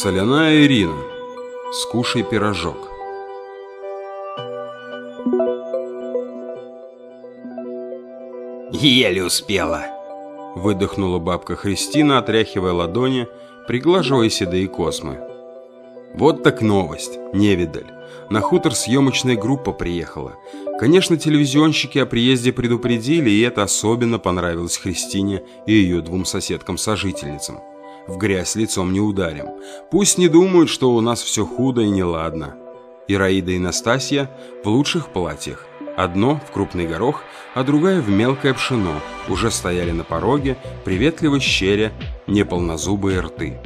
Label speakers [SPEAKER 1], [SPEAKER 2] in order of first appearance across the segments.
[SPEAKER 1] Соляная Ирина. Скушай пирожок.
[SPEAKER 2] Еле успела.
[SPEAKER 1] Выдохнула бабка Христина, отряхивая ладони, приглаживая седые космы. Вот так новость, невидаль. На хутор съемочная группа приехала. Конечно, телевизионщики о приезде предупредили, и это особенно понравилось Христине и ее двум соседкам-сожительницам. В грязь лицом не ударим. Пусть не думают, что у нас все худо и неладно. Ираида и Настасья в лучших платьях. Одно в крупный горох, а другая в мелкое пшено. Уже стояли на пороге, приветливо щеря неполнозубые рты.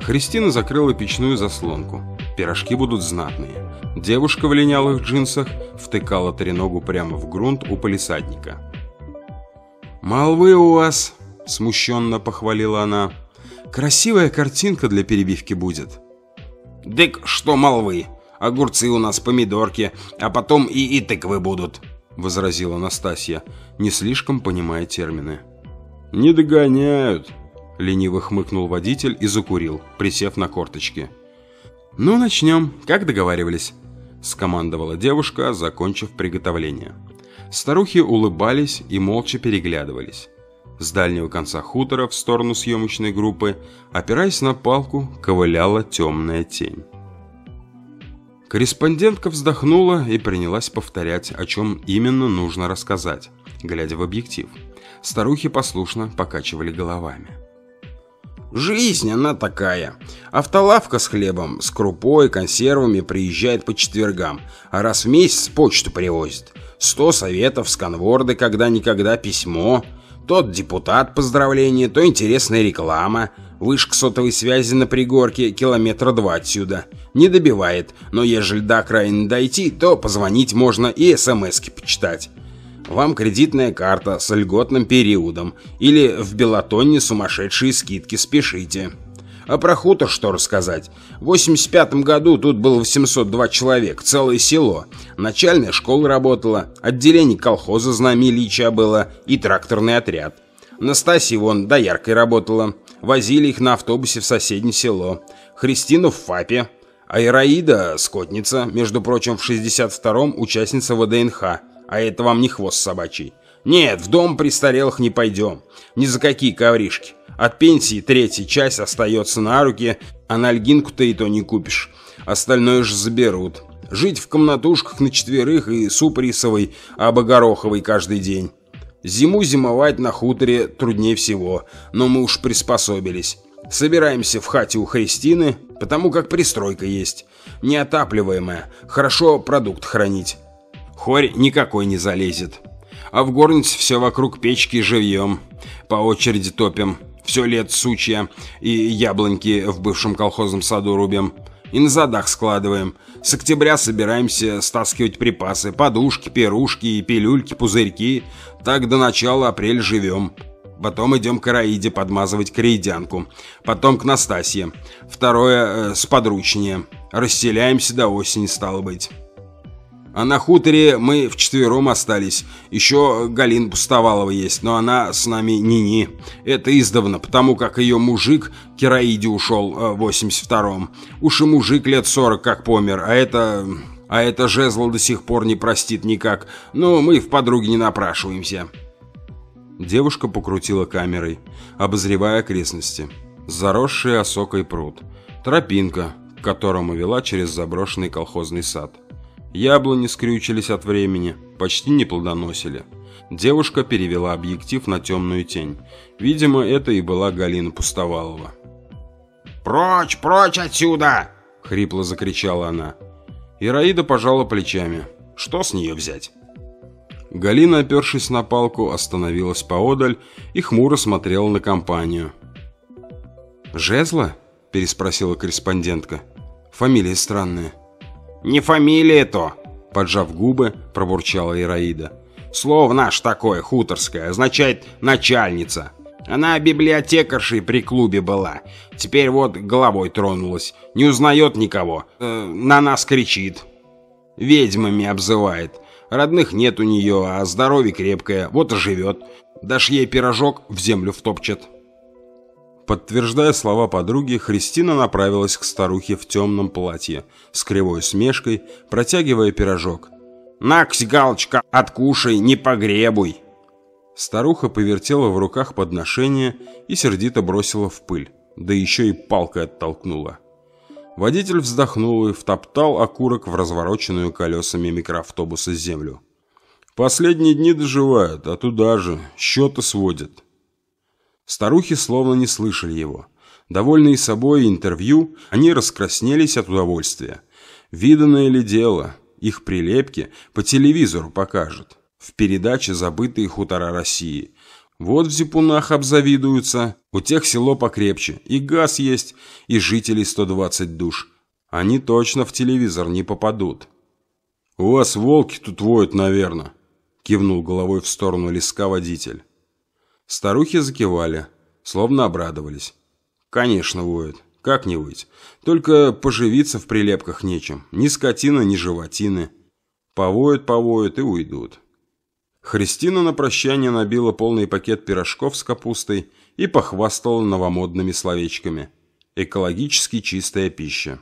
[SPEAKER 1] Христина закрыла печную заслонку. Пирожки будут знатные. Девушка в линялых джинсах втыкала треногу прямо в грунт у полисадника. «Молвы у вас!» – смущенно похвалила она. «Красивая картинка для перебивки будет».
[SPEAKER 2] «Дык, что молвы? Огурцы у нас, помидорки, а потом и, и тыквы будут», – возразила Настасья, не слишком понимая термины.
[SPEAKER 1] «Не догоняют», – лениво хмыкнул водитель и закурил, присев на корточки. «Ну, начнем, как договаривались». — скомандовала девушка, закончив приготовление. Старухи улыбались и молча переглядывались. С дальнего конца хутора в сторону съемочной группы, опираясь на палку, ковыляла темная тень. Корреспондентка вздохнула и принялась повторять, о чем именно нужно рассказать, глядя в объектив. Старухи послушно покачивали головами.
[SPEAKER 2] Жизнь она такая. Автолавка с хлебом, с крупой, консервами приезжает по четвергам, а раз в месяц почту привозит. Сто советов, сканворды, когда-никогда письмо. Тот депутат поздравление, то интересная реклама. Вышка сотовой связи на пригорке километра два отсюда. Не добивает, но ежели до окраины дойти, то позвонить можно и смски почитать. Вам кредитная карта с льготным периодом. Или в Белатоне сумасшедшие скидки, спешите. А про хутор что рассказать? В 85 году тут было 802 человек, целое село. Начальная школа работала, отделение колхоза знамя Ильича было и тракторный отряд. Настасья вон дояркой работала. Возили их на автобусе в соседнее село. Христина в ФАПе. А Ираида, скотница, между прочим, в 62-м участница ВДНХ а это вам не хвост собачий. Нет, в дом престарелых не пойдем. Ни за какие ковришки. От пенсии третья часть остается на руки, а на льгинку-то и то не купишь. Остальное же заберут. Жить в комнатушках на четверых и суп рисовый, а гороховый каждый день. Зиму зимовать на хуторе труднее всего, но мы уж приспособились. Собираемся в хате у Христины, потому как пристройка есть. Неотапливаемая, хорошо продукт хранить. Хорь никакой не залезет. А в горнице все вокруг печки живьем. По очереди топим. Все лет сучья и яблоньки в бывшем колхозном саду рубим. И на задах складываем. С октября собираемся стаскивать припасы. Подушки, пирушки, пилюльки, пузырьки. Так до начала апреля живем. Потом идем к Араиде подмазывать крейдянку. Потом к Настасье. Второе э, сподручнее. Расселяемся до осени, стало быть. А на хуторе мы вчетвером остались. Еще Галин Пустовалова есть, но она с нами ни-ни. Это издавна, потому как ее мужик Кераиде ушел э, в 82-м. Уж и мужик лет 40 как помер, а это... А это жезл до сих пор не простит никак. Но мы в подруги не напрашиваемся.
[SPEAKER 1] Девушка покрутила камерой, обозревая окрестности. Заросший осокой пруд. Тропинка, к которому вела через заброшенный колхозный сад. Яблони скрючились от времени, почти не плодоносили. Девушка перевела объектив на темную тень. Видимо, это и была Галина Пустовалова.
[SPEAKER 2] «Прочь, прочь отсюда!»
[SPEAKER 1] — хрипло закричала она. Ираида пожала плечами. Что с нее взять? Галина, опершись на палку, остановилась поодаль и хмуро смотрела на компанию. «Жезла?» – переспросила корреспондентка. «Фамилия странная».
[SPEAKER 2] «Не фамилия то!»
[SPEAKER 1] Поджав губы, пробурчала Ираида.
[SPEAKER 2] «Слово наш такое, хуторское, означает «начальница». Она библиотекаршей при клубе была. Теперь вот головой тронулась. Не узнает никого. Э, на нас кричит. Ведьмами обзывает. Родных нет у нее, а здоровье крепкое. Вот и живет. Дашь ей пирожок, в землю втопчет.
[SPEAKER 1] Подтверждая слова подруги, Христина направилась к старухе в темном платье, с кривой смешкой, протягивая пирожок.
[SPEAKER 2] «Наксь, Галочка, откушай, не погребуй!»
[SPEAKER 1] Старуха повертела в руках подношение и сердито бросила в пыль, да еще и палкой оттолкнула. Водитель вздохнул и втоптал окурок в развороченную колесами микроавтобуса землю. Последние дни доживают, а туда же счеты сводят. Старухи словно не слышали его. Довольные собой интервью, они раскраснелись от удовольствия. Виданное ли дело, их прилепки по телевизору покажут. В передаче «Забытые хутора России». Вот в Зипунах обзавидуются, у тех село покрепче, и газ есть, и жителей 120 душ. Они точно в телевизор не попадут. «У вас волки тут воют, наверное», — кивнул головой в сторону леска водитель. Старухи закивали, словно обрадовались. «Конечно воют, как не выть. Только поживиться в прилепках нечем, ни скотина, ни животины. Повоют, повоют и уйдут». Христина на прощание набила полный пакет пирожков с капустой и похвастала новомодными словечками. Экологически чистая пища.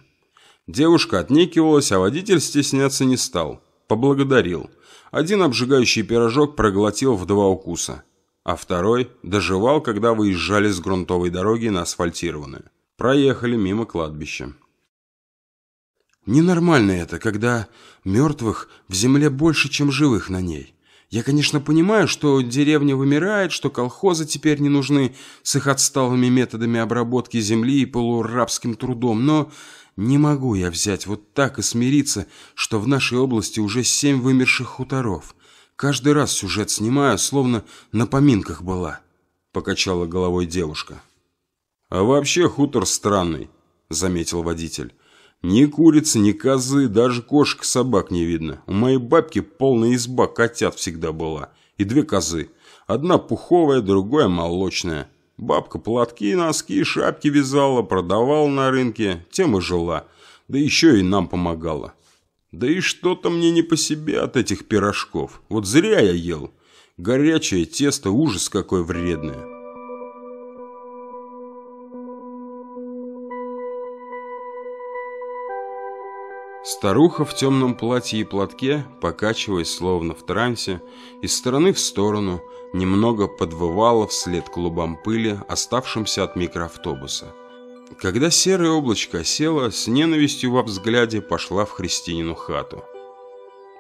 [SPEAKER 1] Девушка отнекивалась, а водитель стесняться не стал. Поблагодарил. Один обжигающий пирожок проглотил в два укуса, а второй доживал, когда выезжали с грунтовой дороги на асфальтированную. Проехали мимо кладбища. Ненормально это, когда мертвых в земле больше, чем живых на ней. Я, конечно, понимаю, что деревня вымирает, что колхозы теперь не нужны с их отсталыми методами обработки земли и полурабским трудом, но не могу я взять вот так и смириться, что в нашей области уже семь вымерших хуторов. Каждый раз сюжет снимаю, словно на поминках была, — покачала головой девушка. — А вообще хутор странный, — заметил водитель. Ни курицы, ни козы, даже кошек, собак не видно. У моей бабки полная изба котят всегда была. И две козы. Одна пуховая, другая молочная. Бабка платки, носки, шапки вязала, продавала на рынке, тем и жила. Да еще и нам помогала. Да и что-то мне не по себе от этих пирожков. Вот зря я ел. Горячее тесто, ужас какое вредное. Старуха в темном платье и платке, покачиваясь словно в трансе, из стороны в сторону, немного подвывала вслед клубам пыли, оставшимся от микроавтобуса. Когда серое облачко село, с ненавистью во взгляде пошла в Христинину хату.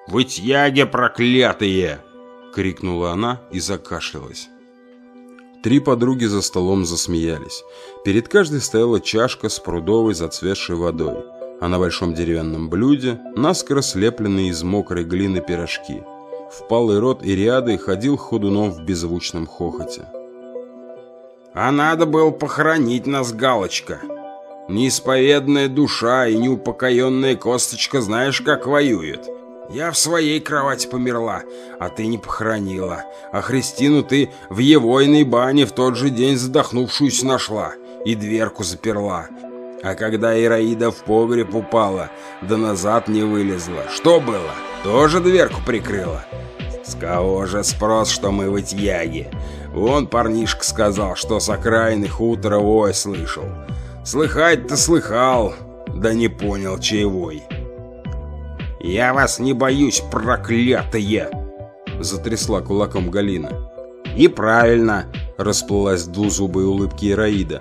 [SPEAKER 2] «Вы тяги проклятые!»
[SPEAKER 1] — крикнула она и закашлялась. Три подруги за столом засмеялись. Перед каждой стояла чашка с прудовой зацветшей водой — а на большом деревянном блюде наскоро слепленные из мокрой глины пирожки. Впалый рот Ириады ходил ходуном в беззвучном хохоте.
[SPEAKER 2] «А надо было похоронить нас, Галочка. Неисповедная душа и неупокоенная косточка знаешь, как воюют. Я в своей кровати померла, а ты не похоронила. А Христину ты в егойной бане в тот же день задохнувшуюся нашла и дверку заперла. А когда Ираида в погреб упала, да назад не вылезла, что было? Тоже дверку прикрыла? С кого же спрос, что мы в Итьяге? Вон парнишка сказал, что с окраины хутора ой слышал. Слыхать-то слыхал, да не понял чаевой. «Я вас не боюсь, проклятые!» Затрясла кулаком Галина. «И правильно!» Расплылась в двузубой улыбке Ираида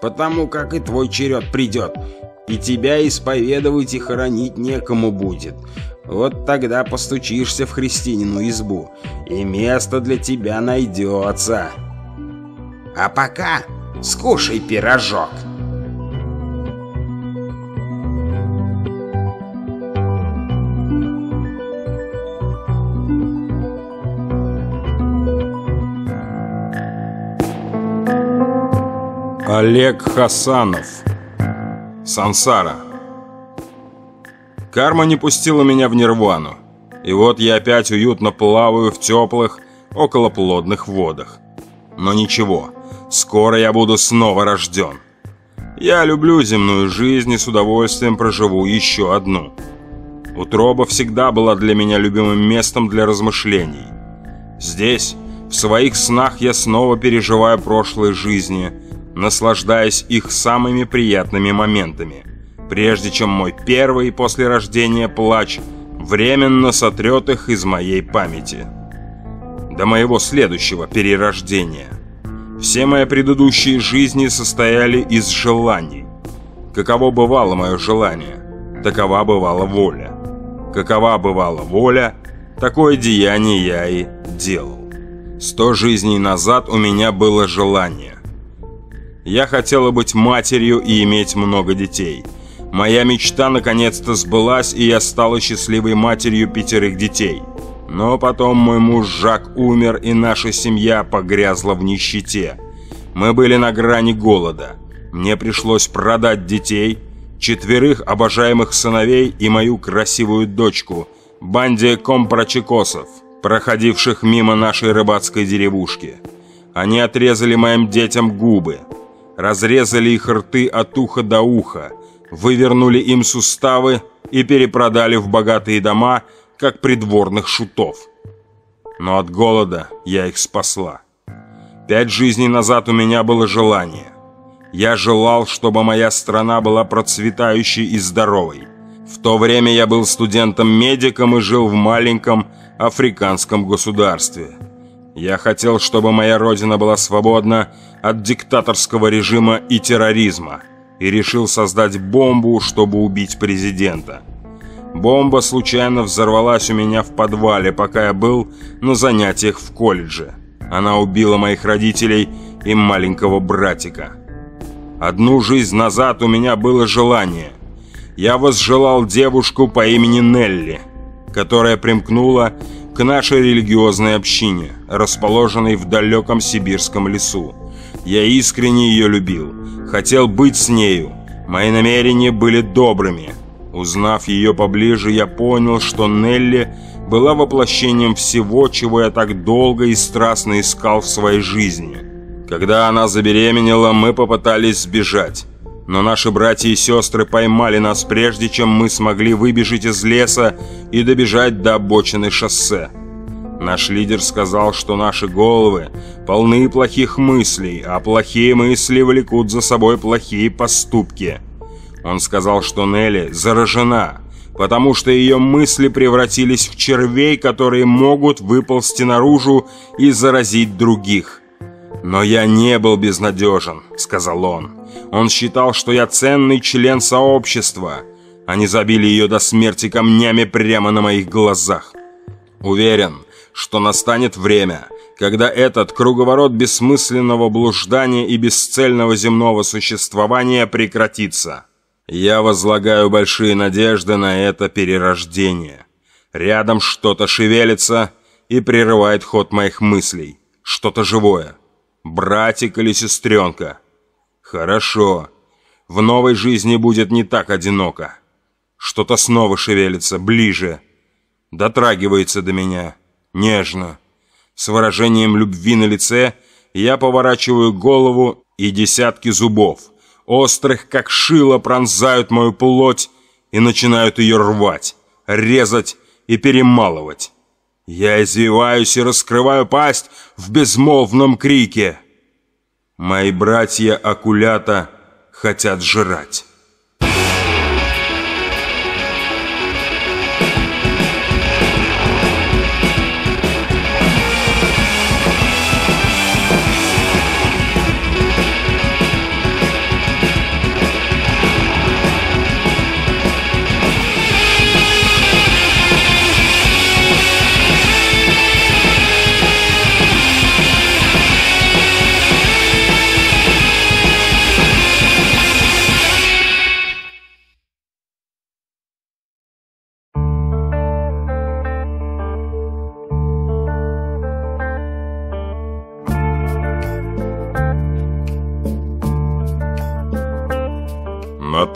[SPEAKER 2] потому как и твой черед придет, и тебя исповедовать и хоронить некому будет. Вот тогда постучишься в Христинину избу, и место для тебя найдется. А пока скушай пирожок.
[SPEAKER 1] Олег Хасанов Сансара Карма не пустила меня в нирвану. И вот я опять уютно плаваю в теплых, околоплодных водах. Но ничего, скоро я буду снова рожден. Я люблю земную жизнь и с удовольствием проживу еще одну. Утроба всегда была для меня любимым местом для размышлений. Здесь, в своих снах, я снова переживаю прошлые жизни – наслаждаясь их самыми приятными моментами, прежде чем мой первый после рождения плач временно сотрет их из моей памяти. До моего следующего перерождения. Все мои предыдущие жизни состояли из желаний. Каково бывало мое желание, такова бывала воля. Какова бывала воля, такое деяние я и делал. Сто жизней назад у меня было желание. Я хотела быть матерью и иметь много детей. Моя мечта наконец-то сбылась, и я стала счастливой матерью пятерых детей. Но потом мой муж Жак умер, и наша семья погрязла в нищете. Мы были на грани голода. Мне пришлось продать детей, четверых обожаемых сыновей и мою красивую дочку, банде компрочекосов проходивших мимо нашей рыбацкой деревушки. Они отрезали моим детям губы, разрезали их рты от уха до уха, вывернули им суставы и перепродали в богатые дома, как придворных шутов. Но от голода я их спасла. Пять жизней назад у меня было желание. Я желал, чтобы моя страна была процветающей и здоровой. В то время я был студентом-медиком и жил в маленьком, африканском государстве. Я хотел, чтобы моя родина была свободна от диктаторского режима и терроризма, и решил создать бомбу, чтобы убить президента. Бомба случайно взорвалась у меня в подвале, пока я был на занятиях в колледже. Она убила моих родителей и маленького братика. Одну жизнь назад у меня было желание. Я возжелал девушку по имени Нелли – которая примкнула к нашей религиозной общине, расположенной в далеком сибирском лесу. Я искренне ее любил, хотел быть с нею. Мои намерения были добрыми. Узнав ее поближе, я понял, что Нелли была воплощением всего, чего я так долго и страстно искал в своей жизни. Когда она забеременела, мы попытались сбежать. Но наши братья и сестры поймали нас, прежде чем мы смогли выбежать из леса и добежать до обочины шоссе. Наш лидер сказал, что наши головы полны плохих мыслей, а плохие мысли влекут за собой плохие поступки. Он сказал, что Нелли заражена, потому что ее мысли превратились в червей, которые могут выползти наружу и заразить других. «Но я не был безнадежен», — сказал он. «Он считал, что я ценный член сообщества. Они забили ее до смерти камнями прямо на моих глазах. Уверен, что настанет время, когда этот круговорот бессмысленного блуждания и бесцельного земного существования прекратится. Я возлагаю большие надежды на это перерождение. Рядом что-то шевелится и прерывает ход моих мыслей. Что-то живое. Братик или сестренка? Хорошо. В новой жизни будет не так одиноко. Что-то снова шевелится, ближе. Дотрагивается до меня. Нежно. С выражением любви на лице я поворачиваю голову, и десятки зубов, острых как шило, пронзают мою плоть и начинают ее рвать, резать и перемалывать. Я извиваюсь и раскрываю пасть в безмолвном крике. Мои братья-акулята хотят жрать.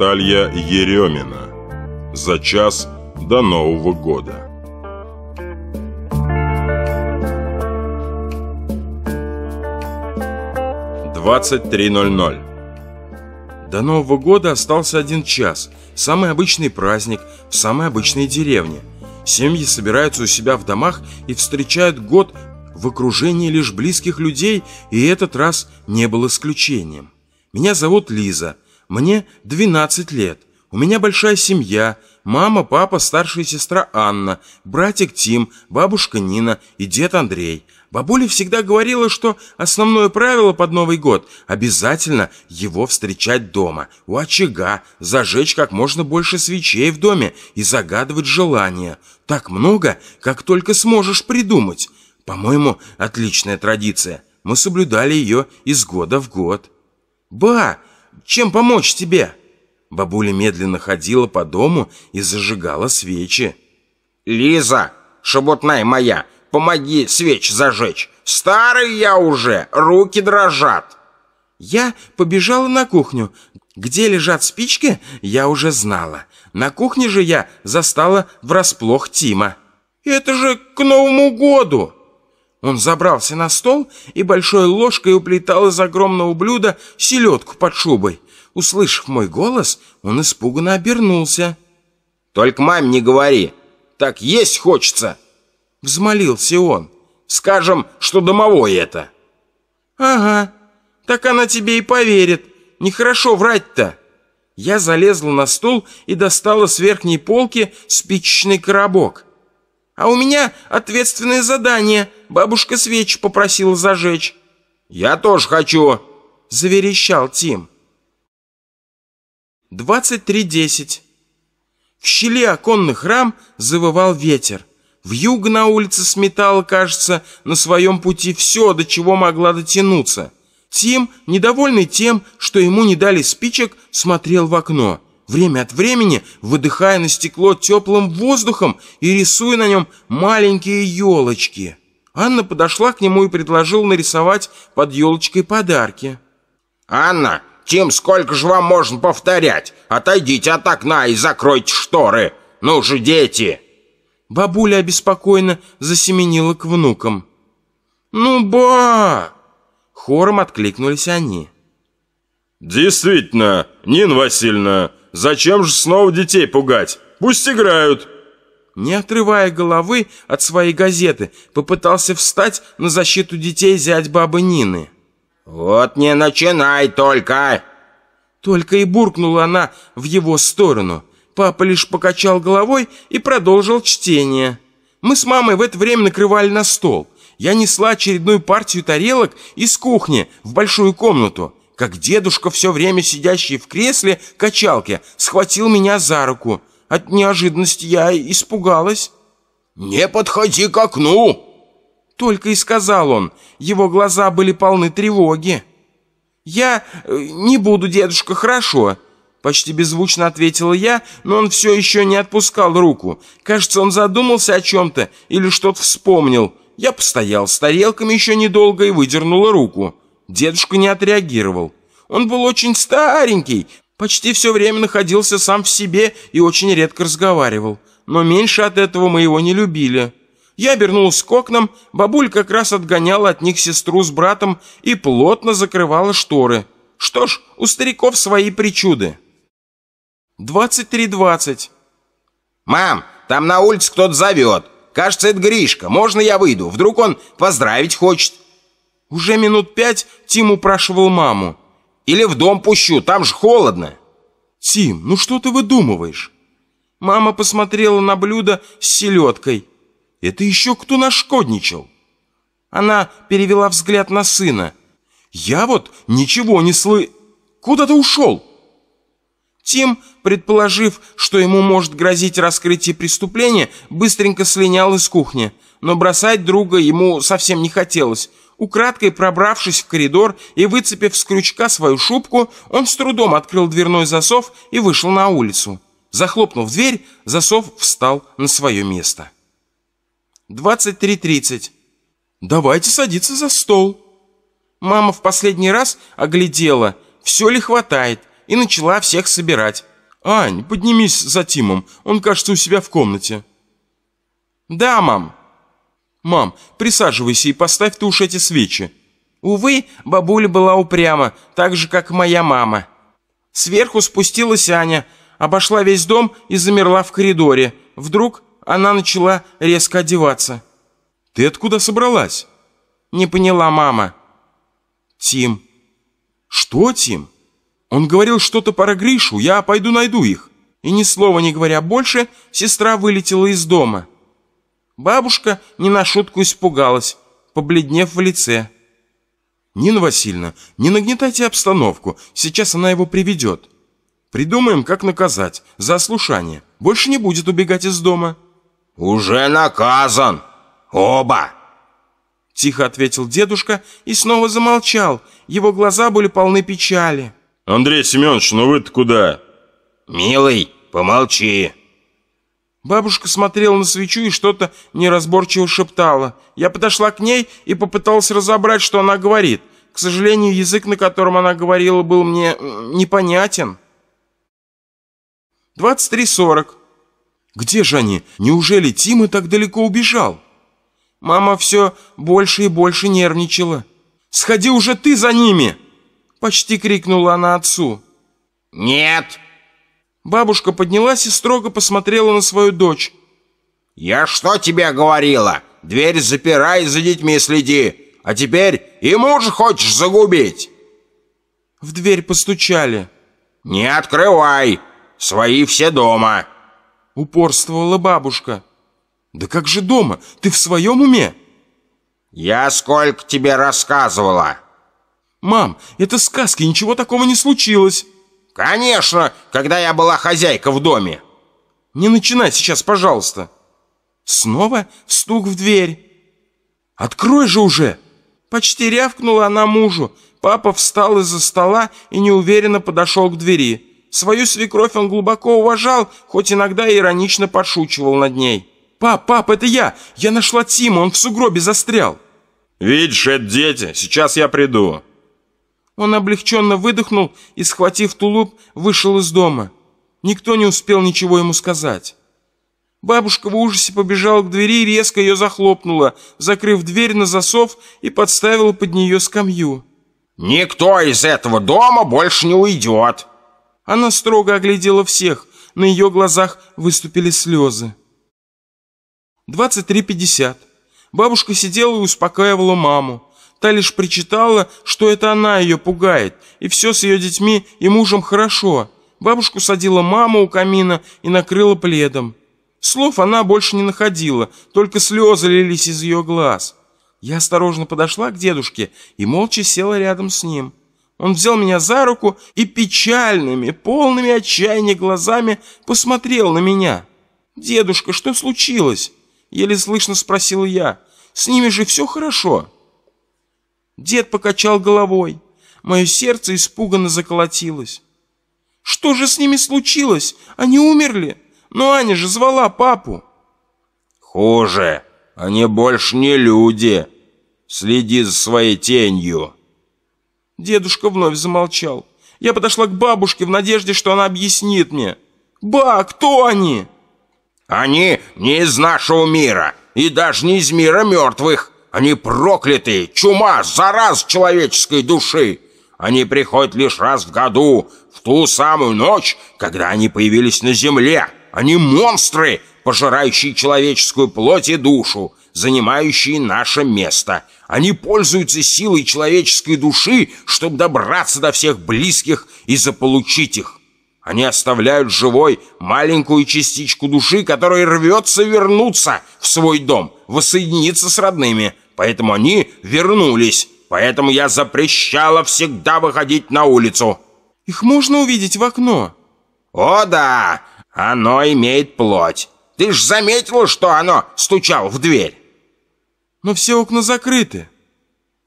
[SPEAKER 3] Наталья Еремина. За час до Нового года.
[SPEAKER 1] Двадцать три ноль ноль. До Нового года остался один час. Самый обычный праздник в самой обычной деревне. Семьи собираются у себя в домах и встречают год в окружении лишь близких людей, и этот раз не был исключением.
[SPEAKER 4] Меня зовут Лиза. Мне 12 лет. У меня большая семья. Мама, папа, старшая сестра Анна, братик Тим, бабушка Нина и дед Андрей. Бабуля всегда говорила, что основное правило под Новый год – обязательно его встречать дома, у очага, зажечь как можно больше свечей в доме и загадывать желания. Так много, как только сможешь придумать. По-моему, отличная традиция. Мы соблюдали ее из года в год. «Ба, чем помочь тебе?» Бабуля медленно ходила по дому и зажигала свечи.
[SPEAKER 2] «Лиза, шебутная моя, помоги свеч зажечь. Старый я уже, руки дрожат.
[SPEAKER 4] Я побежала на кухню. Где лежат спички, я уже знала. На кухне же я застала врасплох Тима. «Это же к Новому году!» Он забрался на стол и большой ложкой уплетал из огромного блюда селедку под шубой. Услышав мой голос, он испуганно обернулся.
[SPEAKER 2] «Только маме не говори, так есть хочется!»
[SPEAKER 4] Взмолился он.
[SPEAKER 2] «Скажем, что домовой это!»
[SPEAKER 4] «Ага, так она тебе и поверит. Нехорошо врать-то!» Я залезла на стол и достала с верхней полки спичечный коробок. «А у меня ответственное задание. Бабушка свечи попросила зажечь».
[SPEAKER 2] «Я тоже хочу!»
[SPEAKER 4] — заверещал Тим. 23.10 В щели оконных рам завывал ветер. В юг на улице сметало, кажется, на своем пути все, до чего могла дотянуться. Тим, недовольный тем, что ему не дали спичек, смотрел в окно, время от времени выдыхая на стекло теплым воздухом и рисуя на нем маленькие елочки. Анна подошла к нему и предложила нарисовать под елочкой подарки.
[SPEAKER 2] «Анна, Тим, сколько же вам можно повторять? Отойдите от окна и закройте шторы. Ну же, дети!»
[SPEAKER 4] Бабуля обеспокоенно засеменила к внукам. «Ну, ба!» Хором откликнулись они.
[SPEAKER 3] «Действительно, Нина Васильевна, зачем же снова детей пугать? Пусть играют!»
[SPEAKER 4] Не отрывая головы от своей газеты, попытался встать на защиту детей зять бабы Нины.
[SPEAKER 2] «Вот не начинай только!»
[SPEAKER 4] Только и буркнула она в его сторону. Папа лишь покачал головой и продолжил чтение. Мы с мамой в это время накрывали на стол. Я несла очередную партию тарелок из кухни в большую комнату, как дедушка, все время сидящий в кресле качалки, схватил меня за руку. От неожиданности я испугалась.
[SPEAKER 2] «Не подходи к окну!»
[SPEAKER 4] Только и сказал он. Его глаза были полны тревоги. «Я э, не буду, дедушка, хорошо?» Почти беззвучно ответила я, но он все еще не отпускал руку. Кажется, он задумался о чем-то или что-то вспомнил. Я постоял с тарелками еще недолго и выдернула руку. Дедушка не отреагировал. Он был очень старенький, почти все время находился сам в себе и очень редко разговаривал. Но меньше от этого мы его не любили. Я обернулась к окнам, бабуль как раз отгоняла от них сестру с братом и плотно закрывала шторы. Что ж, у стариков свои причуды. 23.20
[SPEAKER 2] «Мам, там на улице кто-то зовет. Кажется, это Гришка. Можно я выйду? Вдруг он поздравить хочет?»
[SPEAKER 4] Уже минут пять Тим упрашивал маму.
[SPEAKER 2] «Или в дом пущу, там же холодно».
[SPEAKER 4] «Тим, ну что ты выдумываешь?» Мама посмотрела на блюдо с селедкой. Это еще кто нашкодничал? Она перевела взгляд на сына. Я вот ничего не слы... Куда ты ушел? Тим, предположив, что ему может грозить раскрытие преступления, быстренько слинял из кухни. Но бросать друга ему совсем не хотелось. Украдкой пробравшись в коридор и выцепив с крючка свою шубку, он с трудом открыл дверной засов и вышел на улицу. Захлопнув дверь, засов встал на свое место. 23.30. Давайте садиться за стол. Мама в последний раз оглядела, все ли хватает, и начала всех собирать. «Ань, поднимись за Тимом, он, кажется, у себя в комнате». «Да, мам». «Мам, присаживайся и поставь ты уж эти свечи». Увы, бабуля была упряма, так же, как моя мама. Сверху спустилась Аня, обошла весь дом и замерла в коридоре. Вдруг она начала резко одеваться. «Ты откуда собралась?» «Не поняла мама». «Тим». «Что, Тим?» Он говорил что-то про Гришу, я пойду найду их. И ни слова не говоря больше, сестра вылетела из дома. Бабушка не на шутку испугалась, побледнев в лице. «Нина Васильевна, не нагнетайте обстановку, сейчас она его приведет. Придумаем, как наказать, за ослушание. Больше не будет убегать из дома».
[SPEAKER 2] «Уже наказан! Оба!»
[SPEAKER 4] Тихо ответил дедушка и снова замолчал. Его глаза были полны печали.
[SPEAKER 3] Андрей Семенович, ну вы-то куда?
[SPEAKER 2] Милый, помолчи.
[SPEAKER 4] Бабушка смотрела на свечу и что-то неразборчиво шептала. Я подошла к ней и попыталась разобрать, что она говорит. К сожалению, язык, на котором она говорила, был мне непонятен. 23.40. Где же они? Неужели Тима так далеко убежал? Мама все больше и больше нервничала. «Сходи уже ты за ними!» Почти крикнула она отцу.
[SPEAKER 2] «Нет!»
[SPEAKER 4] Бабушка поднялась и строго посмотрела на свою дочь.
[SPEAKER 2] «Я что тебе говорила? Дверь запирай, за детьми следи. А теперь и мужа хочешь загубить?»
[SPEAKER 4] В дверь постучали.
[SPEAKER 2] «Не открывай! Свои все дома!»
[SPEAKER 4] Упорствовала бабушка. «Да как же дома? Ты в своем уме?»
[SPEAKER 2] «Я сколько тебе рассказывала!»
[SPEAKER 4] «Мам, это сказки, ничего такого не случилось!»
[SPEAKER 2] «Конечно, когда я была хозяйка в доме!»
[SPEAKER 4] «Не начинай сейчас, пожалуйста!» Снова стук в дверь. «Открой же уже!» Почти рявкнула она мужу. Папа встал из-за стола и неуверенно подошел к двери. Свою свекровь он глубоко уважал, хоть иногда и иронично подшучивал над ней. «Пап, пап, это я! Я нашла Тима, он в сугробе застрял!»
[SPEAKER 3] «Видишь, это дети, сейчас я приду!»
[SPEAKER 4] Он облегченно выдохнул и, схватив тулуп, вышел из дома. Никто не успел ничего ему сказать. Бабушка в ужасе побежала к двери и резко ее захлопнула, закрыв дверь на засов и подставила под нее скамью.
[SPEAKER 2] «Никто из этого дома больше не уйдет!»
[SPEAKER 4] Она строго оглядела всех, на ее глазах выступили слезы. 23.50. Бабушка сидела и успокаивала маму. Та лишь причитала, что это она ее пугает, и все с ее детьми и мужем хорошо. Бабушку садила мама у камина и накрыла пледом. Слов она больше не находила, только слезы лились из ее глаз. Я осторожно подошла к дедушке и молча села рядом с ним. Он взял меня за руку и печальными, полными отчаяния глазами посмотрел на меня. «Дедушка, что случилось?» Еле слышно спросила я. «С ними же все хорошо?» Дед покачал головой. Мое сердце испуганно заколотилось. Что же с ними случилось? Они умерли? Но Аня же звала папу.
[SPEAKER 2] Хуже. Они больше не люди. Следи за своей тенью.
[SPEAKER 4] Дедушка вновь замолчал. Я подошла к бабушке в надежде, что она объяснит мне. «Ба, кто они?»
[SPEAKER 2] «Они не из нашего мира и даже не из мира мертвых. Они проклятые, чума, зараз человеческой души. Они приходят лишь раз в году, в ту самую ночь, когда они появились на земле. Они монстры, пожирающие человеческую плоть и душу, занимающие наше место. Они пользуются силой человеческой души, чтобы добраться до всех близких и заполучить их. Они оставляют живой маленькую частичку души, которая рвется вернуться в свой дом, воссоединиться с родными, поэтому они вернулись. Поэтому я запрещала всегда выходить на улицу.
[SPEAKER 4] Их можно увидеть в окно?
[SPEAKER 2] О да, оно имеет плоть. Ты ж заметила, что оно стучало в дверь?
[SPEAKER 4] Но все окна закрыты.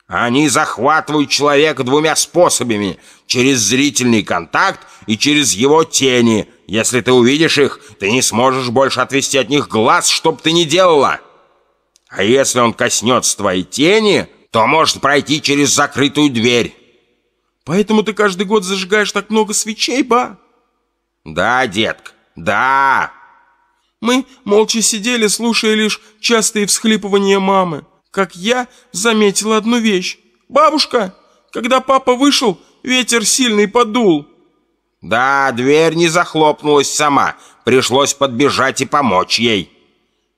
[SPEAKER 2] Они захватывают человека двумя способами. Через зрительный контакт и через его тени. Если ты увидишь их, ты не сможешь больше отвести от них глаз, чтоб ты не делала. А если он коснется твоей тени, то может пройти через закрытую дверь.
[SPEAKER 4] Поэтому ты каждый год зажигаешь так много свечей, ба?
[SPEAKER 2] Да, детка, да.
[SPEAKER 4] Мы молча сидели, слушая лишь частые всхлипывания мамы. Как я заметила одну вещь. Бабушка, когда папа вышел, ветер сильный подул.
[SPEAKER 2] Да, дверь не захлопнулась сама. Пришлось подбежать и помочь ей.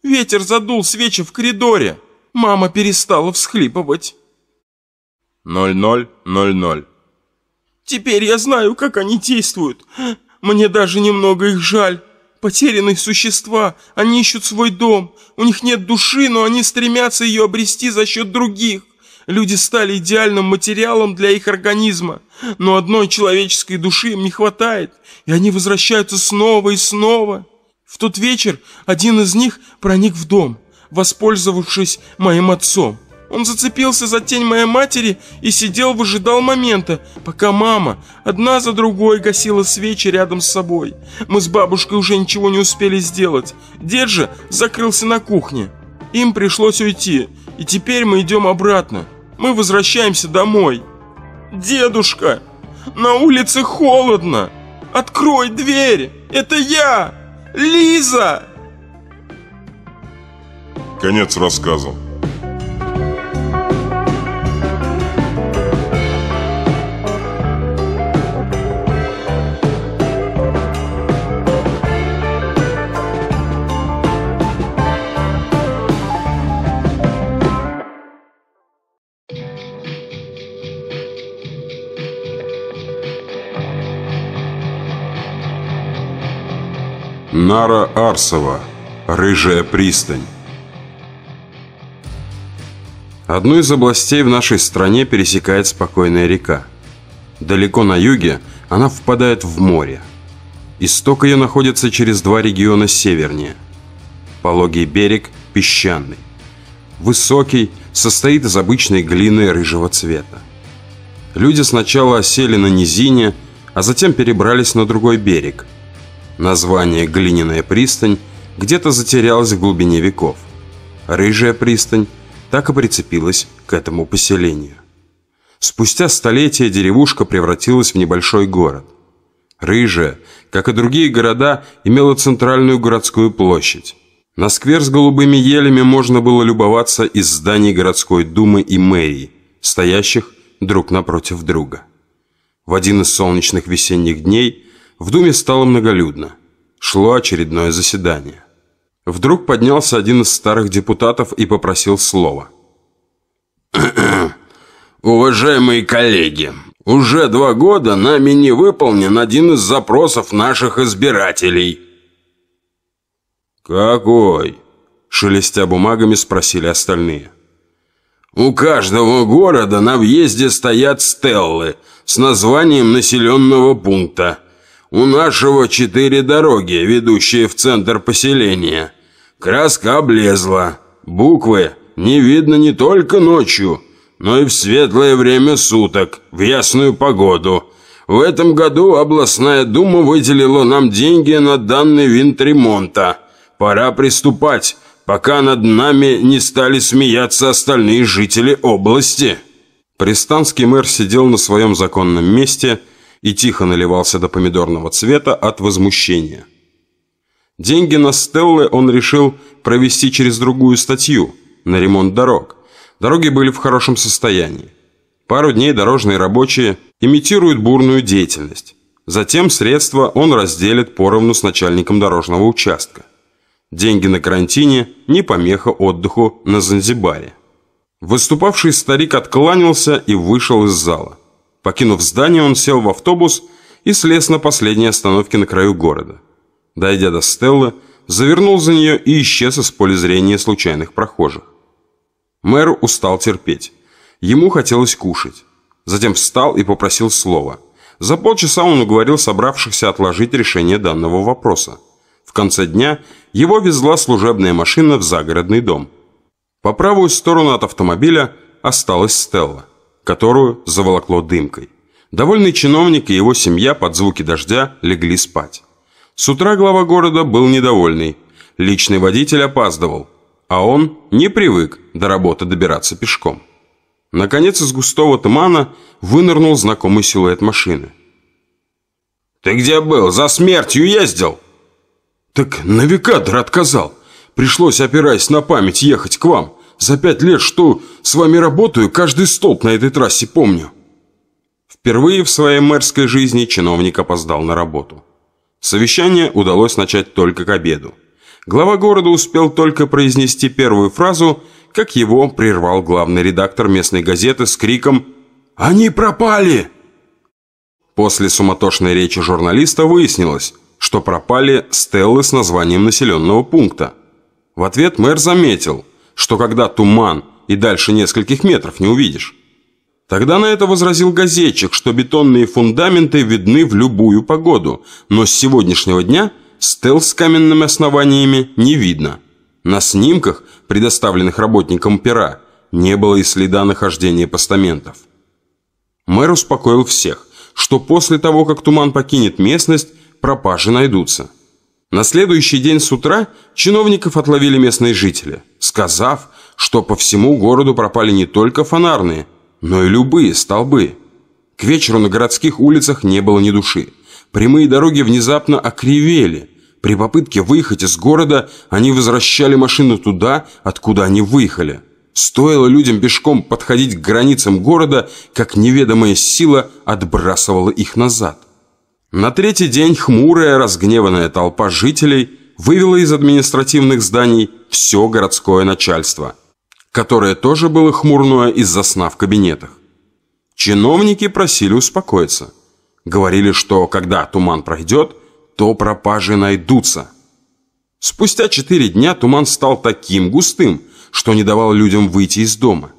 [SPEAKER 4] Ветер задул свечи в коридоре. Мама перестала всхлипывать.
[SPEAKER 3] 0000
[SPEAKER 4] Теперь я знаю, как они действуют. Мне даже немного их жаль. Потерянные существа, они ищут свой дом. У них нет души, но они стремятся ее обрести за счет других. Люди стали идеальным материалом для их организма, но одной человеческой души им не хватает, и они возвращаются снова и снова. В тот вечер один из них проник в дом, воспользовавшись моим отцом. Он зацепился за тень моей матери и сидел, выжидал момента, пока мама одна за другой гасила свечи рядом с собой. Мы с бабушкой уже ничего не успели сделать. Дед же закрылся на кухне. Им пришлось уйти, и теперь мы идем обратно. Мы возвращаемся домой. Дедушка, на улице холодно. Открой дверь, это я, Лиза.
[SPEAKER 3] Конец рассказа.
[SPEAKER 1] Нара Арсова. Рыжая пристань. Одну из областей в нашей стране пересекает спокойная река. Далеко на юге она впадает в море. Исток ее находится через два региона севернее. Пологий берег песчаный. Высокий, состоит из обычной глины рыжего цвета. Люди сначала осели на низине, а затем перебрались на другой берег – Название «Глиняная пристань» где-то затерялось в глубине веков. Рыжая пристань так и прицепилась к этому поселению. Спустя столетия деревушка превратилась в небольшой город. Рыжая, как и другие города, имела центральную городскую площадь. На сквер с голубыми елями можно было любоваться из зданий городской думы и мэрии, стоящих друг напротив друга. В один из солнечных весенних дней в Думе стало многолюдно. Шло очередное заседание. Вдруг поднялся один из старых депутатов и попросил слова.
[SPEAKER 2] Уважаемые коллеги, уже два года нами не выполнен один из запросов наших избирателей.
[SPEAKER 1] «Какой?» – шелестя бумагами спросили остальные.
[SPEAKER 2] У каждого города на въезде стоят стеллы с названием населенного пункта – у нашего четыре дороги, ведущие в центр поселения. Краска облезла. Буквы не видно не только ночью, но и в светлое время суток, в ясную погоду. В этом году областная дума выделила нам деньги на данный винт ремонта. Пора приступать, пока над нами не стали смеяться остальные жители области».
[SPEAKER 1] Пристанский мэр сидел на своем законном месте – и тихо наливался до помидорного цвета от возмущения. Деньги на Стеллы он решил провести через другую статью – на ремонт дорог. Дороги были в хорошем состоянии. Пару дней дорожные рабочие имитируют бурную деятельность. Затем средства он разделит поровну с начальником дорожного участка. Деньги на карантине – не помеха отдыху на Занзибаре. Выступавший старик откланялся и вышел из зала. Покинув здание, он сел в автобус и слез на последней остановке на краю города. Дойдя до Стеллы, завернул за нее и исчез из поля зрения случайных прохожих. Мэр устал терпеть. Ему хотелось кушать. Затем встал и попросил слова. За полчаса он уговорил собравшихся отложить решение данного вопроса. В конце дня его везла служебная машина в загородный дом. По правую сторону от автомобиля осталась Стелла которую заволокло дымкой. Довольный чиновник и его семья под звуки дождя легли спать. С утра глава города был недовольный. Личный водитель опаздывал, а он не привык до работы добираться пешком. Наконец из густого тумана вынырнул знакомый силуэт машины.
[SPEAKER 2] «Ты где был? За смертью ездил?»
[SPEAKER 1] «Так навигатор отказал. Пришлось, опираясь на память, ехать к вам. За пять лет, что с вами работаю, каждый столб на этой трассе помню». Впервые в своей мэрской жизни чиновник опоздал на работу. Совещание удалось начать только к обеду. Глава города успел только произнести первую фразу, как его прервал главный редактор местной газеты с криком «Они пропали!». После суматошной речи журналиста выяснилось, что пропали стеллы с названием населенного пункта. В ответ мэр заметил, что когда туман и дальше нескольких метров не увидишь. Тогда на это возразил газетчик, что бетонные фундаменты видны в любую погоду, но с сегодняшнего дня стел с каменными основаниями не видно. На снимках, предоставленных работникам пера, не было и следа нахождения постаментов. Мэр успокоил всех, что после того, как туман покинет местность, пропажи найдутся. На следующий день с утра чиновников отловили местные жители, сказав, что по всему городу пропали не только фонарные, но и любые столбы. К вечеру на городских улицах не было ни души. Прямые дороги внезапно окривели. При попытке выехать из города они возвращали машину туда, откуда они выехали. Стоило людям пешком подходить к границам города, как неведомая сила отбрасывала их назад. На третий день хмурая, разгневанная толпа жителей вывела из административных зданий все городское начальство, которое тоже было хмурное из-за сна в кабинетах. Чиновники просили успокоиться. Говорили, что когда туман пройдет, то пропажи найдутся. Спустя четыре дня туман стал таким густым, что не давал людям выйти из дома.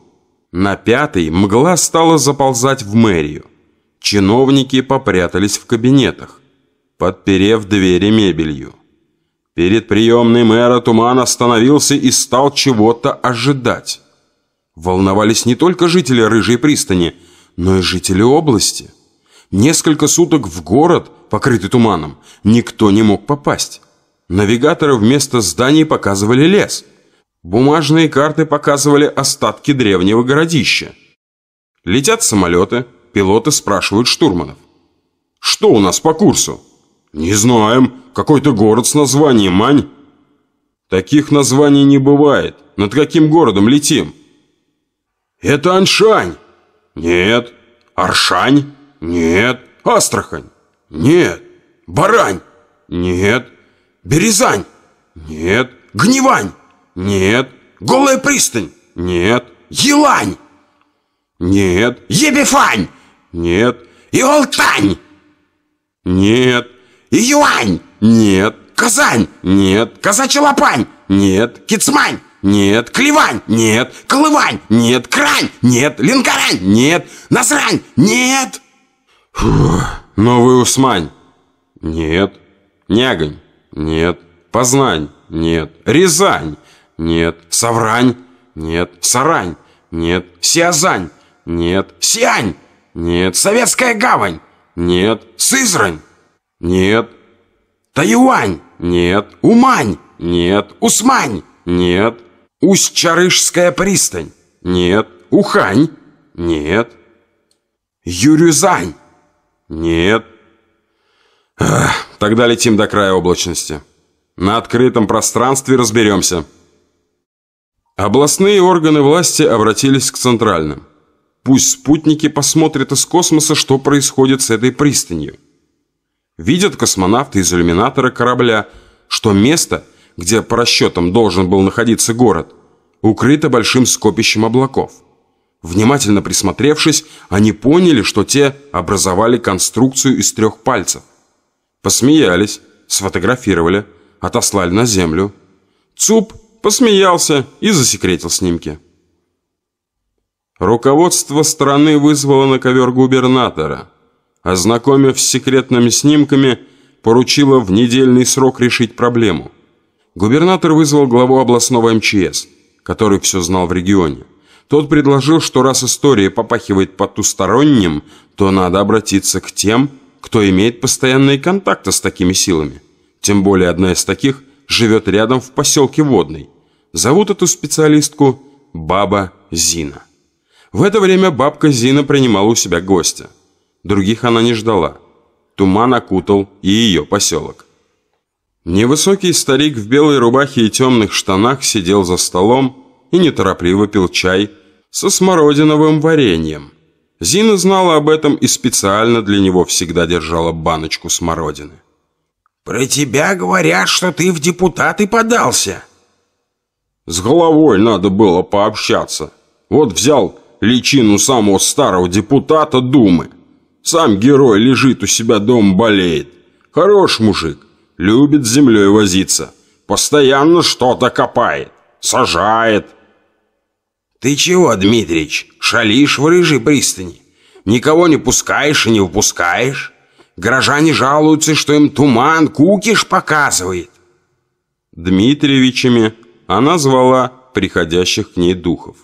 [SPEAKER 1] На пятый мгла стала заползать в мэрию. Чиновники попрятались в кабинетах, подперев двери мебелью. Перед приемной мэра туман остановился и стал чего-то ожидать. Волновались не только жители Рыжей пристани, но и жители области. Несколько суток в город, покрытый туманом, никто не мог попасть. Навигаторы вместо зданий показывали лес – Бумажные карты показывали остатки древнего городища. Летят самолеты, пилоты спрашивают штурманов. «Что у нас по курсу?» «Не знаем. Какой-то город с названием Мань». «Таких названий не бывает. Над каким городом летим?» «Это Аншань». «Нет». «Аршань». «Нет». «Астрахань». «Нет». «Барань». «Нет». «Березань». «Нет». «Гневань». Нет. Голая пристань? Нет. Елань? Нет. Ебифань? Нет. Иолтань? Нет. Июань? Нет. Казань? Нет. Казачий-Лопань? Нет. Кицмань? Нет. Клевань? Нет. Колывань? Нет. Крань? Нет. Линкорань? Нет. Насрань? Нет. Фух. Новый Усмань? Нет. Нягонь? Нет. Познань? Нет. Рязань? Нет. Саврань? Нет. Сарань? Нет. Сиазань? Нет. Сиань? Нет. Советская гавань? Нет. Сызрань? Нет. Таюань? Нет. Умань? Нет. Усмань? Нет. Усть-Чарышская пристань? Нет. Ухань? Нет. Юрюзань? Нет. Эх, тогда летим до края облачности. На открытом пространстве разберемся. Областные органы власти обратились к центральным. Пусть спутники посмотрят из космоса, что происходит с этой пристанью. Видят космонавты из иллюминатора корабля, что место, где по расчетам должен был находиться город, укрыто большим скопищем облаков. Внимательно присмотревшись, они поняли, что те образовали конструкцию из трех пальцев. Посмеялись, сфотографировали, отослали на Землю. ЦУП посмеялся и засекретил снимки. Руководство страны вызвало на ковер губернатора, ознакомив с секретными снимками, поручило в недельный срок решить проблему. Губернатор вызвал главу областного МЧС, который все знал в регионе. Тот предложил, что раз история попахивает потусторонним, то надо обратиться к тем, кто имеет постоянные контакты с такими силами. Тем более одна из таких живет рядом в поселке Водный. Зовут эту специалистку Баба Зина. В это время бабка Зина принимала у себя гостя. Других она не ждала. Туман окутал и ее поселок. Невысокий старик в белой рубахе и темных штанах сидел за столом и неторопливо пил чай со смородиновым вареньем. Зина знала об этом и специально для него всегда держала баночку смородины.
[SPEAKER 2] «Про тебя говорят, что ты в депутаты подался».
[SPEAKER 1] «С головой надо было пообщаться. Вот взял личину самого старого депутата Думы. Сам герой лежит у себя дома болеет. Хорош мужик, любит с землей возиться. Постоянно что-то копает, сажает.
[SPEAKER 2] Ты чего, Дмитрич, шалишь в рыжей пристани? Никого не пускаешь и не выпускаешь? Горожане жалуются, что им туман кукиш показывает.
[SPEAKER 1] Дмитриевичами она звала приходящих к ней духов.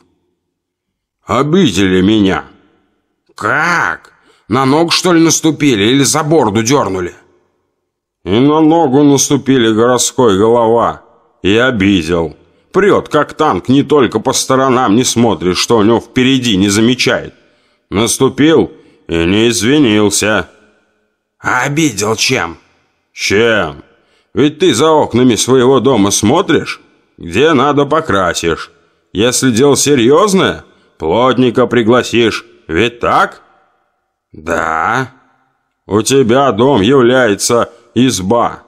[SPEAKER 2] «Обидели меня». «Как? На ногу, что ли, наступили или за борду дернули?»
[SPEAKER 1] «И на ногу наступили городской голова. И обидел. Прет, как танк, не только по сторонам не смотрит, что у него впереди не замечает. Наступил и не извинился».
[SPEAKER 2] «А обидел чем?»
[SPEAKER 1] «Чем? Ведь ты за окнами своего дома смотришь, где надо покрасишь. Если дело серьезное, плотника пригласишь, ведь так?»
[SPEAKER 2] «Да».
[SPEAKER 1] «У тебя дом является изба.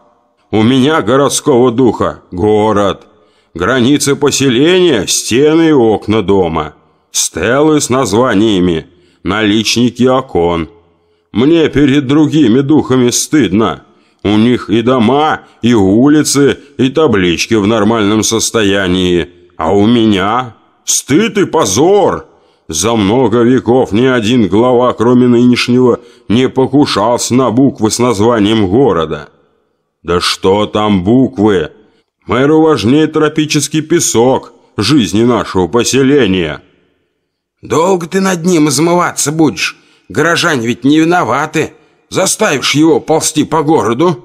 [SPEAKER 1] У меня городского духа город. Границы поселения – стены и окна дома. Стелы с названиями, наличники окон. Мне перед другими духами стыдно». У них и дома, и улицы, и таблички в нормальном состоянии. А у меня стыд и позор. За много веков ни один глава, кроме нынешнего, не покушался на буквы с названием города. Да что там буквы? Мэру важнее тропический песок жизни нашего поселения.
[SPEAKER 2] Долго ты над ним измываться будешь? Горожане ведь не виноваты. Заставишь его ползти по городу?»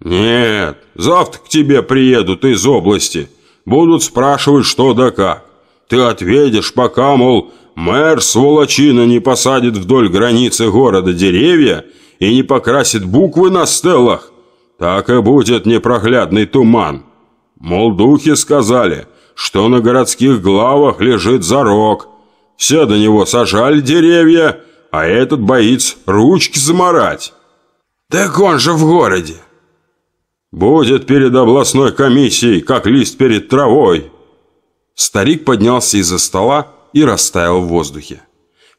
[SPEAKER 1] «Нет, завтра к тебе приедут из области. Будут спрашивать, что да как. Ты ответишь, пока, мол, мэр сволочина не посадит вдоль границы города деревья и не покрасит буквы на стеллах. Так и будет непроглядный туман. Мол, духи сказали, что на городских главах лежит зарок. Все до него сажали деревья, а этот боится ручки заморать.
[SPEAKER 2] Так он же в городе.
[SPEAKER 1] Будет перед областной комиссией, как лист перед травой.
[SPEAKER 4] Старик поднялся из-за стола и растаял в воздухе.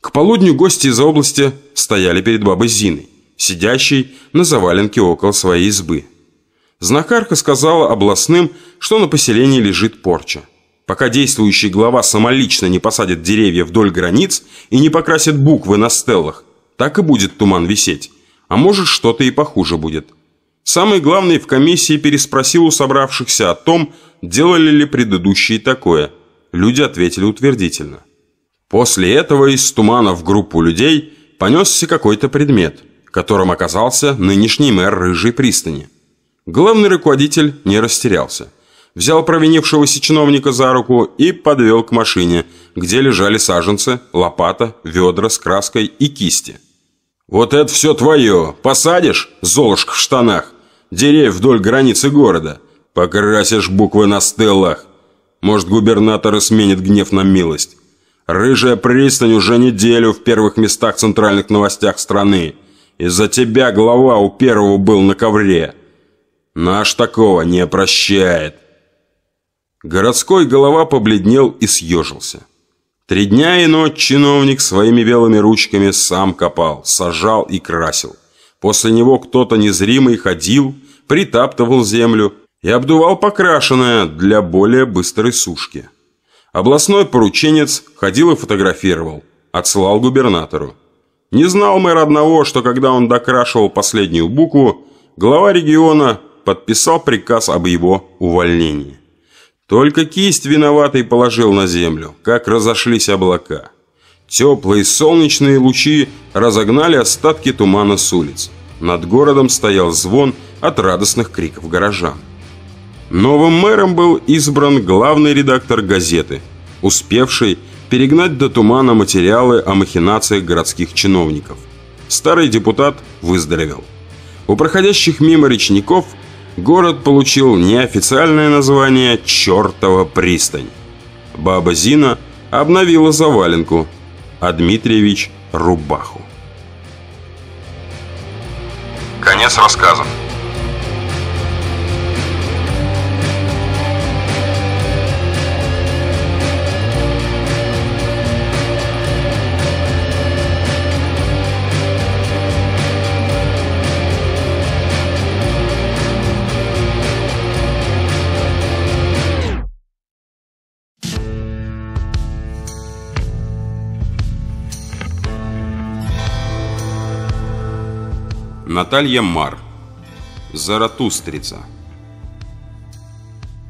[SPEAKER 4] К полудню гости из области стояли перед бабой Зиной, сидящей на заваленке около своей избы. Знахарка сказала областным, что на поселении лежит порча. Пока действующий глава самолично не посадит деревья вдоль границ и не покрасит буквы на стеллах, так и будет туман висеть. А может, что-то и похуже будет. Самый главный в комиссии переспросил у собравшихся о том, делали ли предыдущие такое. Люди ответили утвердительно. После этого из тумана в группу людей понесся какой-то предмет, которым оказался нынешний мэр Рыжей пристани. Главный руководитель не растерялся взял провинившегося чиновника за руку и подвел к машине, где лежали саженцы, лопата, ведра с краской и кисти.
[SPEAKER 1] «Вот это все твое! Посадишь, золушка в штанах, деревья вдоль границы города, покрасишь буквы на стеллах. Может, губернатор сменит гнев на милость. Рыжая пристань уже неделю в первых местах центральных новостях страны. Из-за тебя глава у первого был на ковре. Наш такого не прощает».
[SPEAKER 4] Городской голова побледнел и съежился. Три дня и ночь чиновник своими белыми ручками сам копал, сажал и красил. После него кто-то незримый ходил, притаптывал землю и обдувал покрашенное для более быстрой сушки. Областной порученец ходил и фотографировал, отсылал губернатору. Не знал мэр одного, что когда он докрашивал последнюю букву, глава региона подписал приказ об его увольнении. Только кисть виноватый положил на землю, как разошлись облака. Теплые солнечные лучи разогнали остатки тумана с улиц. Над городом стоял звон от радостных криков горожан. Новым мэром был избран главный редактор газеты, успевший перегнать до тумана материалы о махинациях городских чиновников. Старый депутат выздоровел. У проходящих мимо речников – город получил неофициальное название «Чертова пристань». Баба Зина обновила заваленку, а Дмитриевич – рубаху.
[SPEAKER 5] Конец рассказа.
[SPEAKER 1] Наталья Мар. Заратустрица.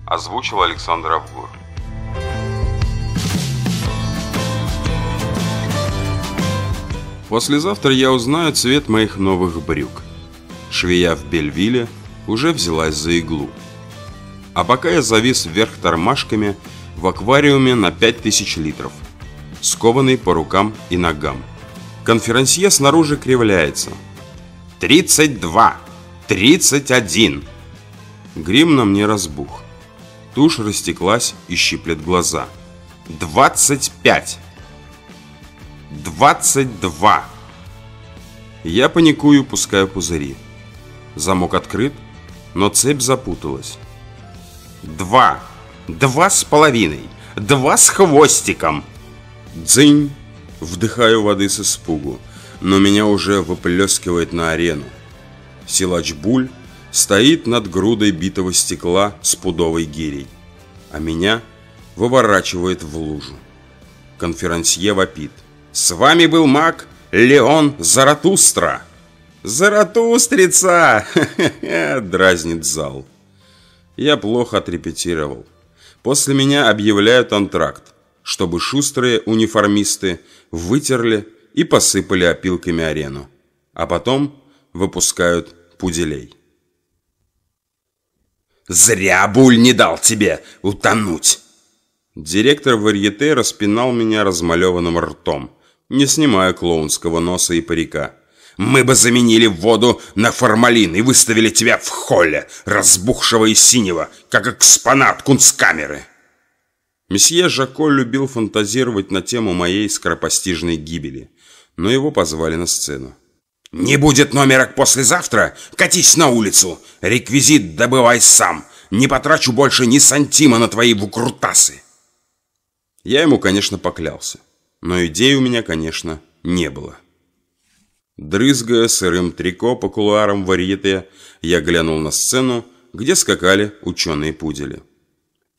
[SPEAKER 1] Озвучил Александр Авгур. Послезавтра я узнаю цвет моих новых брюк. Швея в Бельвиле уже взялась за иглу. А пока я завис вверх тормашками в аквариуме на 5000 литров, скованный по рукам и ногам. Конферансье снаружи кривляется. «Тридцать два! Тридцать Грим на мне разбух. Тушь растеклась и щиплет глаза. «Двадцать пять!» «Двадцать два!» Я паникую, пускаю пузыри. Замок открыт, но цепь запуталась. «Два! Два с половиной! Два с хвостиком!» «Дзынь!» Вдыхаю воды с испугу, но меня уже выплескивает на арену. Силач Буль стоит над грудой битого стекла с пудовой гирей, а меня выворачивает в лужу. Конферансье вопит. «С вами был маг Леон Заратустра!» «Заратустрица!» – дразнит зал. Я плохо отрепетировал. После меня объявляют антракт, чтобы шустрые униформисты вытерли и посыпали опилками арену, а потом выпускают пуделей. «Зря Буль не дал тебе утонуть!» Директор варьете распинал меня размалеванным ртом, не снимая клоунского носа и парика. «Мы бы заменили воду на формалин и выставили тебя в холле, разбухшего и синего, как экспонат кунсткамеры!» Месье Жако любил фантазировать на тему моей скоропостижной гибели, но его позвали на сцену. «Не будет номерок послезавтра? Катись на улицу! Реквизит добывай сам! Не потрачу больше ни сантима на твои вукрутасы!» Я ему, конечно, поклялся, но идей у меня, конечно, не было. Дрызгая сырым трико по кулуарам варьете, я глянул на сцену, где скакали ученые-пудели.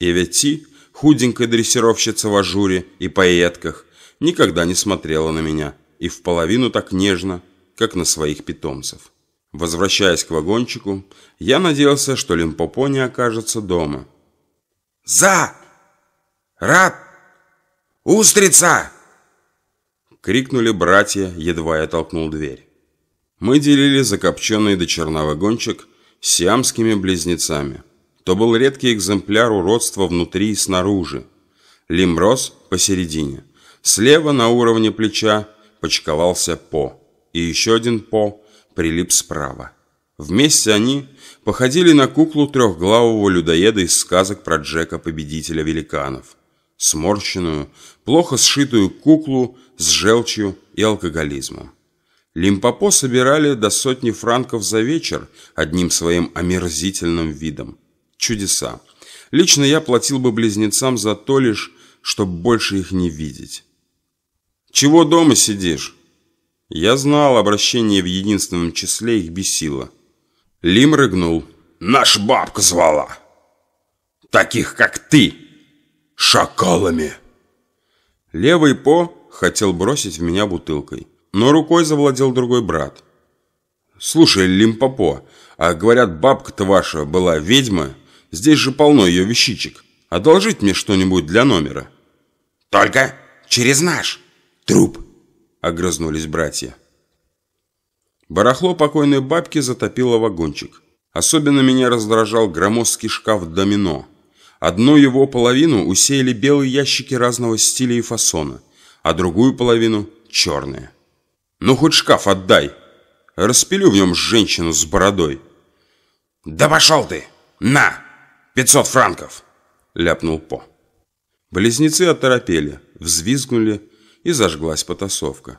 [SPEAKER 1] Эветти худенькая дрессировщица в ажуре и пайетках, никогда не смотрела на меня и в половину так нежно, как на своих питомцев. Возвращаясь к вагончику, я надеялся, что Лимпопо не окажется дома. «За! Рад! Устрица!» Крикнули братья, едва я толкнул дверь. Мы делили закопченный до черна вагончик с сиамскими близнецами – то был редкий экземпляр уродства внутри и снаружи. Лимрос посередине. Слева на уровне плеча почковался По, и еще один По прилип справа. Вместе они походили на куклу трехглавого людоеда из сказок про Джека, победителя великанов. Сморщенную, плохо сшитую куклу с желчью и алкоголизмом. Лимпопо собирали до сотни франков за вечер одним своим омерзительным видом чудеса. Лично я платил бы близнецам за то лишь, чтобы больше их не видеть. «Чего дома сидишь?» Я знал, обращение в единственном числе их бесило. Лим рыгнул. «Наш бабка звала! Таких, как ты! Шакалами!» Левый По хотел бросить в меня бутылкой, но рукой завладел другой брат. «Слушай, Лимпопо, а говорят, бабка-то ваша была ведьма Здесь же полно ее вещичек. Одолжить мне что-нибудь для номера». «Только через наш труп», — огрызнулись братья. Барахло покойной бабки затопило вагончик. Особенно меня раздражал громоздкий шкаф домино. Одну его половину усеяли белые ящики разного стиля и фасона, а другую половину — черные. «Ну, хоть шкаф отдай! Распилю в нем женщину с бородой!» «Да пошел ты! На!» Пятьсот франков!» — ляпнул По. Близнецы оторопели, взвизгнули, и зажглась потасовка.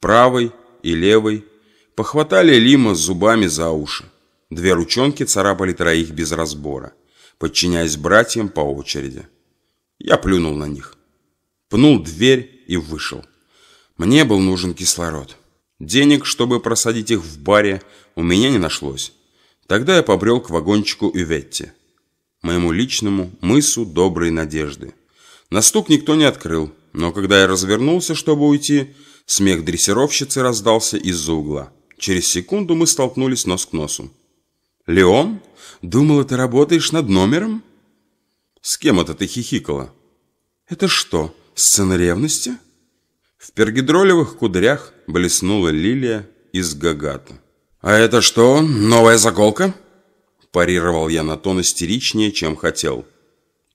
[SPEAKER 1] Правой и левой похватали Лима с зубами за уши. Две ручонки царапали троих без разбора, подчиняясь братьям по очереди. Я плюнул на них. Пнул дверь и вышел. Мне был нужен кислород. Денег, чтобы просадить их в баре, у меня не нашлось. Тогда я побрел к вагончику Юветти моему личному мысу доброй надежды. На стук никто не открыл, но когда я развернулся, чтобы уйти, смех дрессировщицы раздался из-за угла. Через секунду мы столкнулись нос к носу. «Леон, думала, ты работаешь над номером?» «С кем это ты хихикала?» «Это что, сцена ревности?» В пергидролевых кудрях блеснула лилия из гагата. «А это что, новая заколка?» Парировал я на тон истеричнее, чем хотел.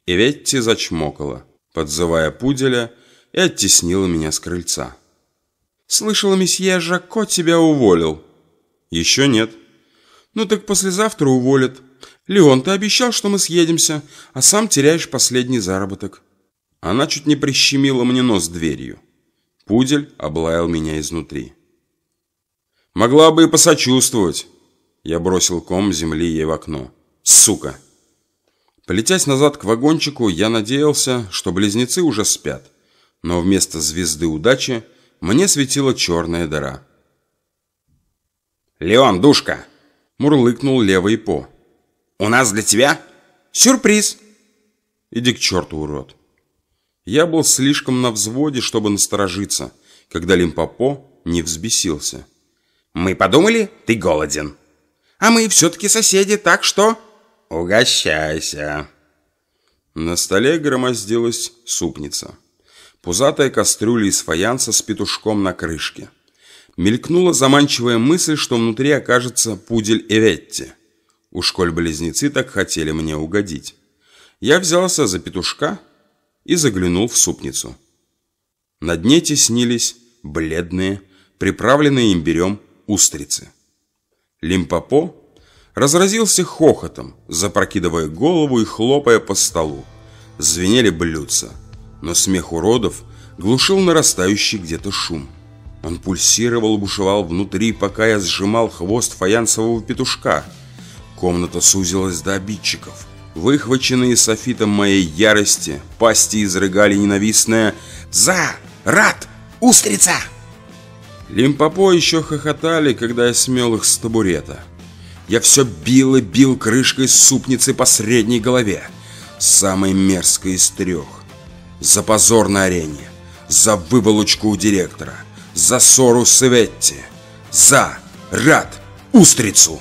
[SPEAKER 1] И Ветти зачмокала, подзывая пуделя, и оттеснила меня с крыльца. «Слышала, месье Жако тебя уволил?» «Еще нет». «Ну так послезавтра уволят. Леон, ты обещал, что мы съедемся, а сам теряешь последний заработок». Она чуть не прищемила мне нос дверью. Пудель облаял меня изнутри. «Могла бы и посочувствовать». Я бросил ком земли ей в окно. «Сука!» Полетясь назад к вагончику, я надеялся, что близнецы уже спят. Но вместо звезды удачи мне светила черная дыра.
[SPEAKER 2] «Леон, душка!»
[SPEAKER 1] – мурлыкнул левый по.
[SPEAKER 2] «У нас для тебя сюрприз!»
[SPEAKER 1] «Иди к черту, урод!» Я был слишком на взводе, чтобы насторожиться, когда Лимпопо не взбесился.
[SPEAKER 2] «Мы подумали, ты голоден. А мы все-таки соседи, так что угощайся!»
[SPEAKER 1] На столе громоздилась супница. Пузатая кастрюля из фаянса с петушком на крышке. Мелькнула заманчивая мысль, что внутри окажется пудель Эветти. Уж коль близнецы так хотели мне угодить. Я взялся за петушка и заглянул в супницу. На дне теснились бледные, приправленные имбирем устрицы. Лимпопо разразился хохотом, запрокидывая голову и хлопая по столу. Звенели блюдца – но смех уродов глушил нарастающий где-то шум. Он пульсировал бушевал внутри, пока я сжимал хвост фаянсового петушка. Комната сузилась до обидчиков. Выхваченные софитом моей ярости, пасти изрыгали ненавистное «За! Рад! Устрица!» Лимпопо еще хохотали, когда я смел их с табурета. Я все бил и бил крышкой супницы по средней голове, самой мерзкой из трех. За позор на арене, за выволочку у директора, за ссору с Иветти, за рад устрицу.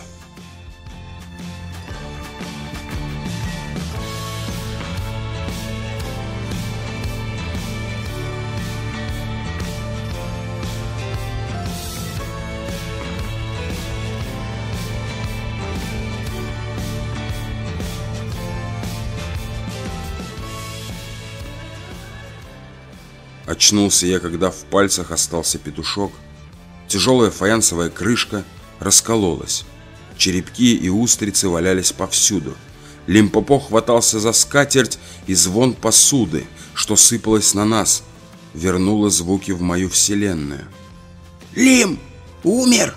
[SPEAKER 1] Очнулся я, когда в пальцах остался петушок. Тяжелая фаянсовая крышка раскололась. Черепки и устрицы валялись повсюду. Лимпопо хватался за скатерть, и звон посуды, что сыпалось на нас, вернуло звуки в мою вселенную.
[SPEAKER 2] «Лим! Умер!»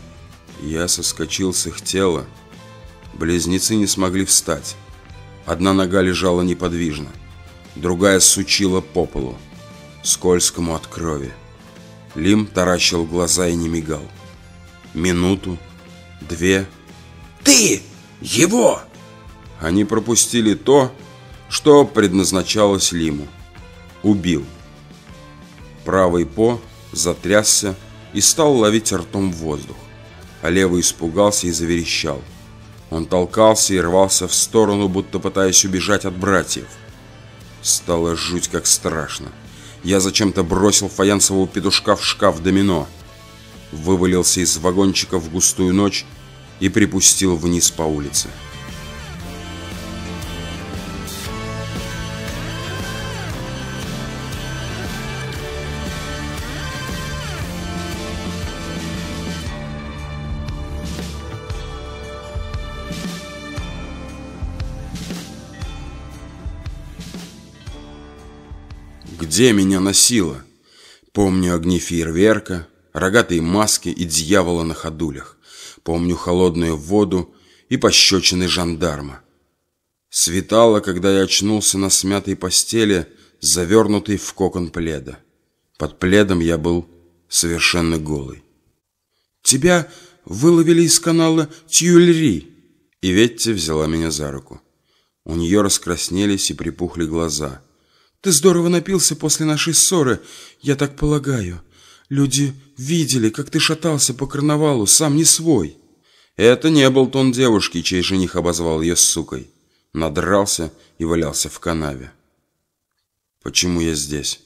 [SPEAKER 1] Я соскочил с их тела. Близнецы не смогли встать. Одна нога лежала неподвижно, другая сучила по полу скользкому от крови. Лим таращил глаза и не мигал. Минуту, две.
[SPEAKER 2] «Ты! Его!»
[SPEAKER 1] Они пропустили то, что предназначалось Лиму. Убил. Правый По затрясся и стал ловить ртом воздух, а левый испугался и заверещал. Он толкался и рвался в сторону, будто пытаясь убежать от братьев. Стало жуть как страшно. Я зачем-то бросил фаянсового петушка в шкаф домино, вывалился из вагончика в густую ночь и припустил вниз по улице. Где меня носило? Помню огни фейерверка, рогатые маски и дьявола на ходулях. Помню холодную воду и пощечины жандарма. Светало, когда я очнулся на смятой постели, завернутый в кокон пледа. Под пледом я был совершенно голый. «Тебя выловили из канала Тюльри!» И Ветти взяла меня за руку. У нее раскраснелись и припухли глаза – ты здорово напился после нашей ссоры, я так полагаю. Люди видели, как ты шатался по карнавалу, сам не свой. Это не был тон девушки, чей жених обозвал ее сукой. Надрался и валялся в канаве. Почему я здесь?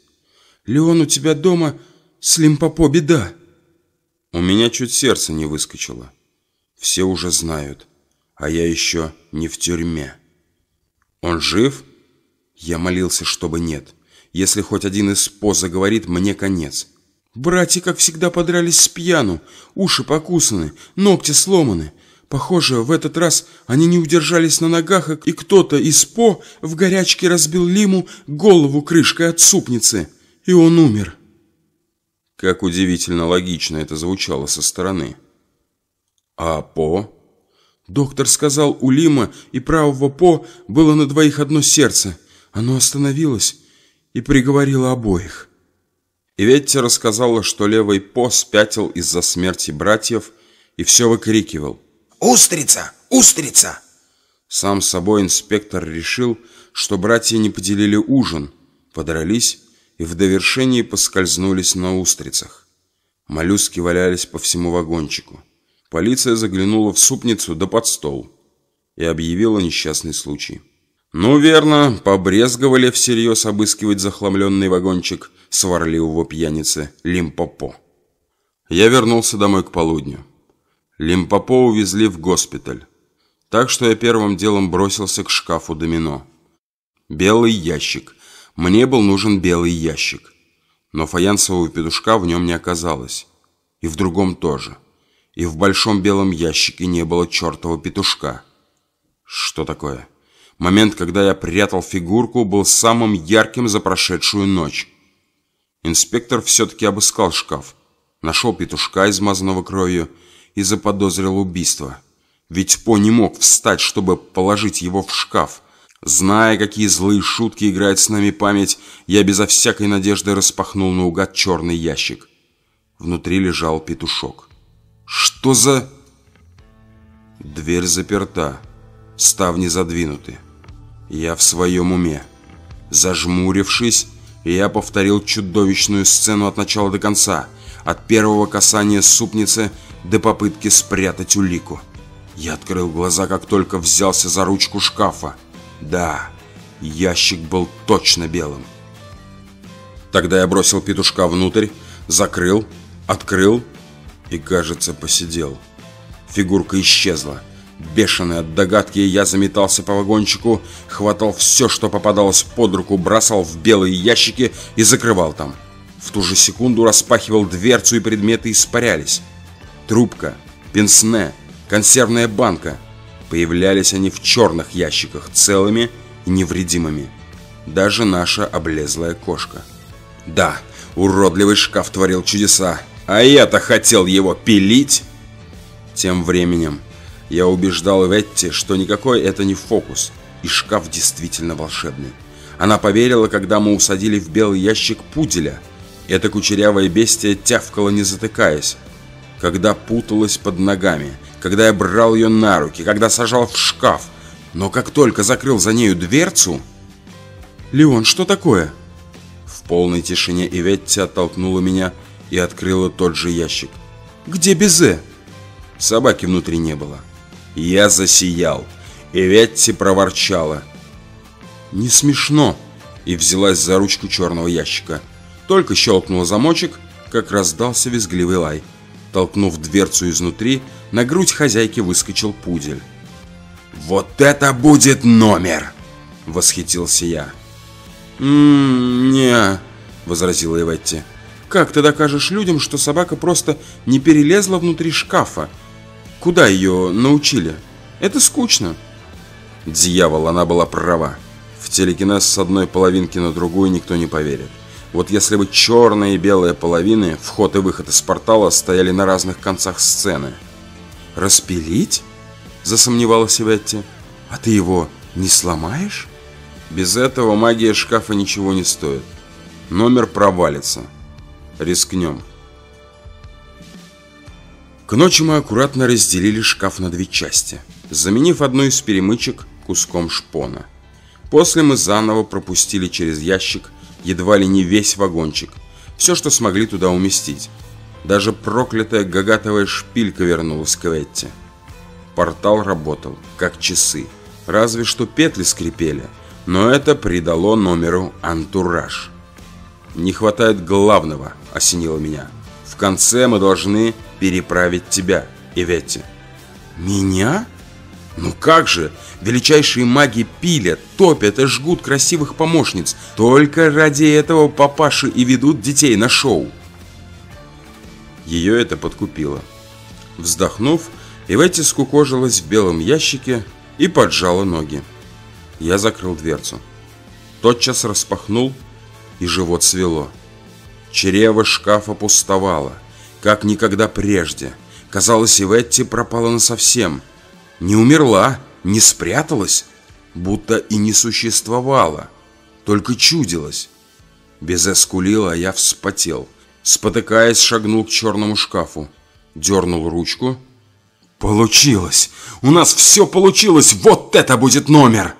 [SPEAKER 1] Леон, у тебя дома с Лимпопо беда. У меня чуть сердце не выскочило. Все уже знают, а я еще не в тюрьме. Он жив? Я молился, чтобы нет. Если хоть один из По заговорит, мне конец. Братья, как всегда, подрались с пьяну. Уши покусаны, ногти сломаны. Похоже, в этот раз они не удержались на ногах, и кто-то из По в горячке разбил Лиму голову крышкой от супницы, и он умер. Как удивительно логично это звучало со стороны. А По? Доктор сказал, у Лима и правого По было на двоих одно сердце. Оно остановилось и приговорило обоих. И Ветти рассказала, что левый По спятил из-за смерти братьев и все выкрикивал.
[SPEAKER 2] «Устрица! Устрица!»
[SPEAKER 1] Сам собой инспектор решил, что братья не поделили ужин, подрались и в довершении поскользнулись на устрицах. Моллюски валялись по всему вагончику. Полиция заглянула в супницу да под стол и объявила несчастный случай. Ну, верно, побрезговали всерьез обыскивать захламленный вагончик сварливого пьяницы Лимпопо. Я вернулся домой к полудню. Лимпопо увезли в госпиталь, так что я первым делом бросился к шкафу домино. Белый ящик. Мне был нужен белый ящик. Но фаянсового петушка в нем не оказалось. И в другом тоже. И в большом белом ящике не было чертова петушка. Что такое? Момент, когда я прятал фигурку, был самым ярким за прошедшую ночь. Инспектор все-таки обыскал шкаф. Нашел петушка, измазанного кровью, и заподозрил убийство. Ведь По не мог встать, чтобы положить его в шкаф. Зная, какие злые шутки играет с нами память, я безо всякой надежды распахнул наугад черный ящик. Внутри лежал петушок. Что за... Дверь заперта, ставни задвинуты. Я в своем уме. Зажмурившись, я повторил чудовищную сцену от начала до конца, от первого касания супницы до попытки спрятать улику. Я открыл глаза, как только взялся за ручку шкафа. Да, ящик был точно белым. Тогда я бросил петушка внутрь, закрыл, открыл и, кажется, посидел. Фигурка исчезла. Бешеный от догадки, я заметался по вагончику, хватал все, что попадалось под руку, бросал в белые ящики и закрывал там. В ту же секунду распахивал дверцу, и предметы испарялись. Трубка, пенсне, консервная банка. Появлялись они в черных ящиках, целыми и невредимыми. Даже наша облезлая кошка. Да, уродливый шкаф творил чудеса, а я-то хотел его пилить. Тем временем я убеждал Ветти, что никакой это не фокус, и шкаф действительно волшебный. Она поверила, когда мы усадили в белый ящик пуделя. Это кучерявое бестие тявкало, не затыкаясь. Когда путалась под ногами, когда я брал ее на руки, когда сажал в шкаф. Но как только закрыл за нею дверцу... «Леон, что такое?» В полной тишине Иветти оттолкнула меня и открыла тот же ящик. «Где Безе?» Собаки внутри не было. Я засиял. И Ветти проворчала. «Не смешно!» И взялась за ручку черного ящика. Только щелкнул замочек, как раздался визгливый лай. Толкнув дверцу изнутри, на грудь хозяйки выскочил пудель. «Вот это будет номер!» — восхитился я. «М-м, не возразила Иветти. «Как ты докажешь людям, что собака просто не перелезла внутри шкафа, Куда ее научили? Это скучно. Дьявол, она была права. В телекинез с одной половинки на другую никто не поверит. Вот если бы черная и белая половины, вход и выход из портала стояли на разных концах сцены. «Распилить?» – засомневалась Ветти. «А ты его не сломаешь?» «Без этого магия шкафа ничего не стоит. Номер провалится. Рискнем». К ночи мы аккуратно разделили шкаф на две части, заменив одну из перемычек куском шпона. После мы заново пропустили через ящик едва ли не весь вагончик, Все, что смогли туда уместить. Даже проклятая гагатовая шпилька вернулась к Ветте. Портал работал, как часы. Разве что петли скрипели, но это придало номеру антураж. «Не хватает главного», — осенило меня. «В конце мы должны переправить тебя, Иветти». «Меня?» «Ну как же! Величайшие маги пилят, топят и жгут красивых помощниц. Только ради этого папаши и ведут детей на шоу». Ее это подкупило. Вздохнув, Иветти скукожилась в белом ящике и поджала ноги. Я закрыл дверцу. Тотчас распахнул, и живот свело. Чрево шкафа пустовало, как никогда прежде. Казалось, Иветти пропала насовсем. Не умерла, не спряталась, будто и не существовала, только чудилась. Безе скулила, а я вспотел. Спотыкаясь, шагнул к черному шкафу. Дернул ручку. «Получилось! У нас все получилось! Вот это будет номер!»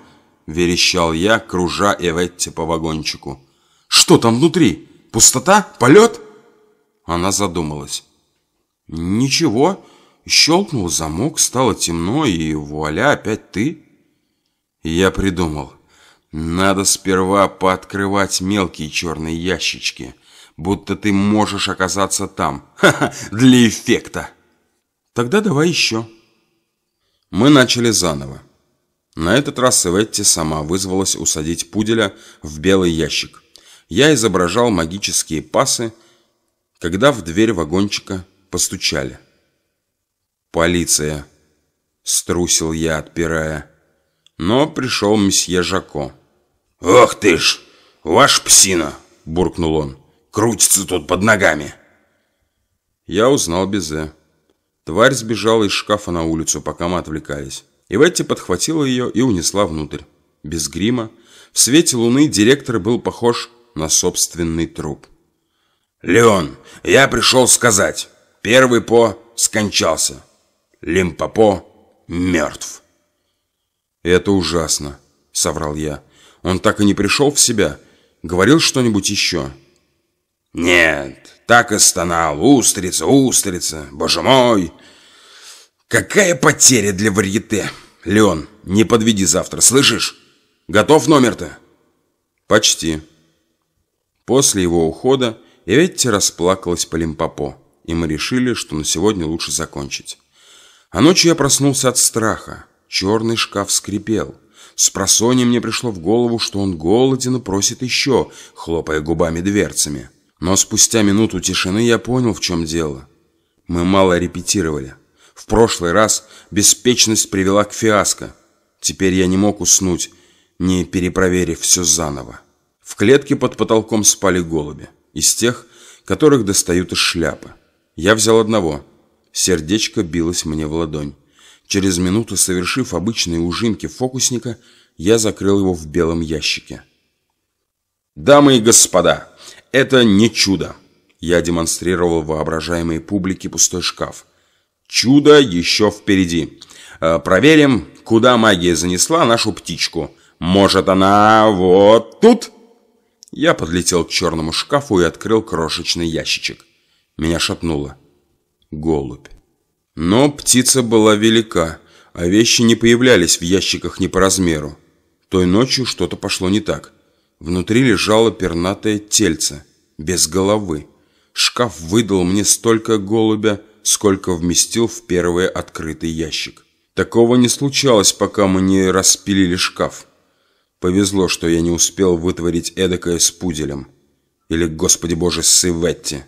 [SPEAKER 1] Верещал я, кружа Эветти по вагончику. «Что там внутри? Пустота? Полет?» Она задумалась. «Ничего». Щелкнул замок, стало темно, и вуаля, опять ты. Я придумал. Надо сперва пооткрывать мелкие черные ящички, будто ты можешь оказаться там. Ха-ха, для эффекта. Тогда давай еще. Мы начали заново. На этот раз Светти сама вызвалась усадить пуделя в белый ящик. Я изображал магические пасы, когда в дверь вагончика постучали. «Полиция!» — струсил я, отпирая. Но пришел месье Жако.
[SPEAKER 2] «Ох ты ж, ваш псина!» — буркнул он. «Крутится тут под ногами!»
[SPEAKER 1] Я узнал Безе. Тварь сбежала из шкафа на улицу, пока мы отвлекались. Иветти подхватила ее и унесла внутрь. Без грима, в свете луны директор был похож на собственный труп.
[SPEAKER 2] «Леон, я пришел сказать. Первый по скончался. Лимпопо мертв.
[SPEAKER 1] «Это ужасно», — соврал я. «Он так и не пришел в себя. Говорил что-нибудь еще?»
[SPEAKER 2] «Нет, так и стонал. Устрица, устрица, боже мой!» «Какая потеря для варьете!» «Леон, не подведи завтра, слышишь? Готов номер-то?»
[SPEAKER 1] «Почти». После его ухода Эветти расплакалась по Лимпопо, и мы решили, что на сегодня лучше закончить. А ночью я проснулся от страха. Черный шкаф скрипел. С просонья мне пришло в голову, что он голоден и просит еще, хлопая губами дверцами. Но спустя минуту тишины я понял, в чем дело. Мы мало репетировали. В прошлый раз беспечность привела к фиаско. Теперь я не мог уснуть, не перепроверив все заново. В клетке под потолком спали голуби. Из тех, которых достают из шляпы. Я взял одного – Сердечко билось мне в ладонь. Через минуту, совершив обычные ужинки фокусника, я закрыл его в белом ящике.
[SPEAKER 2] «Дамы и господа, это не чудо!»
[SPEAKER 1] Я демонстрировал воображаемой публике пустой шкаф. «Чудо еще впереди. Э, проверим, куда магия занесла нашу птичку. Может, она вот тут?» Я подлетел к черному шкафу и открыл крошечный ящичек. Меня шатнуло голубь. Но птица была велика, а вещи не появлялись в ящиках не по размеру. Той ночью что-то пошло не так. Внутри лежало пернатое тельце, без головы. Шкаф выдал мне столько голубя, сколько вместил в первый открытый ящик. Такого не случалось, пока мы не распилили шкаф. Повезло, что я не успел вытворить эдакое с пуделем. Или, господи боже, с Иветти.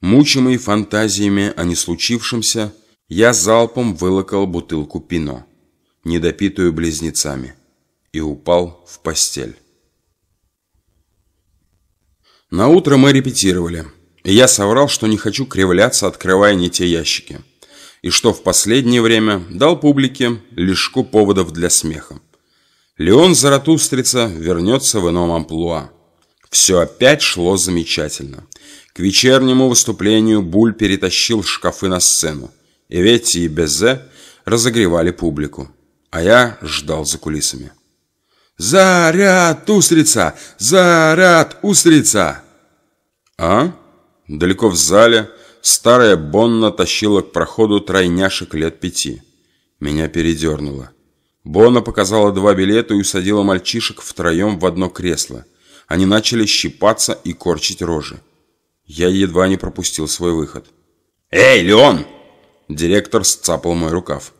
[SPEAKER 1] Мучимый фантазиями о неслучившемся, я залпом вылокал бутылку пино, недопитую близнецами, и упал в постель. На утро мы репетировали, и я соврал, что не хочу кривляться, открывая не те ящики, и что в последнее время дал публике лишку поводов для смеха. Леон Заратустрица вернется в ином амплуа. Все опять шло замечательно. К вечернему выступлению Буль перетащил шкафы на сцену. И Ветти и Безе разогревали публику, а я ждал за кулисами. «Заряд, устрица! Заряд, устрица!» А? Далеко в зале старая Бонна тащила к проходу тройняшек лет пяти. Меня передернуло. Бонна показала два билета и усадила мальчишек втроем в одно кресло. Они начали щипаться и корчить рожи. Я едва не пропустил свой выход.
[SPEAKER 2] «Эй, Леон!»
[SPEAKER 1] Директор сцапал мой рукав.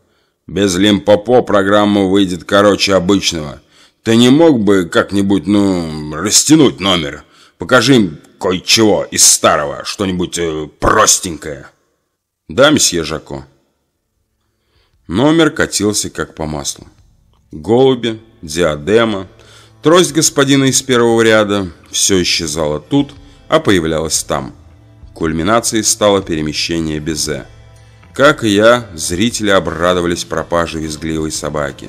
[SPEAKER 2] «Без Лимпопо программа выйдет короче обычного. Ты не мог бы как-нибудь, ну, растянуть номер? Покажи им кое-чего из старого, что-нибудь э, простенькое».
[SPEAKER 1] «Да, месье Жако». Номер катился как по маслу голуби, диадема, трость господина из первого ряда – все исчезало тут, а появлялось там. Кульминацией стало перемещение Безе. Как и я, зрители обрадовались пропаже визгливой собаки.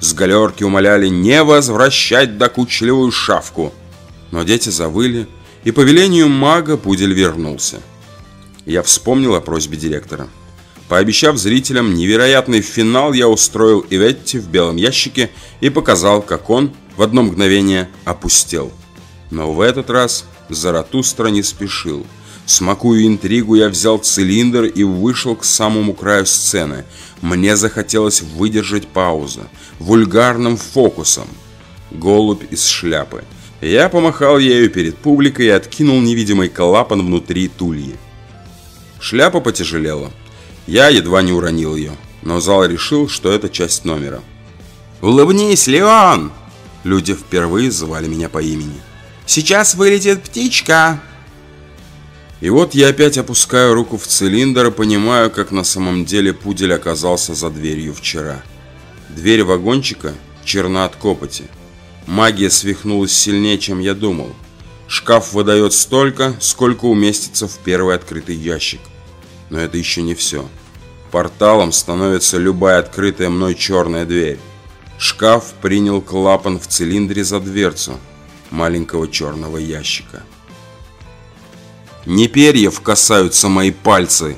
[SPEAKER 1] С галерки умоляли не возвращать докучливую шавку. Но дети завыли, и по велению мага пудель вернулся. Я вспомнил о просьбе директора. Пообещав зрителям невероятный финал, я устроил Иветти в белом ящике и показал, как он в одно мгновение опустел. Но в этот раз Заратустра не спешил. Смакуя интригу, я взял цилиндр и вышел к самому краю сцены. Мне захотелось выдержать паузу. Вульгарным фокусом. Голубь из шляпы. Я помахал ею перед публикой и откинул невидимый клапан внутри тульи. Шляпа потяжелела. Я едва не уронил ее, но зал решил, что это часть номера.
[SPEAKER 4] «Улыбнись, Леон!»
[SPEAKER 1] Люди впервые звали меня по имени.
[SPEAKER 4] «Сейчас вылетит птичка!»
[SPEAKER 1] И вот я опять опускаю руку в цилиндр и понимаю, как на самом деле пудель оказался за дверью вчера. Дверь вагончика черна от копоти. Магия свихнулась сильнее, чем я думал. Шкаф выдает столько, сколько уместится в первый открытый ящик. Но это еще не все. Порталом становится любая открытая мной черная дверь. Шкаф принял клапан в цилиндре за дверцу маленького черного ящика. Не перьев касаются мои пальцы.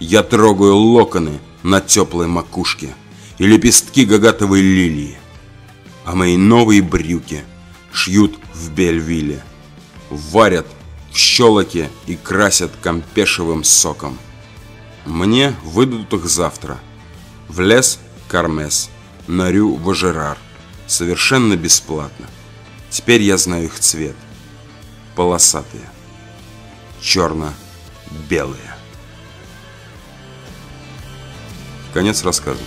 [SPEAKER 1] Я трогаю локоны на теплой макушке и лепестки гагатовой лилии. А мои новые брюки шьют в Бельвилле, варят в щелоке и красят кампешевым соком. Мне выдадут их завтра. В лес Кармес, на Рю Важерар. Совершенно бесплатно. Теперь я знаю их цвет. Полосатые. Черно-белые. Конец рассказа.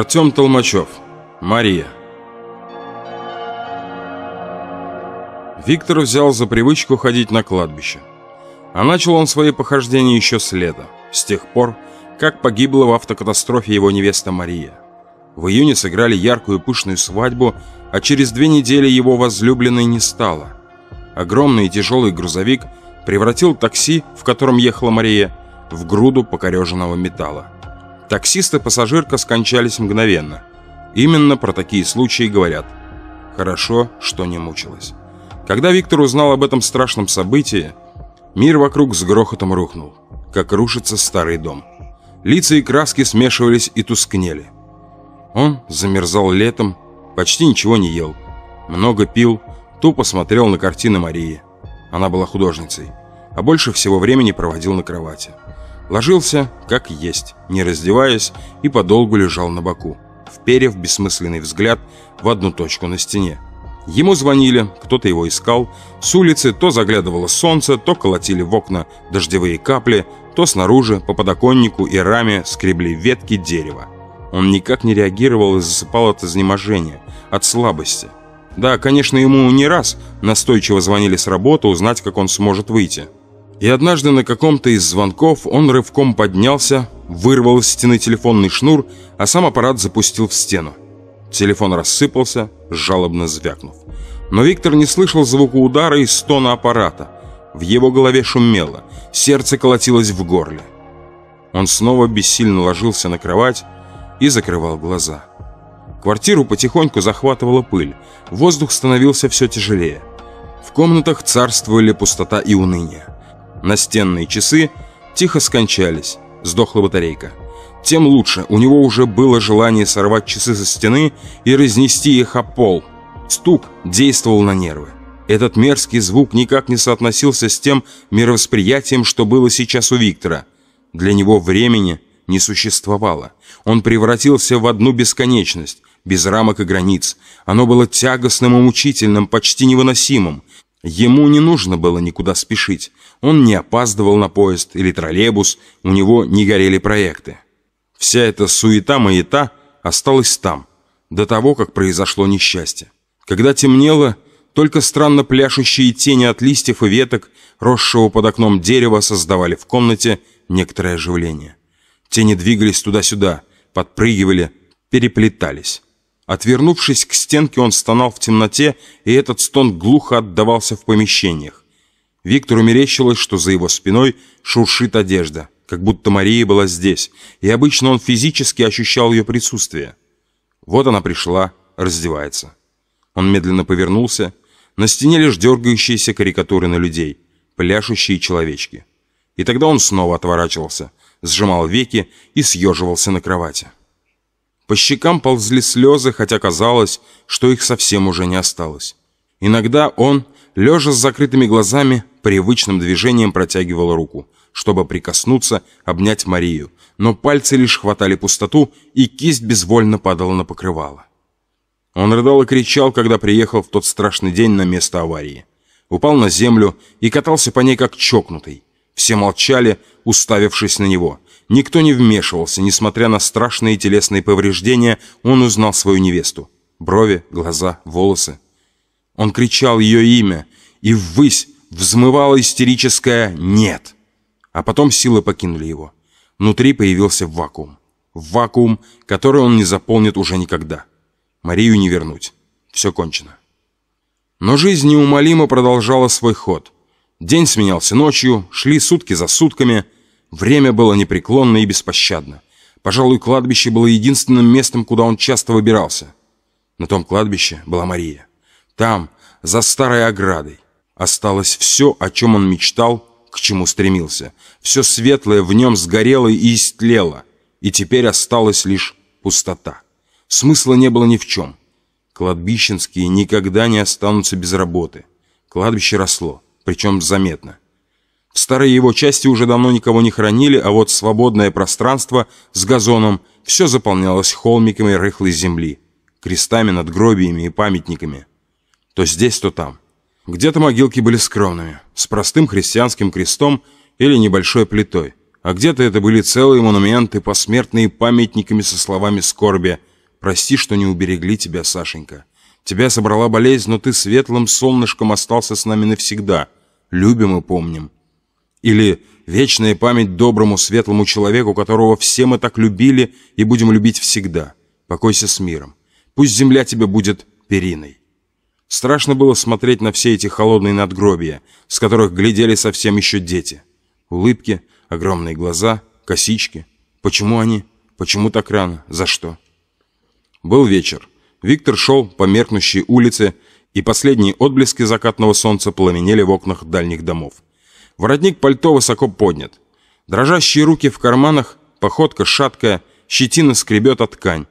[SPEAKER 1] Артем Толмачев. Мария. Виктор взял за привычку ходить на кладбище. А начал он свои похождения еще с лета, с тех пор, как погибла в автокатастрофе его невеста Мария. В июне сыграли яркую пышную свадьбу, а через две недели его возлюбленной не стало. Огромный и тяжелый грузовик превратил такси, в котором ехала Мария, в груду покореженного металла. Таксист и пассажирка скончались мгновенно. Именно про такие случаи говорят. Хорошо, что не мучилась. Когда Виктор узнал об этом страшном событии, мир вокруг с грохотом рухнул, как рушится старый дом. Лица и краски смешивались и тускнели. Он замерзал летом, почти ничего не ел. Много пил, тупо смотрел на картины Марии. Она была художницей, а больше всего времени проводил на кровати. Ложился, как есть, не раздеваясь, и подолгу лежал на боку, вперев бессмысленный взгляд в одну точку на стене. Ему звонили, кто-то его искал. С улицы то заглядывало солнце, то колотили в окна дождевые капли, то снаружи по подоконнику и раме скребли ветки дерева. Он никак не реагировал и засыпал от изнеможения, от слабости. Да, конечно, ему не раз настойчиво звонили с работы узнать, как он сможет выйти. И однажды на каком-то из звонков он рывком поднялся, вырвал из стены телефонный шнур, а сам аппарат запустил в стену. Телефон рассыпался, жалобно звякнув. Но Виктор не слышал звука удара и стона аппарата. В его голове шумело, сердце колотилось в горле. Он снова бессильно ложился на кровать и закрывал глаза. Квартиру потихоньку захватывала пыль, воздух становился все тяжелее. В комнатах царствовали пустота и уныние. Настенные часы тихо скончались, сдохла батарейка. Тем лучше, у него уже было желание сорвать часы со стены и разнести их о пол. Стук действовал на нервы. Этот мерзкий звук никак не соотносился с тем мировосприятием, что было сейчас у Виктора. Для него времени не существовало. Он превратился в одну бесконечность, без рамок и границ. Оно было тягостным и мучительным, почти невыносимым. Ему не нужно было никуда спешить. Он не опаздывал на поезд или троллейбус, у него не горели проекты. Вся эта суета-маята осталась там, до того, как произошло несчастье. Когда темнело, только странно пляшущие тени от листьев и веток, росшего под окном дерева, создавали в комнате некоторое оживление. Тени двигались туда-сюда, подпрыгивали, переплетались. Отвернувшись к стенке, он стонал в темноте, и этот стон глухо отдавался в помещениях. Виктору мерещилось, что за его спиной шуршит одежда, как будто Мария была здесь, и обычно он физически ощущал ее присутствие. Вот она пришла, раздевается. Он медленно повернулся. На стене лишь дергающиеся карикатуры на людей, пляшущие человечки. И тогда он снова отворачивался, сжимал веки и съеживался на кровати. По щекам ползли слезы, хотя казалось, что их совсем уже не осталось. Иногда он, лежа с закрытыми глазами, привычным движением протягивал руку, чтобы прикоснуться, обнять Марию, но пальцы лишь хватали пустоту, и кисть безвольно падала на покрывало. Он рыдал и кричал, когда приехал в тот страшный день на место аварии. Упал на землю и катался по ней как чокнутый. Все молчали, уставившись на него. Никто не вмешивался, несмотря на страшные телесные повреждения, он узнал свою невесту. Брови, глаза, волосы. Он кричал ее имя, и ввысь взмывало истерическое «нет». А потом силы покинули его. Внутри появился вакуум. Вакуум, который он не заполнит уже никогда. Марию не вернуть. Все кончено. Но жизнь неумолимо продолжала свой ход – День сменялся ночью, шли сутки за сутками. Время было непреклонно и беспощадно. Пожалуй, кладбище было единственным местом, куда он часто выбирался. На том кладбище была Мария. Там, за старой оградой, осталось все, о чем он мечтал, к чему стремился. Все светлое в нем сгорело и истлело, и теперь осталась лишь пустота. Смысла не было ни в чем. Кладбищенские никогда не останутся без работы. Кладбище росло причем заметно. В старой его части уже давно никого не хранили, а вот свободное пространство с газоном все заполнялось холмиками рыхлой земли, крестами, надгробиями и памятниками. То здесь, то там. Где-то могилки были скромными, с простым христианским крестом или небольшой плитой, а где-то это были целые монументы, посмертные памятниками со словами скорби «Прости, что не уберегли тебя, Сашенька. Тебя собрала болезнь, но ты светлым солнышком остался с нами навсегда» любим и помним. Или вечная память доброму, светлому человеку, которого все мы так любили и будем любить всегда. покойся с миром. Пусть земля тебе будет периной. Страшно было смотреть на все эти холодные надгробия, с которых глядели совсем еще дети. Улыбки, огромные глаза, косички. Почему они? Почему так рано? За что? Был вечер. Виктор шел по меркнущей улице, и последние отблески закатного солнца пламенели в окнах дальних домов. Воротник пальто высоко поднят. Дрожащие руки в карманах, походка шаткая, щетина скребет от ткань.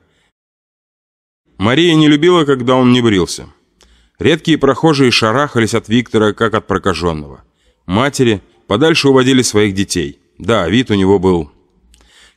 [SPEAKER 1] Мария не любила, когда он не брился. Редкие прохожие шарахались от Виктора, как от прокаженного. Матери подальше уводили своих детей. Да, вид у него был.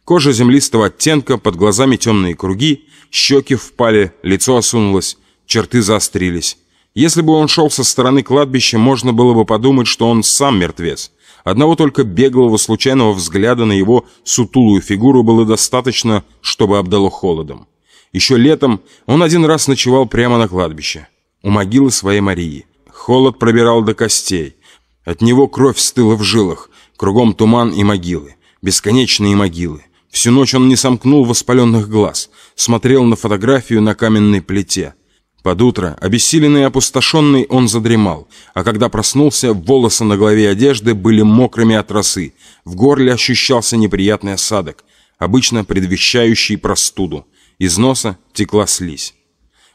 [SPEAKER 1] Кожа землистого оттенка, под глазами темные круги, щеки впали, лицо осунулось, черты заострились. Если бы он шел со стороны кладбища, можно было бы подумать, что он сам мертвец. Одного только беглого случайного взгляда на его сутулую фигуру было достаточно, чтобы обдало холодом. Еще летом он один раз ночевал прямо на кладбище у могилы своей Марии. Холод пробирал до костей. От него кровь стыла в жилах, кругом туман и могилы, бесконечные могилы. Всю ночь он не сомкнул воспаленных глаз, смотрел на фотографию на каменной плите. Под утро, обессиленный и опустошенный, он задремал, а когда проснулся, волосы на голове одежды были мокрыми от росы, в горле ощущался неприятный осадок, обычно предвещающий простуду. Из носа текла слизь.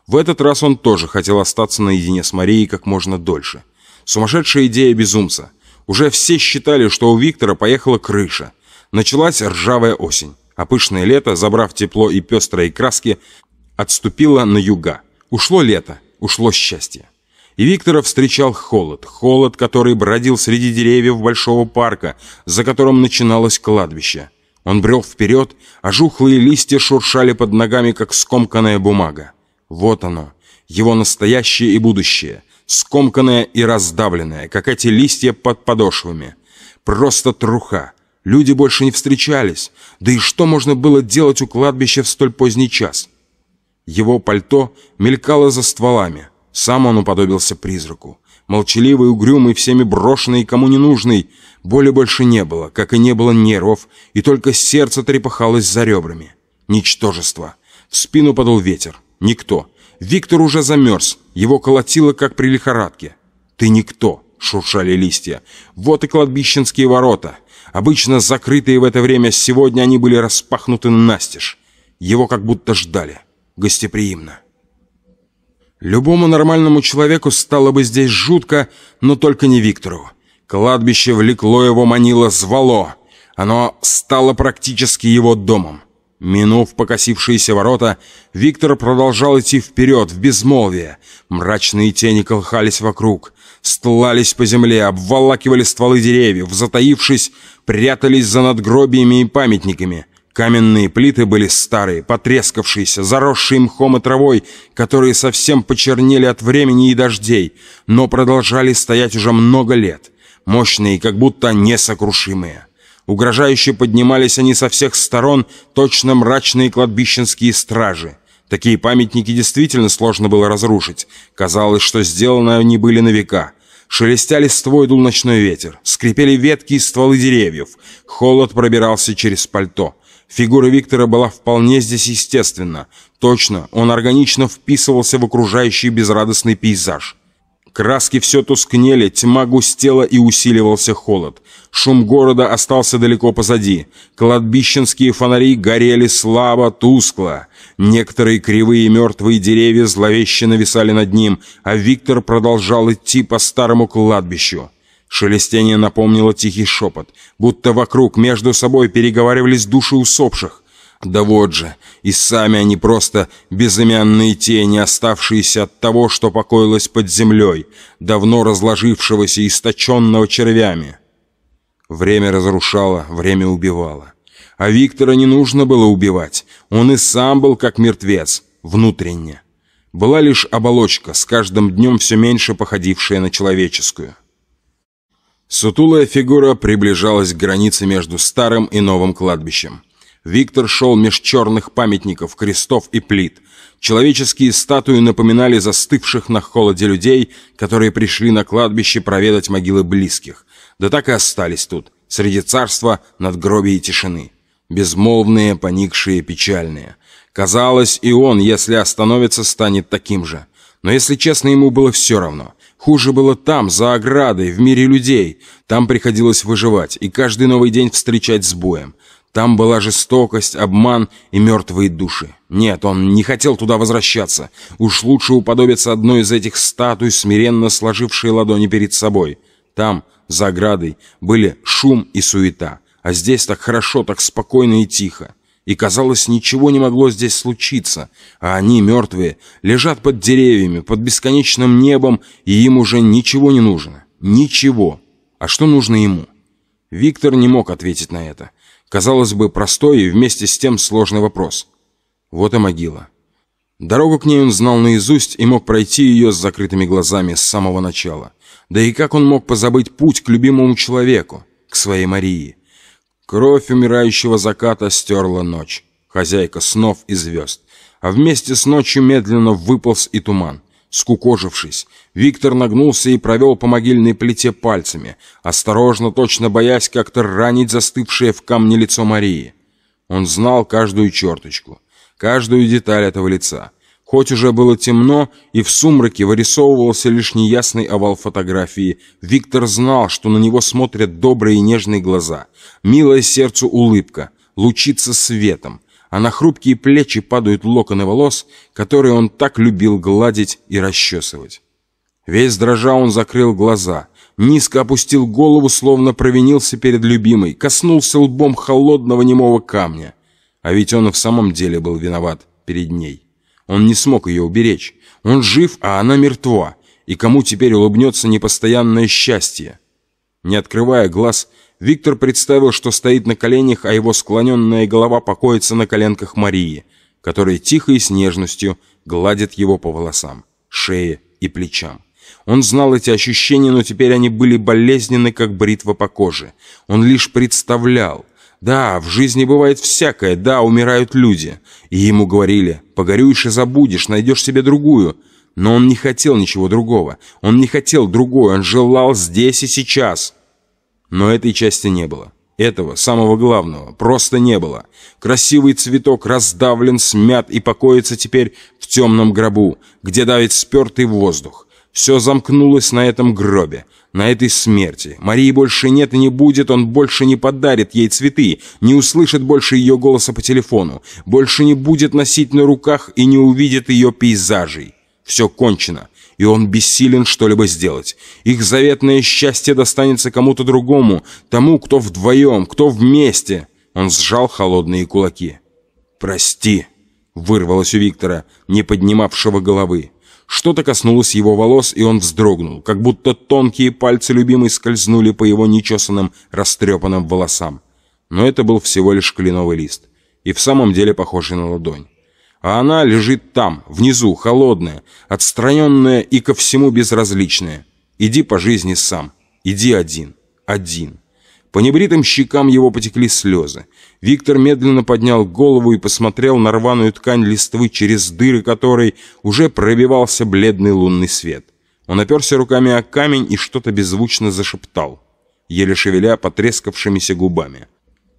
[SPEAKER 1] В этот раз он тоже хотел остаться наедине с Марией как можно дольше. Сумасшедшая идея безумца. Уже все считали, что у Виктора поехала крыша. Началась ржавая осень, а пышное лето, забрав тепло и пестрые краски, отступило на юга. Ушло лето, ушло счастье. И Виктора встречал холод, холод, который бродил среди деревьев большого парка, за которым начиналось кладбище. Он брел вперед, а жухлые листья шуршали под ногами, как скомканная бумага. Вот оно, его настоящее и будущее, скомканное и раздавленное, как эти листья под подошвами. Просто труха. Люди больше не встречались. Да и что можно было делать у кладбища в столь поздний час? Его пальто мелькало за стволами. Сам он уподобился призраку. Молчаливый, угрюмый, всеми брошенный, кому не нужный. Боли больше не было, как и не было нервов, и только сердце трепыхалось за ребрами. Ничтожество. В спину подул ветер. Никто. Виктор уже замерз. Его колотило, как при лихорадке. «Ты никто!» — шуршали листья. «Вот и кладбищенские ворота. Обычно закрытые в это время, сегодня они были распахнуты настежь. Его как будто ждали. Гостеприимно. Любому нормальному человеку стало бы здесь жутко, но только не Виктору. Кладбище влекло его, манило, звало. Оно стало практически его домом. Минув покосившиеся ворота, Виктор продолжал идти вперед, в безмолвие. Мрачные тени колыхались вокруг, стлались по земле, обволакивали стволы деревьев, затаившись, прятались за надгробиями и памятниками. Каменные плиты были старые, потрескавшиеся, заросшие мхом и травой, которые совсем почернели от времени и дождей, но продолжали стоять уже много лет, мощные, как будто несокрушимые. Угрожающе поднимались они со всех сторон, точно мрачные кладбищенские стражи. Такие памятники действительно сложно было разрушить. Казалось, что сделаны они были на века. Шелестя листвой дул ночной ветер. Скрипели ветки и стволы деревьев. Холод пробирался через пальто. Фигура Виктора была вполне здесь естественна. Точно, он органично вписывался в окружающий безрадостный пейзаж. Краски все тускнели, тьма густела и усиливался холод. Шум города остался далеко позади. Кладбищенские фонари горели слабо, тускло. Некоторые кривые мертвые деревья зловеще нависали над ним, а Виктор продолжал идти по старому кладбищу. Шелестение напомнило тихий шепот, будто вокруг между собой переговаривались души усопших. Да вот же, и сами они просто безымянные тени, оставшиеся от того, что покоилось под землей, давно разложившегося и источенного червями. Время разрушало, время убивало. А Виктора не нужно было убивать, он и сам был как мертвец, внутренне. Была лишь оболочка, с каждым днем все меньше походившая на человеческую. Сутулая фигура приближалась к границе между старым и новым кладбищем. Виктор шел меж черных памятников, крестов и плит. Человеческие статуи напоминали застывших на холоде людей, которые пришли на кладбище проведать могилы близких. Да так и остались тут, среди царства, надгробий и тишины. Безмолвные, поникшие, печальные. Казалось, и он, если остановится, станет таким же. Но если честно, ему было все равно. Хуже было там, за оградой, в мире людей. Там приходилось выживать и каждый новый день встречать с боем. Там была жестокость, обман и мертвые души. Нет, он не хотел туда возвращаться. Уж лучше уподобиться одной из этих статуй, смиренно сложившей ладони перед собой. Там, за оградой, были шум и суета. А здесь так хорошо, так спокойно и тихо. И, казалось, ничего не могло здесь случиться. А они, мертвые, лежат под деревьями, под бесконечным небом, и им уже ничего не нужно. Ничего. А что нужно ему? Виктор не мог ответить на это. Казалось бы, простой и вместе с тем сложный вопрос. Вот и могила. Дорогу к ней он знал наизусть и мог пройти ее с закрытыми глазами с самого начала. Да и как он мог позабыть путь к любимому человеку, к своей Марии? Кровь умирающего заката стерла ночь, хозяйка снов и звезд. А вместе с ночью медленно выполз и туман. Скукожившись, Виктор нагнулся и провел по могильной плите пальцами, осторожно, точно боясь как-то ранить застывшее в камне лицо Марии. Он знал каждую черточку, каждую деталь этого лица. Хоть уже было темно, и в сумраке вырисовывался лишь неясный овал фотографии, Виктор знал, что на него смотрят добрые и нежные глаза, милая сердцу улыбка, лучится светом, а на хрупкие плечи падают локоны волос, которые он так любил гладить и расчесывать. Весь дрожа он закрыл глаза, низко опустил голову, словно провинился перед любимой, коснулся лбом холодного немого камня. А ведь он и в самом деле был виноват перед ней. Он не смог ее уберечь. Он жив, а она мертва. И кому теперь улыбнется непостоянное счастье? Не открывая глаз, Виктор представил, что стоит на коленях, а его склоненная голова покоится на коленках Марии, которая тихо и с нежностью гладит его по волосам, шее и плечам. Он знал эти ощущения, но теперь они были болезненны, как бритва по коже. Он лишь представлял. Да, в жизни бывает всякое, да, умирают люди. И ему говорили, погорюешь и забудешь, найдешь себе другую. Но он не хотел ничего другого. Он не хотел другой, он желал здесь и сейчас. Но этой части не было. Этого, самого главного, просто не было. Красивый цветок раздавлен, смят и покоится теперь в темном гробу, где давит спертый воздух. Все замкнулось на этом гробе, на этой смерти. Марии больше нет и не будет, он больше не подарит ей цветы, не услышит больше ее голоса по телефону, больше не будет носить на руках и не увидит ее пейзажей. Все кончено и он бессилен что-либо сделать. Их заветное счастье достанется кому-то другому, тому, кто вдвоем, кто вместе. Он сжал холодные кулаки. «Прости», — вырвалось у Виктора, не поднимавшего головы. Что-то коснулось его волос, и он вздрогнул, как будто тонкие пальцы любимой скользнули по его нечесанным, растрепанным волосам. Но это был всего лишь кленовый лист, и в самом деле похожий на ладонь. А она лежит там, внизу, холодная, отстраненная и ко всему безразличная. Иди по жизни сам. Иди один. Один. По небритым щекам его потекли слезы. Виктор медленно поднял голову и посмотрел на рваную ткань листвы, через дыры которой уже пробивался бледный лунный свет. Он оперся руками о камень и что-то беззвучно зашептал, еле шевеля потрескавшимися губами.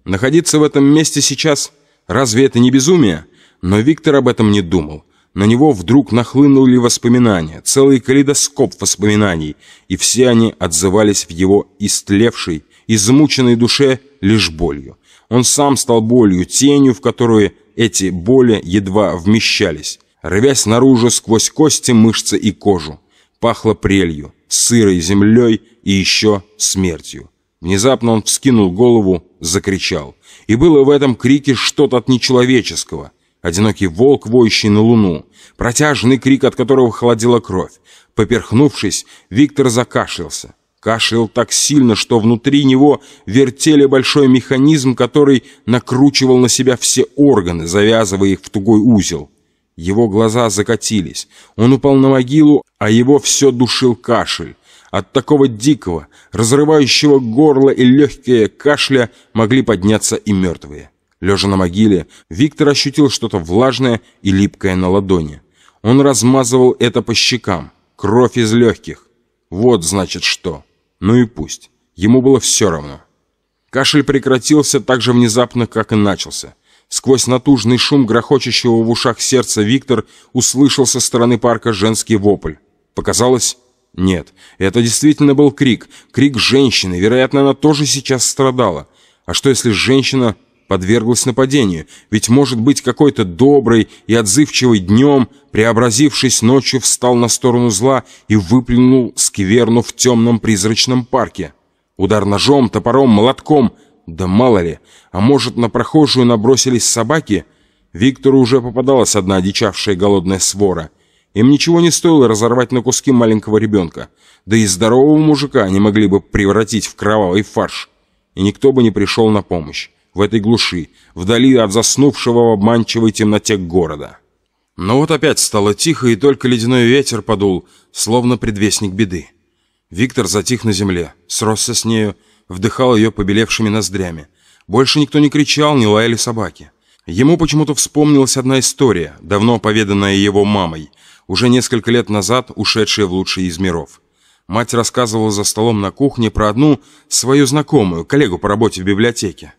[SPEAKER 1] Находиться в этом месте сейчас, разве это не безумие? Но Виктор об этом не думал. На него вдруг нахлынули воспоминания, целый калейдоскоп воспоминаний, и все они отзывались в его истлевшей, измученной душе лишь болью. Он сам стал болью, тенью, в которую эти боли едва вмещались, рвясь наружу сквозь кости, мышцы и кожу. Пахло прелью, сырой землей и еще смертью. Внезапно он вскинул голову, закричал. И было в этом крике что-то от нечеловеческого – Одинокий волк, воющий на луну, протяжный крик, от которого холодила кровь. Поперхнувшись, Виктор закашлялся. Кашлял так сильно, что внутри него вертели большой механизм, который накручивал на себя все органы, завязывая их в тугой узел. Его глаза закатились. Он упал на могилу, а его все душил кашель. От такого дикого, разрывающего горло и легкие кашля могли подняться и мертвые. Лежа на могиле, Виктор ощутил что-то влажное и липкое на ладони. Он размазывал это по щекам. Кровь из легких. Вот значит что. Ну и пусть. Ему было все равно. Кашель прекратился так же внезапно, как и начался. Сквозь натужный шум грохочущего в ушах сердца Виктор услышал со стороны парка женский вопль. Показалось? Нет, это действительно был крик. Крик женщины. Вероятно, она тоже сейчас страдала. А что, если женщина подверглась нападению? Ведь, может быть, какой-то добрый и отзывчивый днем, преобразившись ночью, встал на сторону зла и выплюнул скверну в темном призрачном парке. Удар ножом, топором, молотком. Да мало ли. А может, на прохожую набросились собаки? Виктору уже попадалась одна одичавшая голодная свора. Им ничего не стоило разорвать на куски маленького ребенка. Да и здорового мужика они могли бы превратить в кровавый фарш. И никто бы не пришел на помощь. В этой глуши, вдали от заснувшего в обманчивой темноте города. Но вот опять стало тихо, и только ледяной ветер подул, словно предвестник беды. Виктор затих на земле, сросся с нею, вдыхал ее побелевшими ноздрями. Больше никто не кричал, не лаяли собаки. Ему почему-то вспомнилась одна история, давно поведанная его мамой, уже несколько лет назад ушедшая в лучший из миров. Мать рассказывала за столом на кухне про одну свою знакомую, коллегу по работе в библиотеке.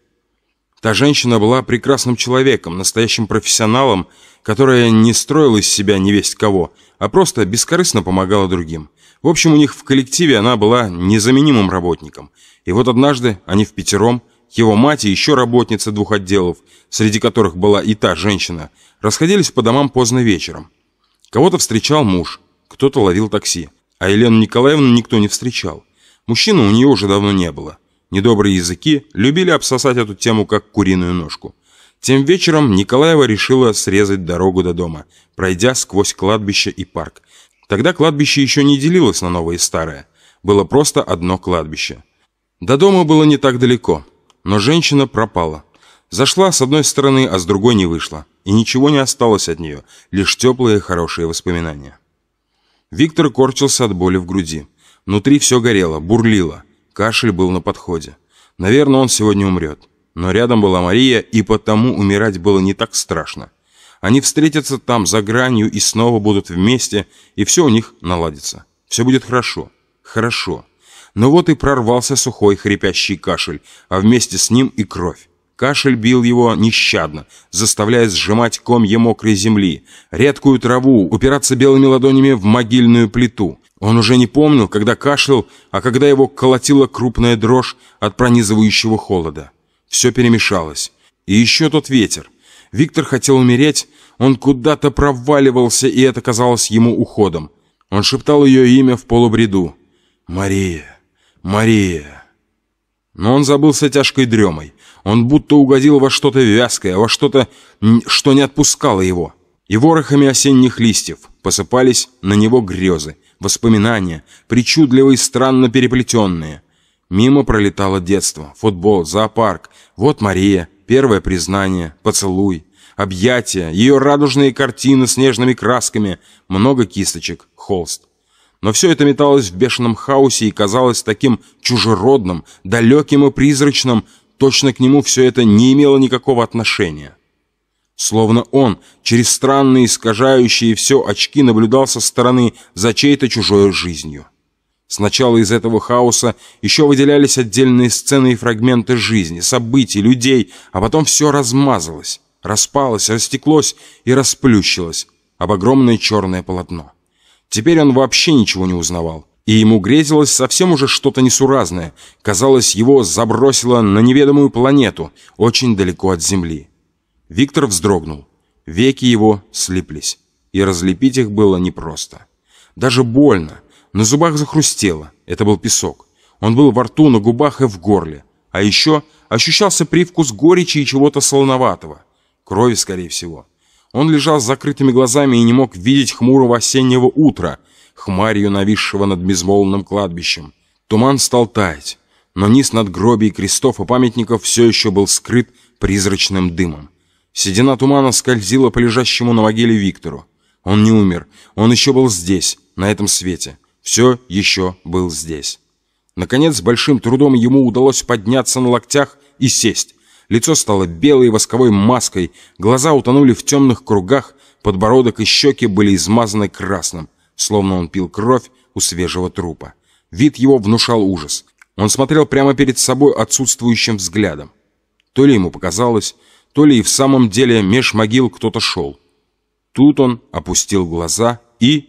[SPEAKER 1] Та женщина была прекрасным человеком, настоящим профессионалом, которая не строила из себя невесть кого, а просто бескорыстно помогала другим. В общем, у них в коллективе она была незаменимым работником. И вот однажды они в пятером, его мать и еще работница двух отделов, среди которых была и та женщина, расходились по домам поздно вечером. Кого-то встречал муж, кто-то ловил такси, а Елену Николаевну никто не встречал. Мужчины у нее уже давно не было. Недобрые языки любили обсосать эту тему как куриную ножку. Тем вечером Николаева решила срезать дорогу до дома, пройдя сквозь кладбище и парк. Тогда кладбище еще не делилось на новое и старое. Было просто одно кладбище. До дома было не так далеко, но женщина пропала. Зашла с одной стороны, а с другой не вышла. И ничего не осталось от нее, лишь теплые хорошие воспоминания. Виктор корчился от боли в груди. Внутри все горело, бурлило. Кашель был на подходе. Наверное, он сегодня умрет. Но рядом была Мария, и потому умирать было не так страшно. Они встретятся там, за гранью, и снова будут вместе, и все у них наладится. Все будет хорошо. Хорошо. Но вот и прорвался сухой хрипящий кашель, а вместе с ним и кровь. Кашель бил его нещадно, заставляя сжимать комья мокрой земли, редкую траву, упираться белыми ладонями в могильную плиту. Он уже не помнил, когда кашлял, а когда его колотила крупная дрожь от пронизывающего холода. Все перемешалось. И еще тот ветер. Виктор хотел умереть, он куда-то проваливался, и это казалось ему уходом. Он шептал ее имя в полубреду. «Мария! Мария!» Но он забылся тяжкой дремой. Он будто угодил во что-то вязкое, во что-то, что не отпускало его. И ворохами осенних листьев посыпались на него грезы, воспоминания, причудливые и странно переплетенные. Мимо пролетало детство, футбол, зоопарк. Вот Мария, первое признание, поцелуй, объятия, ее радужные картины с нежными красками, много кисточек, холст. Но все это металось в бешеном хаосе и казалось таким чужеродным, далеким и призрачным, точно к нему все это не имело никакого отношения. Словно он через странные, искажающие все очки наблюдал со стороны за чьей-то чужой жизнью. Сначала из этого хаоса еще выделялись отдельные сцены и фрагменты жизни, событий, людей, а потом все размазалось, распалось, растеклось и расплющилось об огромное черное полотно. Теперь он вообще ничего не узнавал и ему грезилось совсем уже что-то несуразное. Казалось, его забросило на неведомую планету, очень далеко от Земли. Виктор вздрогнул. Веки его слиплись, и разлепить их было непросто. Даже больно. На зубах захрустело. Это был песок. Он был во рту, на губах и в горле. А еще ощущался привкус горечи и чего-то солоноватого. Крови, скорее всего. Он лежал с закрытыми глазами и не мог видеть хмурого осеннего утра – хмарью нависшего над безмолвным кладбищем. Туман стал таять, но низ надгробий, крестов и памятников все еще был скрыт призрачным дымом. Седина тумана скользила по лежащему на могиле Виктору. Он не умер, он еще был здесь, на этом свете. Все еще был здесь. Наконец, с большим трудом ему удалось подняться на локтях и сесть. Лицо стало белой восковой маской, глаза утонули в темных кругах, подбородок и щеки были измазаны красным словно он пил кровь у свежего трупа. Вид его внушал ужас. Он смотрел прямо перед собой отсутствующим взглядом. То ли ему показалось, то ли и в самом деле меж могил кто-то шел. Тут он опустил глаза и...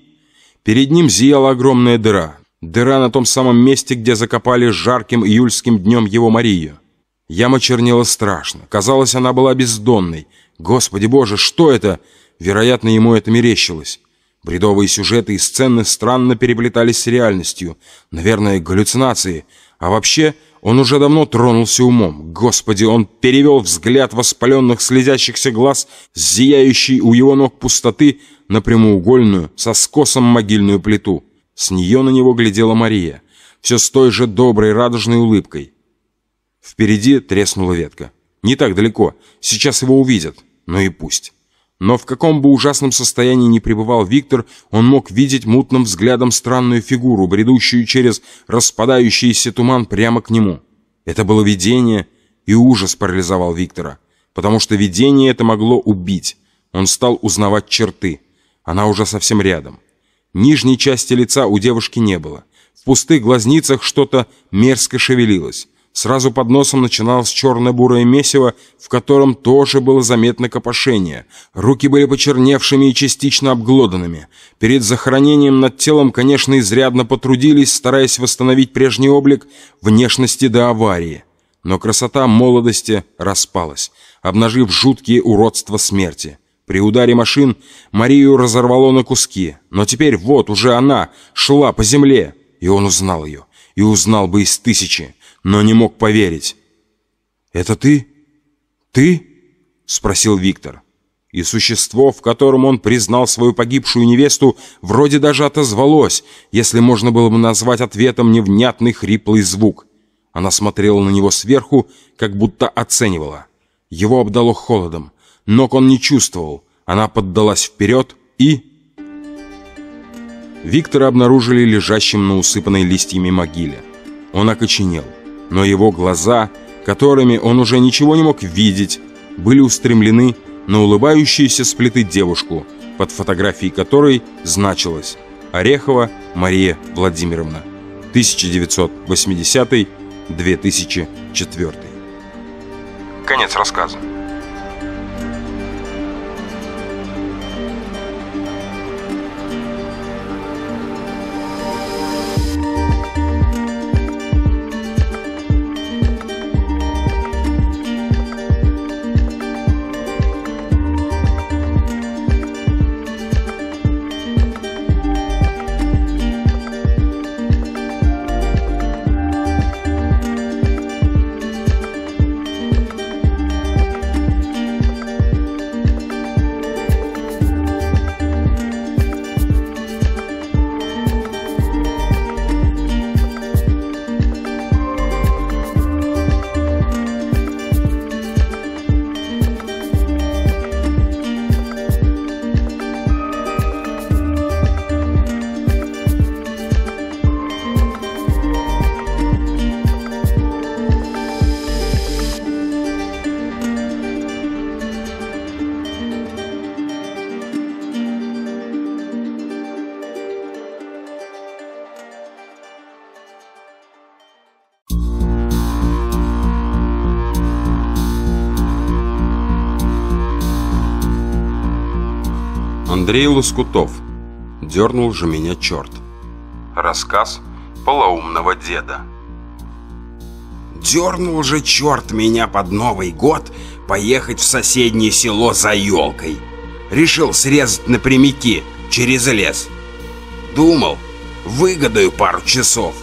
[SPEAKER 1] Перед ним зияла огромная дыра. Дыра на том самом месте, где закопали жарким июльским днем его Марию. Яма чернела страшно. Казалось, она была бездонной. Господи боже, что это? Вероятно, ему это мерещилось. Бредовые сюжеты и сцены странно переплетались с реальностью. Наверное, галлюцинации. А вообще, он уже давно тронулся умом. Господи, он перевел взгляд воспаленных слезящихся глаз с зияющей у его ног пустоты на прямоугольную, со скосом могильную плиту. С нее на него глядела Мария, все с той же доброй радужной улыбкой. Впереди треснула ветка. Не так далеко, сейчас его увидят, но и пусть. Но в каком бы ужасном состоянии ни пребывал Виктор, он мог видеть мутным взглядом странную фигуру, бредущую через распадающийся туман прямо к нему. Это было видение, и ужас парализовал Виктора, потому что видение это могло убить. Он стал узнавать черты. Она уже совсем рядом. Нижней части лица у девушки не было. В пустых глазницах что-то мерзко шевелилось. Сразу под носом начиналось черно-бурое месиво, в котором тоже было заметно копошение. Руки были почерневшими и частично обглоданными. Перед захоронением над телом, конечно, изрядно потрудились, стараясь восстановить прежний облик внешности до аварии. Но красота молодости распалась, обнажив жуткие уродства смерти. При ударе машин Марию разорвало на куски, но теперь вот уже она шла по земле, и он узнал ее, и узнал бы из тысячи но не мог поверить. «Это ты? Ты?» — спросил Виктор. И существо, в котором он признал свою погибшую невесту, вроде даже отозвалось, если можно было бы назвать ответом невнятный хриплый звук. Она смотрела на него сверху, как будто оценивала. Его обдало холодом. Ног он не чувствовал. Она поддалась вперед и... Виктора обнаружили лежащим на усыпанной листьями могиле. Он окоченел но его глаза, которыми он уже ничего не мог видеть, были устремлены на улыбающуюся с плиты девушку, под фотографией которой значилось Орехова Мария Владимировна, 1980-2004.
[SPEAKER 5] Конец рассказа.
[SPEAKER 1] Андрей Лоскутов. Дернул же меня черт.
[SPEAKER 5] Рассказ полоумного деда.
[SPEAKER 2] Дернул же черт меня под Новый год поехать в соседнее село за елкой. Решил срезать напрямики через лес. Думал, выгодаю пару часов.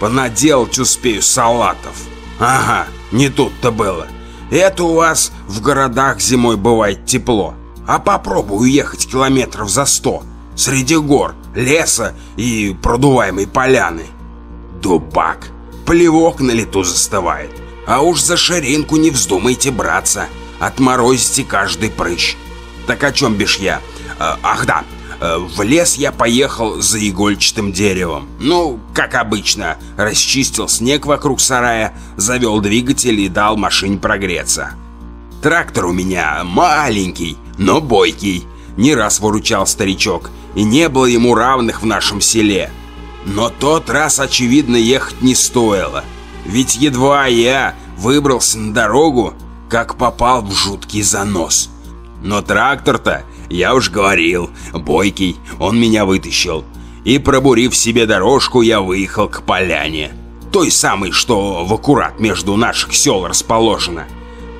[SPEAKER 2] Понаделать успею салатов. Ага, не тут-то было. Это у вас в городах зимой бывает тепло. А попробуй уехать километров за сто Среди гор, леса и продуваемой поляны Дубак Плевок на лету застывает А уж за ширинку не вздумайте браться Отморозите каждый прыщ Так о чем бишь я? Э, ах да, э, в лес я поехал за игольчатым деревом. Ну, как обычно, расчистил снег вокруг сарая, завел двигатель и дал машине прогреться. Трактор у меня маленький, но бойкий. Не раз выручал старичок, и не было ему равных в нашем селе. Но тот раз, очевидно, ехать не стоило. Ведь едва я выбрался на дорогу, как попал в жуткий занос. Но трактор-то, я уж говорил, бойкий, он меня вытащил. И пробурив себе дорожку, я выехал к поляне. Той самой, что в аккурат между наших сел расположена.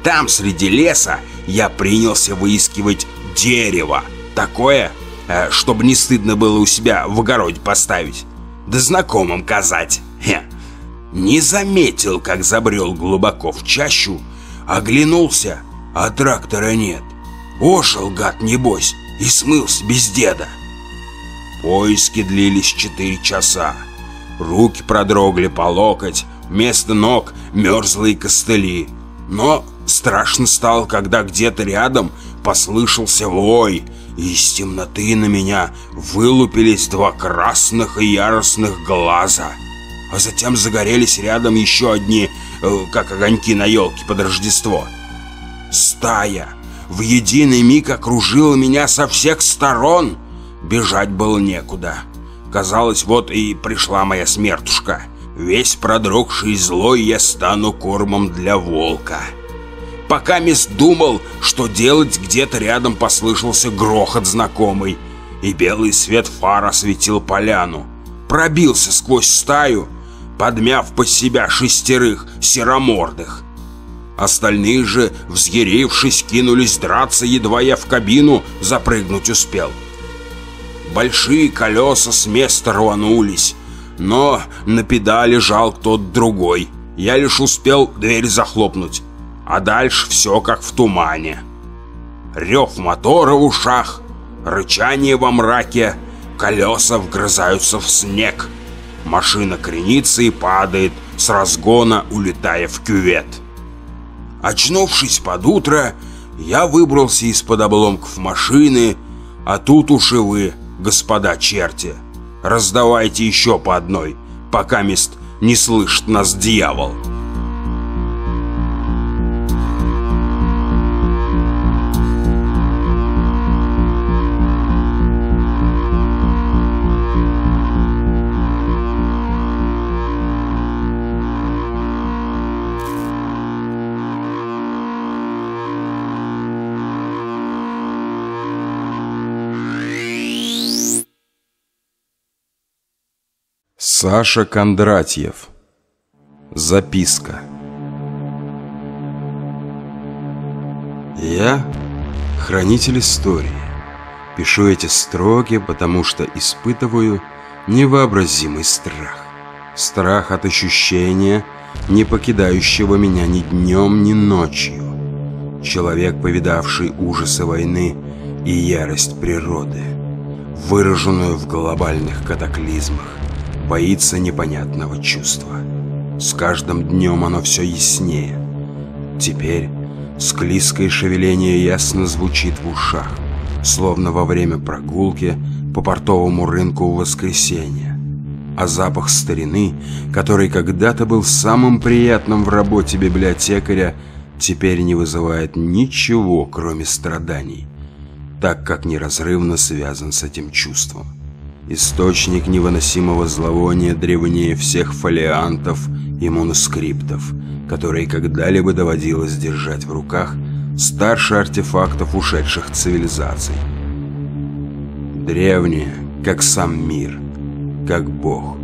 [SPEAKER 2] Там, среди леса, я принялся выискивать дерево. Такое, э, чтобы не стыдно было у себя в огороде поставить. Да знакомым казать. Хе. Не заметил, как забрел глубоко в чащу, оглянулся, а трактора нет. Ошел, гад, небось, и смылся без деда. Поиски длились четыре часа. Руки продрогли по локоть, вместо ног мерзлые костыли. Но страшно стало, когда где-то рядом послышался вой, и из темноты на меня вылупились два красных и яростных глаза. А затем загорелись рядом еще одни, э, как огоньки на елке под Рождество. Стая в единый миг окружила меня со всех сторон. Бежать было некуда. Казалось, вот и пришла моя смертушка. Весь продрогший злой я стану кормом для волка. Пока мисс думал, что делать, где-то рядом послышался грохот знакомый, и белый свет фар осветил поляну. Пробился сквозь стаю, подмяв под себя шестерых серомордых. Остальные же, взъярившись, кинулись драться, едва я в кабину запрыгнуть успел. Большие колеса с места рванулись, но на педали жал кто-то другой. Я лишь успел дверь захлопнуть, а дальше все как в тумане. Рев мотора в ушах, рычание во мраке, колеса вгрызаются в снег. Машина кренится и падает, с разгона улетая в кювет. Очнувшись под утро, я выбрался из-под обломков машины, а тут уж и вы, господа черти. Раздавайте еще по одной, пока мест не слышит нас дьявол.
[SPEAKER 1] Саша Кондратьев. Записка. Я хранитель истории. Пишу эти строки, потому что испытываю невообразимый страх. Страх от ощущения, не покидающего меня ни днем, ни ночью. Человек, повидавший ужасы войны и ярость природы, выраженную в глобальных катаклизмах, боится непонятного чувства. С каждым днем оно все яснее. Теперь склизкое шевеление ясно звучит в ушах, словно во время прогулки по портовому рынку в воскресенье. А запах старины, который когда-то был самым приятным в работе библиотекаря, теперь не вызывает ничего, кроме страданий, так как неразрывно связан с этим чувством. Источник невыносимого зловония древнее всех фолиантов и манускриптов, которые когда-либо доводилось держать в руках старше артефактов ушедших цивилизаций. Древнее, как сам мир, как Бог.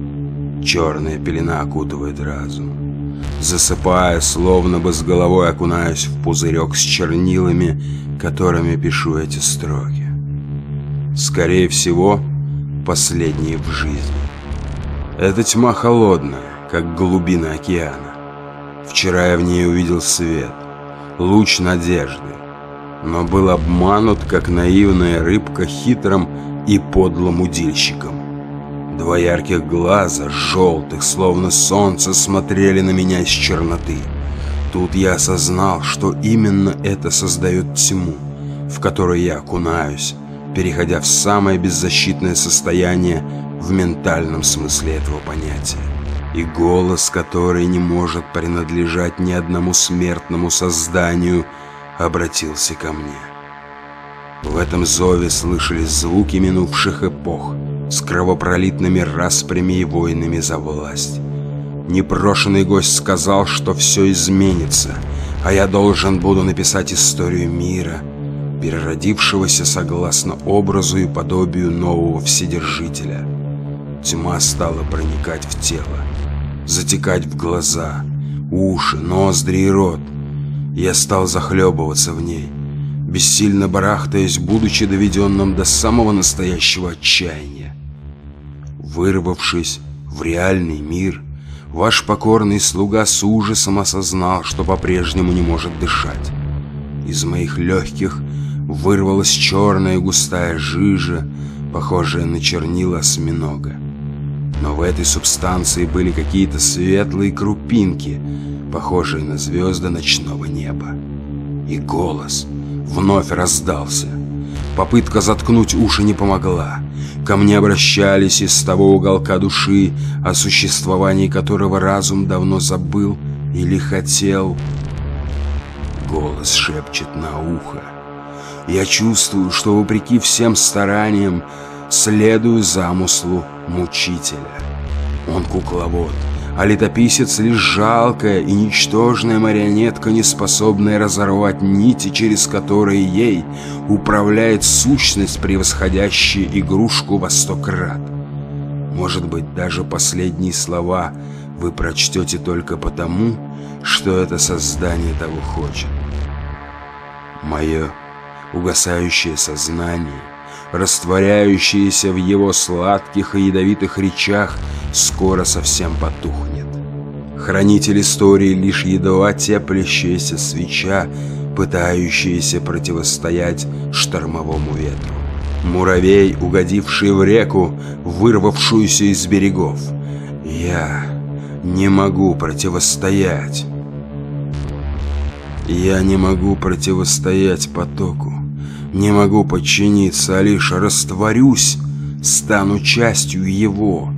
[SPEAKER 1] Черная пелена окутывает разум. Засыпая, словно бы с головой окунаюсь в пузырек с чернилами, которыми пишу эти строки. Скорее всего, последние в жизни. Эта тьма холодная, как глубина океана. Вчера я в ней увидел свет, луч надежды, но был обманут, как наивная рыбка, хитрым и подлым удильщиком. Два ярких глаза, желтых, словно солнце, смотрели на меня из черноты. Тут я осознал, что именно это создает тьму, в которой я окунаюсь, переходя в самое беззащитное состояние в ментальном смысле этого понятия. И голос, который не может принадлежать ни одному смертному созданию, обратился ко мне. В этом зове слышались звуки минувших эпох с кровопролитными распрями и войнами за власть. Непрошенный гость сказал, что все изменится, а я должен буду написать историю мира, переродившегося согласно образу и подобию нового Вседержителя. Тьма стала проникать в тело, затекать в глаза, уши, ноздри и рот. Я стал захлебываться в ней, бессильно барахтаясь, будучи доведенным до самого настоящего отчаяния. Вырвавшись в реальный мир, ваш покорный слуга с ужасом осознал, что по-прежнему не может дышать. Из моих легких вырвалась черная густая жижа, похожая на чернила осьминога. Но в этой субстанции были какие-то светлые крупинки, похожие на звезды ночного неба. И голос вновь раздался. Попытка заткнуть уши не помогла. Ко мне обращались из того уголка души, о существовании которого разум давно забыл или хотел. Голос шепчет на ухо. Я чувствую, что вопреки всем стараниям следую замыслу мучителя. Он кукловод, а летописец лишь жалкая и ничтожная марионетка, не способная разорвать нити, через которые ей управляет сущность, превосходящая игрушку во сто крат. Может быть, даже последние слова вы прочтете только потому, что это создание того хочет. Мое угасающее сознание растворяющееся в его сладких и ядовитых речах, скоро совсем потухнет. Хранитель истории лишь едва теплящаяся свеча, пытающаяся противостоять штормовому ветру. Муравей, угодивший в реку, вырвавшуюся из берегов. Я не могу противостоять. Я не могу противостоять потоку. Не могу подчиниться, а лишь растворюсь, стану частью его.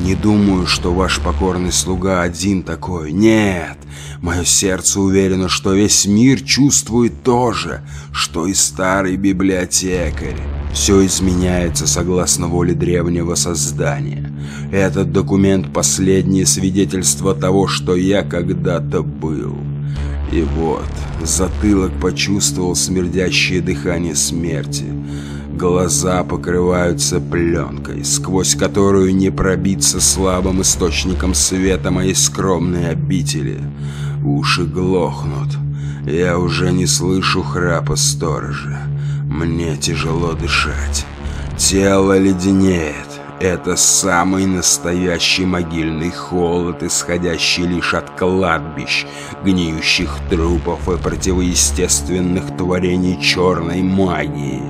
[SPEAKER 1] Не думаю, что ваш покорный слуга один такой. Нет, мое сердце уверено, что весь мир чувствует то же, что и старый библиотекарь. Все изменяется согласно воле древнего создания. Этот документ – последнее свидетельство того, что я когда-то был. И вот, затылок почувствовал смердящее дыхание смерти. Глаза покрываются пленкой, сквозь которую не пробиться слабым источником света моей скромной обители. Уши глохнут. Я уже не слышу храпа сторожа. Мне тяжело дышать. Тело леденеет. Это самый настоящий могильный холод, исходящий лишь от кладбищ, гниющих трупов и противоестественных творений черной магии.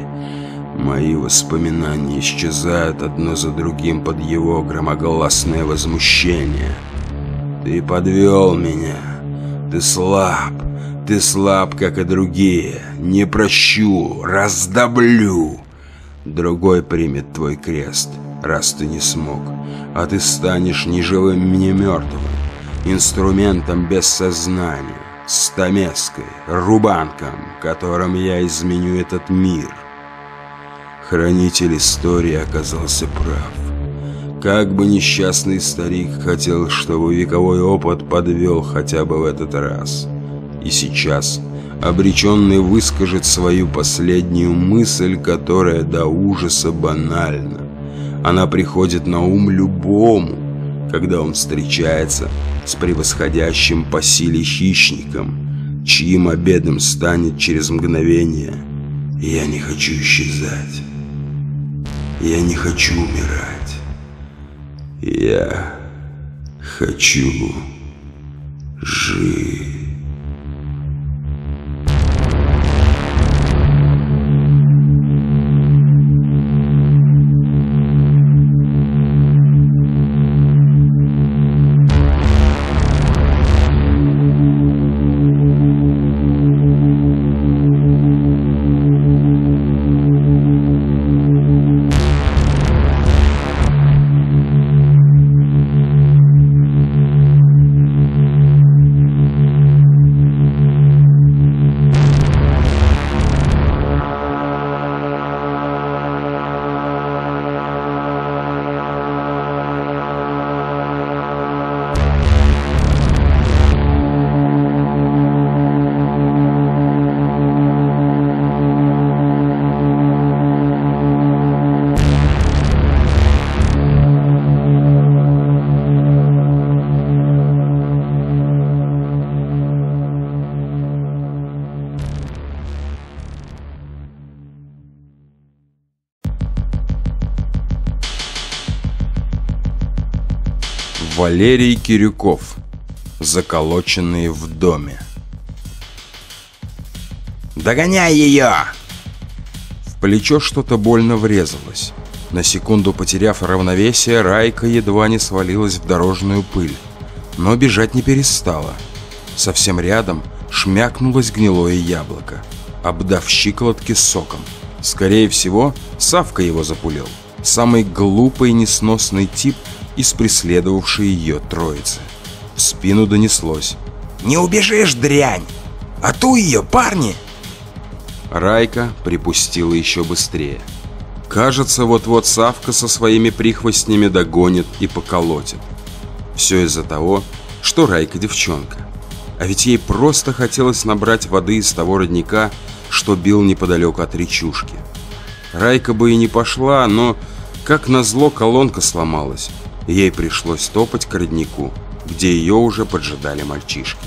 [SPEAKER 1] Мои воспоминания исчезают одно за другим под его громогласное возмущение. Ты подвел меня. Ты слаб. Ты слаб, как и другие. Не прощу. Раздоблю. Другой примет твой крест раз ты не смог, а ты станешь не живым, не мертвым, инструментом без сознания, стамеской, рубанком, которым я изменю этот мир. Хранитель истории оказался прав. Как бы несчастный старик хотел, чтобы вековой опыт подвел хотя бы в этот раз. И сейчас обреченный выскажет свою последнюю мысль, которая до ужаса банальна. Она приходит на ум любому, когда он встречается с превосходящим по силе хищником, чьим обедом станет через мгновение. Я не хочу исчезать. Я не хочу умирать. Я хочу жить. Валерий Кирюков. Заколоченные в доме.
[SPEAKER 2] «Догоняй ее!»
[SPEAKER 1] В плечо что-то больно врезалось. На секунду потеряв равновесие, Райка едва не свалилась в дорожную пыль. Но бежать не перестала. Совсем рядом шмякнулось гнилое яблоко, обдав щиколотки соком. Скорее всего, Савка его запулил. Самый глупый и несносный тип из преследовавшей ее троицы. В спину донеслось.
[SPEAKER 2] «Не убежишь, дрянь! А ту ее, парни!»
[SPEAKER 1] Райка припустила еще быстрее. Кажется, вот-вот Савка со своими прихвостнями догонит и поколотит. Все из-за того, что Райка девчонка. А ведь ей просто хотелось набрать воды из того родника, что бил неподалеку от речушки. Райка бы и не пошла, но, как назло, колонка сломалась. Ей пришлось топать к роднику, где ее уже поджидали мальчишки.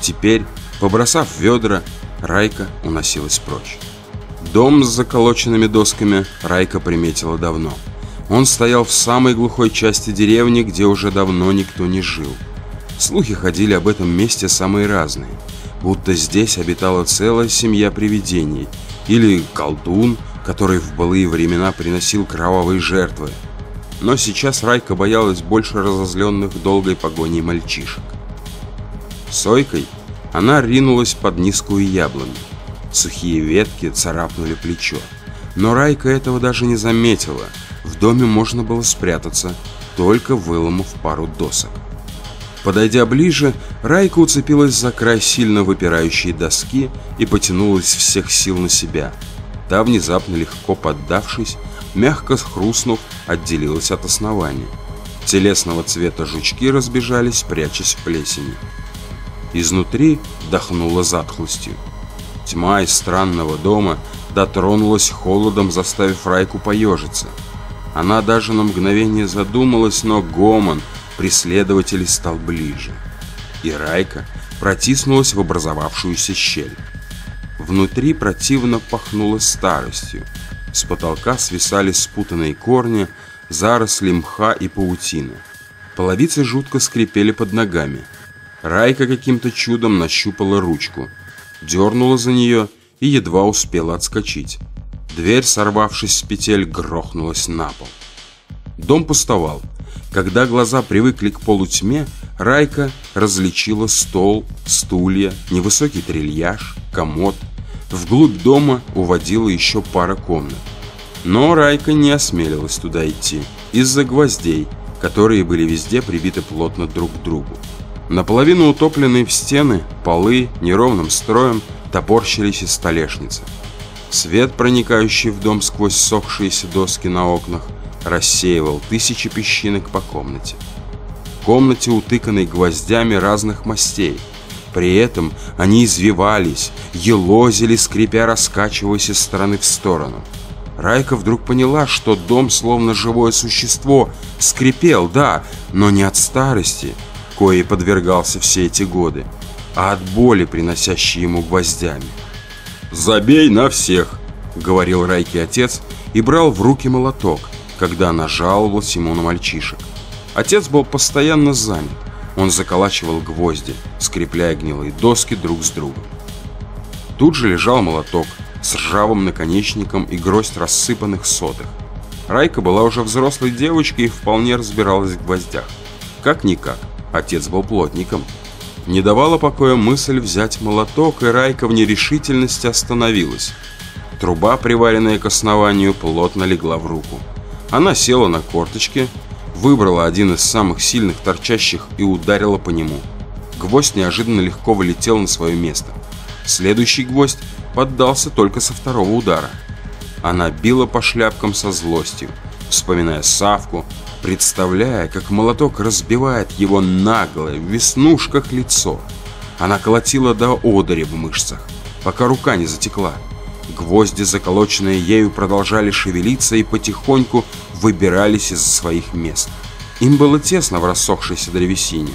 [SPEAKER 1] Теперь, побросав ведра, Райка уносилась прочь. Дом с заколоченными досками Райка приметила давно. Он стоял в самой глухой части деревни, где уже давно никто не жил. Слухи ходили об этом месте самые разные. Будто здесь обитала целая семья привидений. Или колдун, который в былые времена приносил кровавые жертвы. Но сейчас Райка боялась больше разозленных долгой погоней мальчишек. Сойкой она ринулась под низкую яблоню. Сухие ветки царапнули плечо. Но Райка этого даже не заметила. В доме можно было спрятаться, только выломав пару досок. Подойдя ближе, Райка уцепилась за край сильно выпирающей доски и потянулась всех сил на себя. Та, внезапно легко поддавшись, мягко хрустнув, отделилась от основания. Телесного цвета жучки разбежались, прячась в плесени. Изнутри дохнуло затхлостью. Тьма из странного дома дотронулась холодом, заставив Райку поежиться. Она даже на мгновение задумалась, но гомон преследователей стал ближе. И Райка протиснулась в образовавшуюся щель. Внутри противно пахнуло старостью. С потолка свисали спутанные корни, заросли мха и паутины. Половицы жутко скрипели под ногами – Райка каким-то чудом нащупала ручку, дернула за нее и едва успела отскочить. Дверь, сорвавшись с петель, грохнулась на пол. Дом пустовал. Когда глаза привыкли к полутьме, Райка различила стол, стулья, невысокий трильяж, комод. Вглубь дома уводила еще пара комнат. Но Райка не осмелилась туда идти из-за гвоздей, которые были везде прибиты плотно друг к другу. Наполовину утопленные в стены, полы неровным строем топорщились из столешницы. Свет, проникающий в дом сквозь сохшиеся доски на окнах, рассеивал тысячи песчинок по комнате. В комнате, утыканной гвоздями разных мастей. При этом они извивались, елозили, скрипя, раскачиваясь из стороны в сторону. Райка вдруг поняла, что дом, словно живое существо, скрипел, да, но не от старости, коей подвергался все эти годы, а от боли, приносящей ему гвоздями.
[SPEAKER 3] «Забей на всех!»
[SPEAKER 1] — говорил Райки отец и брал в руки молоток, когда она жаловалась ему на мальчишек. Отец был постоянно занят. Он заколачивал гвозди, скрепляя гнилые доски друг с другом. Тут же лежал молоток с ржавым наконечником и гроздь рассыпанных сотых. Райка была уже взрослой девочкой и вполне разбиралась в гвоздях. Как-никак, Отец был плотником. Не давала покоя мысль взять молоток, и Райка в нерешительности остановилась. Труба, приваренная к основанию, плотно легла в руку. Она села на корточки, выбрала один из самых сильных торчащих и ударила по нему. Гвоздь неожиданно легко вылетел на свое место. Следующий гвоздь поддался только со второго удара. Она била по шляпкам со злостью, вспоминая Савку, представляя, как молоток разбивает его наглое, в веснушках лицо. Она колотила до одери в мышцах, пока рука не затекла. Гвозди, заколоченные ею, продолжали шевелиться и потихоньку выбирались из своих мест. Им было тесно в рассохшейся древесине.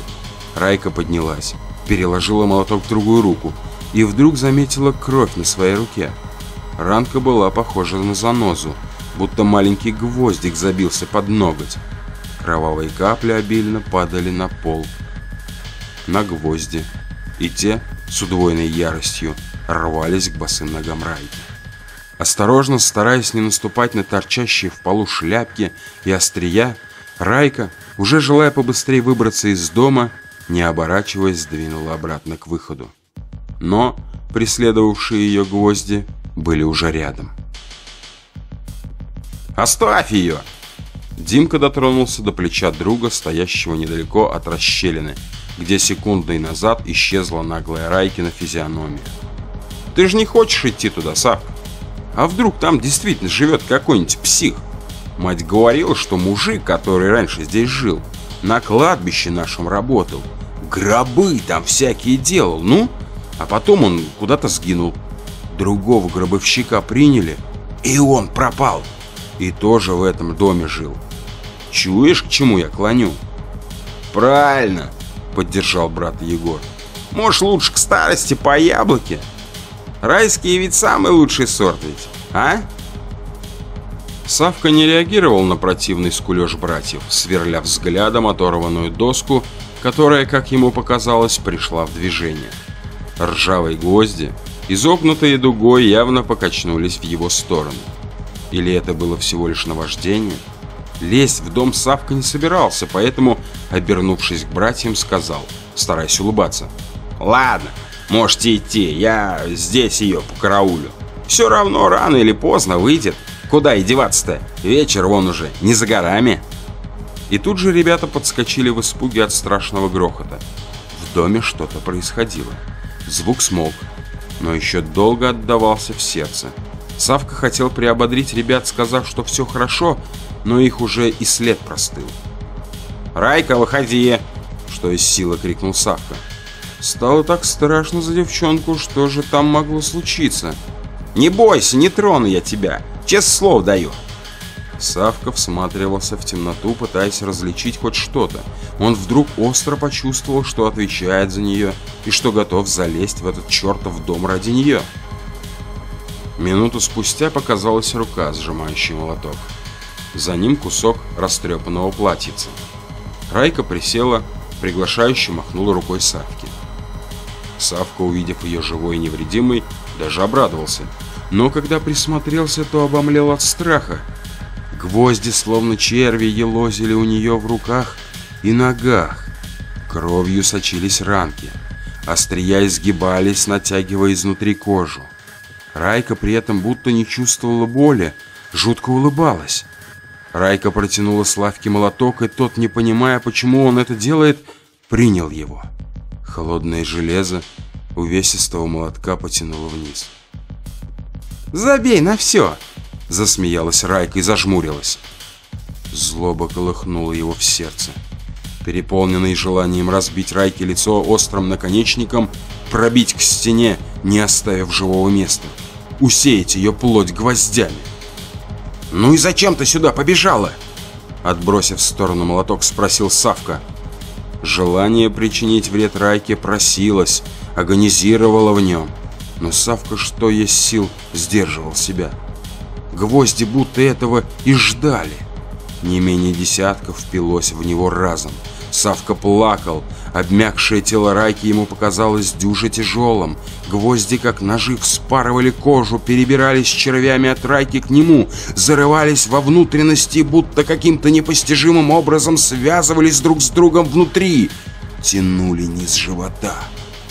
[SPEAKER 1] Райка поднялась, переложила молоток в другую руку и вдруг заметила кровь на своей руке. Ранка была похожа на занозу, будто маленький гвоздик забился под ноготь. Кровавые капли обильно падали на пол, на гвозди, и те с удвоенной яростью рвались к босым ногам Райки. Осторожно, стараясь не наступать на торчащие в полу шляпки и острия, Райка, уже желая побыстрее выбраться из дома, не оборачиваясь, двинула обратно к выходу. Но преследовавшие ее гвозди были уже рядом.
[SPEAKER 2] «Оставь ее!»
[SPEAKER 1] Димка дотронулся до плеча друга, стоящего недалеко от расщелины, где секундой назад исчезла наглая Райкина физиономия. «Ты же не хочешь идти туда, Савка? А вдруг там действительно живет какой-нибудь псих? Мать говорила, что мужик, который раньше здесь жил, на кладбище нашем работал. Гробы там всякие делал, ну? А потом он куда-то сгинул. Другого гробовщика приняли, и он пропал. И тоже в этом доме жил. Чуешь, к чему я клоню?
[SPEAKER 2] Правильно,
[SPEAKER 1] поддержал брат Егор.
[SPEAKER 2] Может, лучше к старости по яблоке? Райские ведь самый лучший сорт ведь, а?
[SPEAKER 1] Савка не реагировал на противный скулеж братьев, сверля взглядом оторванную доску, которая, как ему показалось, пришла в движение. Ржавые гвозди, изогнутые дугой, явно покачнулись в его сторону. Или это было всего лишь наваждение? Лезть в дом Савка не собирался, поэтому, обернувшись к братьям, сказал, стараясь улыбаться.
[SPEAKER 2] «Ладно, можете идти, я здесь ее по караулю. Все равно рано или поздно выйдет. Куда и деваться-то? Вечер вон уже, не за горами».
[SPEAKER 1] И тут же ребята подскочили в испуге от страшного грохота. В доме что-то происходило. Звук смолк, но еще долго отдавался в сердце. Савка хотел приободрить ребят, сказав, что все хорошо, но их уже и след простыл.
[SPEAKER 2] «Райка, выходи!»
[SPEAKER 1] Что из силы крикнул Савка. Стало так страшно за девчонку, что же там могло случиться.
[SPEAKER 2] «Не бойся, не трону я тебя, честное слово даю!»
[SPEAKER 1] Савка всматривался в темноту, пытаясь различить хоть что-то. Он вдруг остро почувствовал, что отвечает за нее и что готов залезть в этот чертов дом ради нее. Минуту спустя показалась рука, сжимающая молоток. За ним кусок растрепанного платьица. Райка присела, приглашающе махнула рукой Савке. Савка, увидев ее живой и невредимой, даже обрадовался. Но когда присмотрелся, то обомлел от страха. Гвозди, словно черви, елозили у нее в руках и ногах. Кровью сочились ранки. Острия изгибались, натягивая изнутри кожу. Райка при этом будто не чувствовала боли, жутко улыбалась. Райка протянула Славке молоток, и тот, не понимая, почему он это делает, принял его. Холодное железо увесистого молотка потянуло вниз.
[SPEAKER 2] «Забей на все!»
[SPEAKER 1] Засмеялась Райка и зажмурилась. Злоба колыхнула его в сердце. Переполненный желанием разбить Райке лицо острым наконечником, пробить к стене, не оставив живого места, усеять ее плоть гвоздями.
[SPEAKER 2] «Ну и зачем ты сюда побежала?»
[SPEAKER 1] Отбросив в сторону молоток, спросил Савка. Желание причинить вред Райке просилось, агонизировало в нем. Но Савка, что есть сил, сдерживал себя. Гвозди будто этого и ждали. Не менее десятков впилось в него разом. Савка плакал. Обмякшее тело Райки ему показалось дюже тяжелым. Гвозди, как ножи, вспарывали кожу, перебирались червями от Райки к нему, зарывались во внутренности, будто каким-то непостижимым образом связывались друг с другом внутри. Тянули низ живота.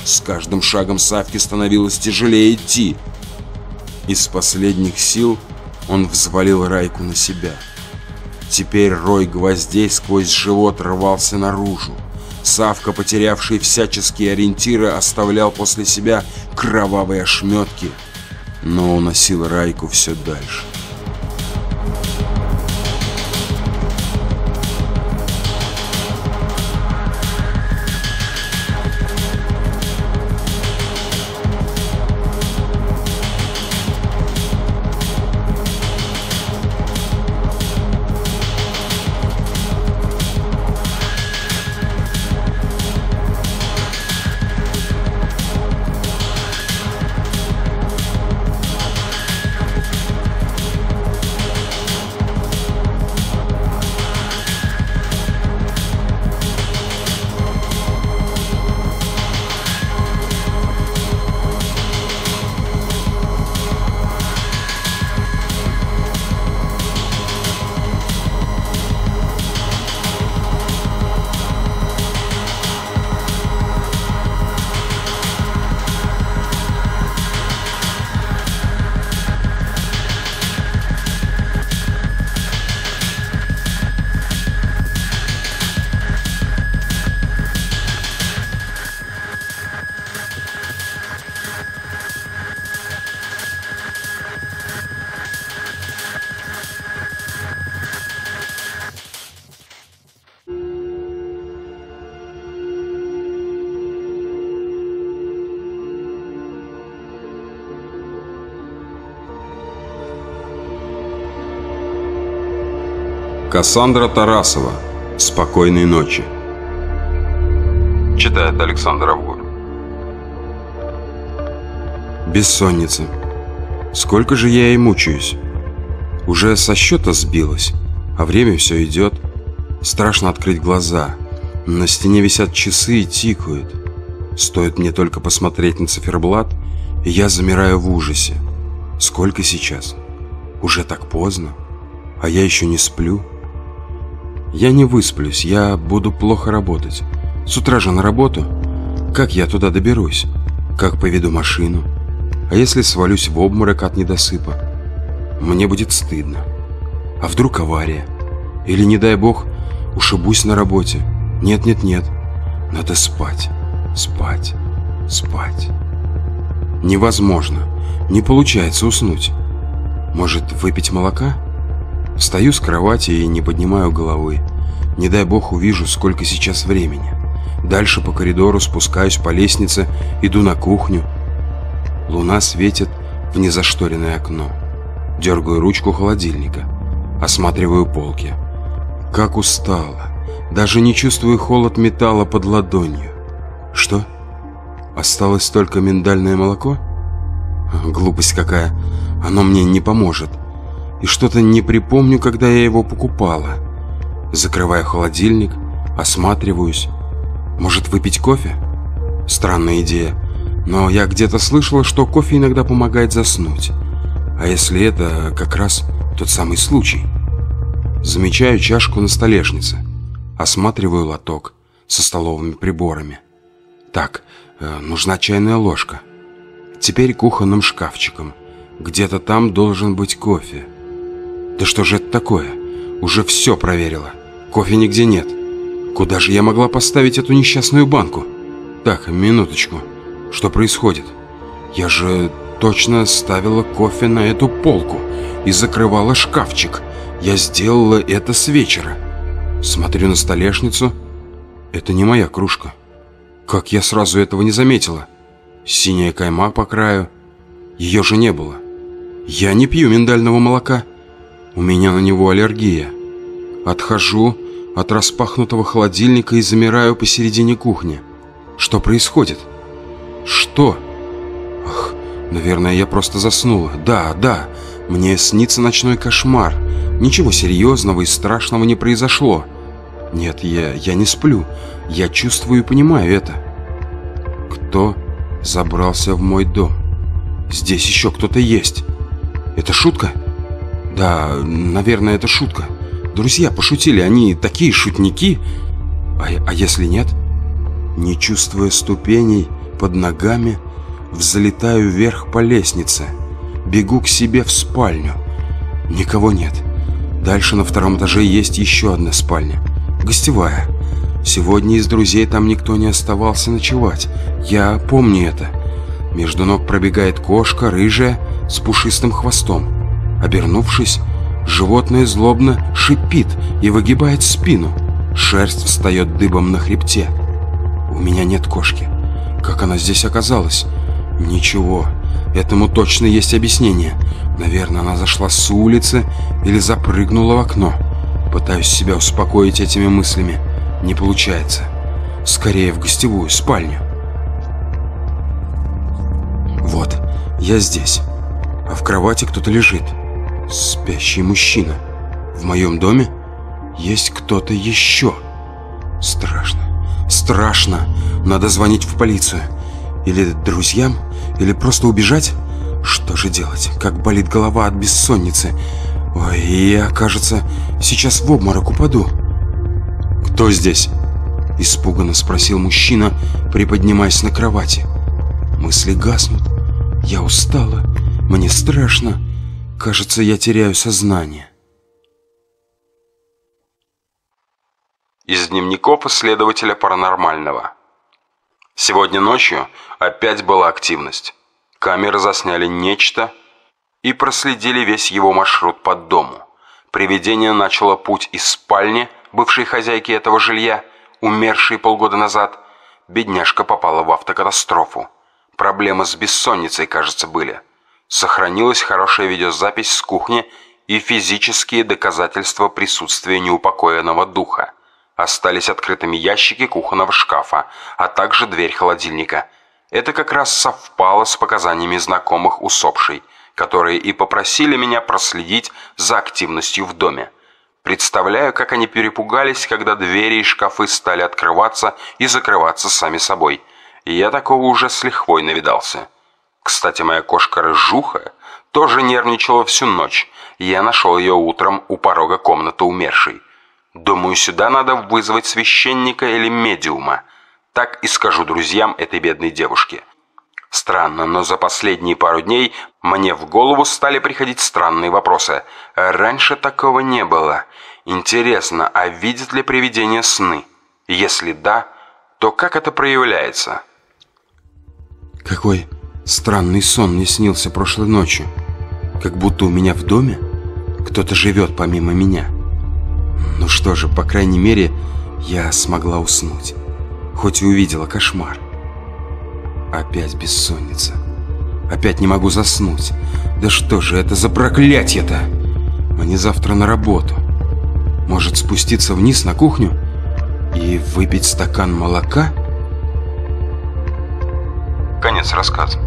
[SPEAKER 1] С каждым шагом Савке становилось тяжелее идти. Из последних сил он взвалил Райку на себя. Теперь рой гвоздей сквозь живот рвался наружу. Савка, потерявший всяческие ориентиры, оставлял после себя кровавые ошметки, но уносил Райку все дальше. Кассандра Тарасова. Спокойной ночи.
[SPEAKER 5] Читает Александр Авгур.
[SPEAKER 1] Бессонница. Сколько же я и мучаюсь. Уже со счета сбилась, а время все идет. Страшно открыть глаза. На стене висят часы и тикают. Стоит мне только посмотреть на циферблат, и я замираю в ужасе. Сколько сейчас? Уже так поздно, а я еще не сплю. Я не высплюсь, я буду плохо работать. С утра же на работу. Как я туда доберусь? Как поведу машину? А если свалюсь в обморок от недосыпа? Мне будет стыдно. А вдруг авария? Или, не дай бог, ушибусь на работе? Нет-нет-нет. Надо спать, спать, спать. Невозможно. Не получается уснуть. Может, выпить молока? Встаю с кровати и не поднимаю головы. Не дай бог увижу, сколько сейчас времени. Дальше по коридору спускаюсь по лестнице, иду на кухню. Луна светит в незашторенное окно. Дергаю ручку холодильника. Осматриваю полки. Как устала. Даже не чувствую холод металла под ладонью. Что? Осталось только миндальное молоко? Глупость какая. Оно мне не поможет. И что-то не припомню, когда я его покупала. Закрываю холодильник, осматриваюсь. Может, выпить кофе? Странная идея. Но я где-то слышала, что кофе иногда помогает заснуть. А если это как раз тот самый случай? Замечаю чашку на столешнице. Осматриваю лоток со столовыми приборами. Так, э, нужна чайная ложка. Теперь кухонным шкафчиком. Где-то там должен быть кофе. Да что же это такое? Уже все проверила. Кофе нигде нет. Куда же я могла поставить эту несчастную банку? Так, минуточку. Что происходит? Я же точно ставила кофе на эту полку и закрывала шкафчик. Я сделала это с вечера. Смотрю на столешницу. Это не моя кружка. Как я сразу этого не заметила? Синяя кайма по краю. Ее же не было. Я не пью миндального молока. У меня на него аллергия. Отхожу от распахнутого холодильника и замираю посередине кухни. Что происходит? Что? Ах, наверное, я просто заснула. Да, да, мне снится ночной кошмар. Ничего серьезного и страшного не произошло. Нет, я, я не сплю. Я чувствую и понимаю это. Кто забрался в мой дом? Здесь еще кто-то есть. Это шутка? Да, наверное, это шутка. Друзья пошутили, они такие шутники. А, а если нет? Не чувствуя ступеней под ногами, взлетаю вверх по лестнице. Бегу к себе в спальню. Никого нет. Дальше на втором этаже есть еще одна спальня. Гостевая. Сегодня из друзей там никто не оставался ночевать. Я помню это. Между ног пробегает кошка, рыжая, с пушистым хвостом. Обернувшись, животное злобно шипит и выгибает спину. Шерсть встает дыбом на хребте. У меня нет кошки. Как она здесь оказалась? Ничего. Этому точно есть объяснение. Наверное, она зашла с улицы или запрыгнула в окно. Пытаюсь себя успокоить этими мыслями. Не получается. Скорее в гостевую спальню. Вот, я здесь. А в кровати кто-то лежит. Спящий мужчина. В моем доме есть кто-то еще. Страшно. Страшно. Надо звонить в полицию. Или друзьям, или просто убежать. Что же делать? Как болит голова от бессонницы. Ой, я, кажется, сейчас в обморок упаду. «Кто здесь?» Испуганно спросил мужчина, приподнимаясь на кровати. Мысли гаснут. Я устала. Мне страшно. Кажется, я теряю сознание.
[SPEAKER 5] Из дневников исследователя паранормального. Сегодня ночью опять была активность. Камеры засняли нечто и проследили весь его маршрут под дому. Привидение начало путь из спальни бывшей хозяйки этого жилья, умершей полгода назад. Бедняжка попала в автокатастрофу. Проблемы с бессонницей, кажется, были. Сохранилась хорошая видеозапись с кухни и физические доказательства присутствия неупокоенного духа. Остались открытыми ящики кухонного шкафа, а также дверь холодильника. Это как раз совпало с показаниями знакомых усопшей, которые и попросили меня проследить за активностью в доме. Представляю, как они перепугались, когда двери и шкафы стали открываться и закрываться сами собой. Я такого уже с лихвой навидался. Кстати, моя кошка Рыжуха тоже нервничала всю ночь. Я нашел ее утром у порога комнаты умершей. Думаю, сюда надо вызвать священника или медиума. Так и скажу друзьям этой бедной девушки. Странно, но за последние пару дней мне в голову стали приходить странные вопросы. Раньше такого не было. Интересно, а видит ли привидение сны? Если да, то как это проявляется?
[SPEAKER 1] Какой странный сон мне снился прошлой ночью. Как будто у меня в доме кто-то живет помимо меня. Ну что же, по крайней мере, я смогла уснуть. Хоть и увидела кошмар. Опять бессонница. Опять не могу заснуть. Да что же это за проклятье-то? Мне завтра на работу. Может спуститься вниз на кухню и выпить стакан молока?
[SPEAKER 5] Конец рассказа.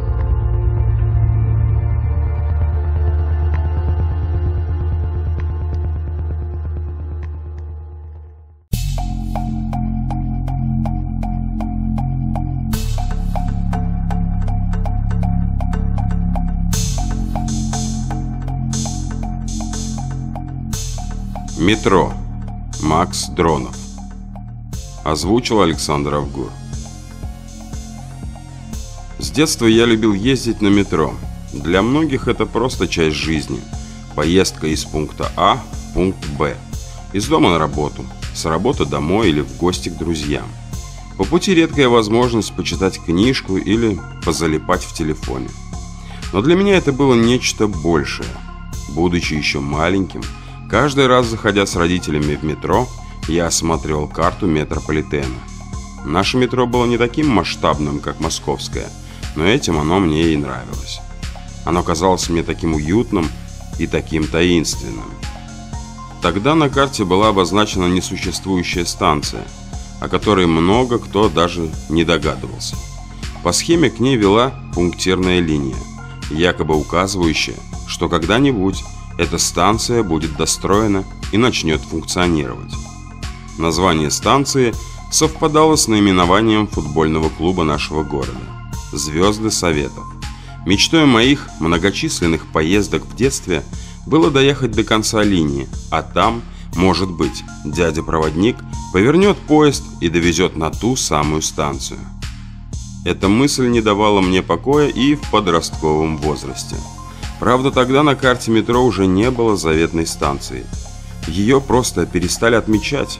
[SPEAKER 1] Метро. Макс Дронов. Озвучил Александр Авгур. С детства я любил ездить на метро. Для многих это просто часть жизни. Поездка из пункта А в пункт Б. Из дома на работу, с работы домой или в гости к друзьям. По пути редкая возможность почитать книжку или позалипать в телефоне. Но для меня это было нечто большее. Будучи еще маленьким, Каждый раз, заходя с родителями в метро, я осматривал карту метрополитена. Наше метро было не таким масштабным, как московское, но этим оно мне и нравилось. Оно казалось мне таким уютным и таким таинственным. Тогда на карте была обозначена несуществующая станция, о которой много кто даже не догадывался. По схеме к ней вела пунктирная линия, якобы указывающая, что когда-нибудь эта станция будет достроена и начнет функционировать. Название станции совпадало с наименованием футбольного клуба нашего города – «Звезды Советов». Мечтой моих многочисленных поездок в детстве было доехать до конца линии, а там, может быть, дядя-проводник повернет поезд и довезет на ту самую станцию. Эта мысль не давала мне покоя и в подростковом возрасте – Правда, тогда на карте метро уже не было заветной станции. Ее просто перестали отмечать.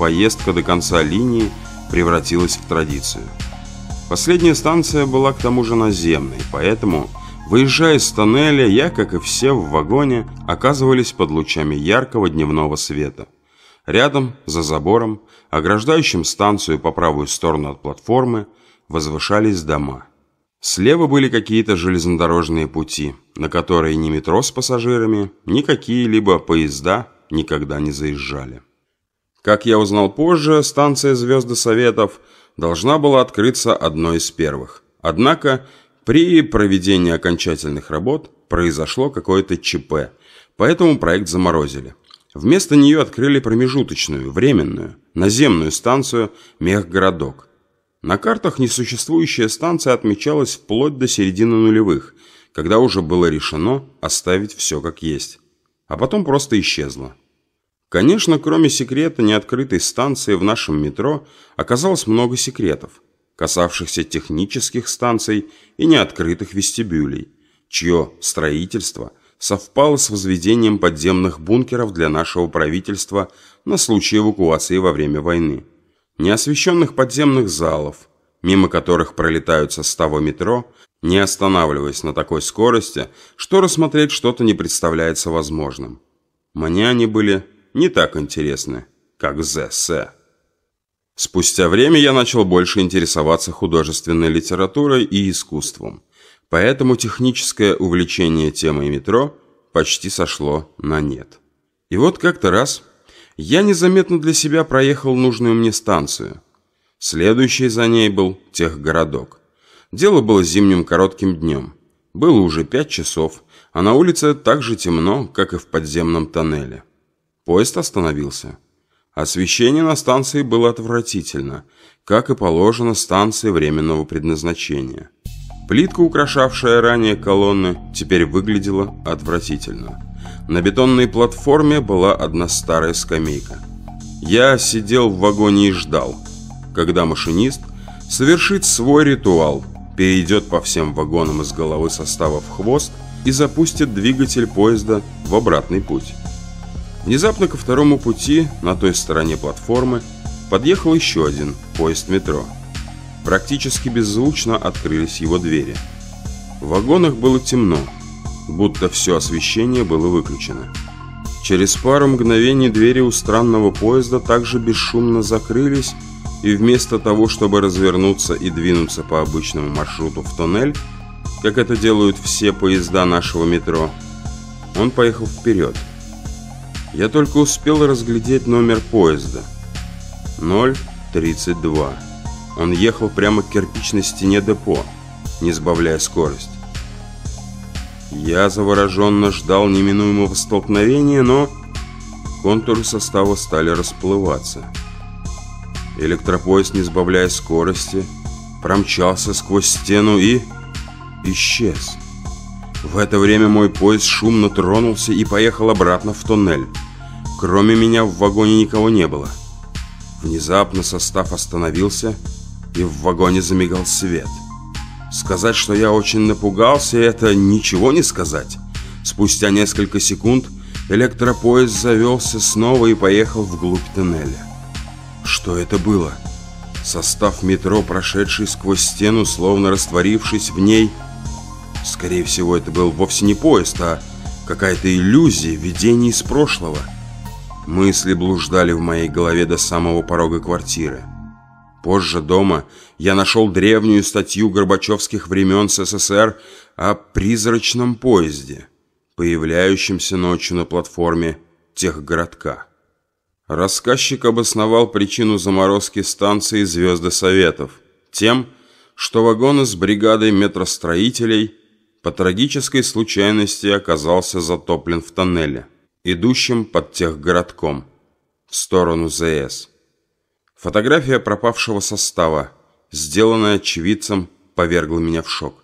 [SPEAKER 1] Поездка до конца линии превратилась в традицию. Последняя станция была к тому же наземной, поэтому, выезжая из тоннеля, я, как и все в вагоне, оказывались под лучами яркого дневного света. Рядом, за забором, ограждающим станцию по правую сторону от платформы, возвышались дома – Слева были какие-то железнодорожные пути, на которые ни метро с пассажирами, ни какие-либо поезда никогда не заезжали. Как я узнал позже, станция «Звезды Советов» должна была открыться одной из первых. Однако при проведении окончательных работ произошло какое-то ЧП, поэтому проект заморозили. Вместо нее открыли промежуточную, временную, наземную станцию «Мехгородок», на картах несуществующая станция отмечалась вплоть до середины нулевых, когда уже было решено оставить все как есть. А потом просто исчезла. Конечно, кроме секрета неоткрытой станции в нашем метро оказалось много секретов, касавшихся технических станций и неоткрытых вестибюлей, чье строительство совпало с возведением подземных бункеров для нашего правительства на случай эвакуации во время войны неосвещенных подземных залов, мимо которых пролетают составы метро, не останавливаясь на такой скорости, что рассмотреть что-то не представляется возможным. Мне они были не так интересны, как ЗС. Спустя время я начал больше интересоваться художественной литературой и искусством, поэтому техническое увлечение темой метро почти сошло на нет. И вот как-то раз я незаметно для себя проехал нужную мне станцию. Следующий за ней был техгородок. Дело было зимним коротким днем. Было уже пять часов, а на улице так же темно, как и в подземном тоннеле. Поезд остановился. Освещение на станции было отвратительно, как и положено станции временного предназначения. Плитка, украшавшая ранее колонны, теперь выглядела отвратительно. На бетонной платформе была одна старая скамейка. Я сидел в вагоне и ждал, когда машинист совершит свой ритуал, перейдет по всем вагонам из головы состава в хвост и запустит двигатель поезда в обратный путь. Внезапно ко второму пути, на той стороне платформы, подъехал еще один поезд метро. Практически беззвучно открылись его двери. В вагонах было темно, будто все освещение было выключено. Через пару мгновений двери у странного поезда также бесшумно закрылись, и вместо того, чтобы развернуться и двинуться по обычному маршруту в тоннель, как это делают все поезда нашего метро, он поехал вперед. Я только успел разглядеть номер поезда. 032. Он ехал прямо к кирпичной стене депо, не сбавляя скорость. Я завороженно ждал неминуемого столкновения, но контуры состава стали расплываться. Электропоезд, не сбавляя скорости, промчался сквозь стену и исчез. В это время мой поезд шумно тронулся и поехал обратно в туннель. Кроме меня в вагоне никого не было. Внезапно состав остановился и в вагоне замигал свет. Сказать, что я очень напугался, это ничего не сказать. Спустя несколько секунд электропоезд завелся снова и поехал вглубь тоннеля. Что это было? Состав метро, прошедший сквозь стену, словно растворившись в ней. Скорее всего, это был вовсе не поезд, а какая-то иллюзия, видение из прошлого. Мысли блуждали в моей голове до самого порога квартиры. Позже дома я нашел древнюю статью горбачевских времен СССР о призрачном поезде, появляющемся ночью на платформе техгородка. Рассказчик обосновал причину заморозки станции «Звезды Советов» тем, что вагон с бригадой метростроителей по трагической случайности оказался затоплен в тоннеле, идущем под техгородком, в сторону ЗС. Фотография пропавшего состава, сделанная очевидцем, повергла меня в шок.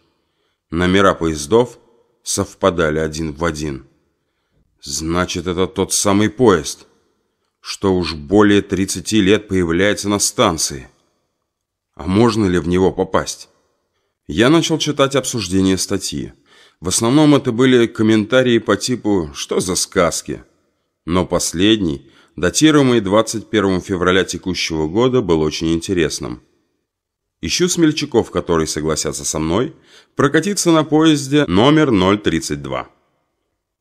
[SPEAKER 1] Номера поездов совпадали один в один. Значит, это тот самый поезд, что уж более 30 лет появляется на станции. А можно ли в него попасть? Я начал читать обсуждение статьи. В основном это были комментарии по типу «Что за сказки?». Но последний – датируемый 21 февраля текущего года, был очень интересным. Ищу смельчаков, которые согласятся со мной прокатиться на поезде номер 032.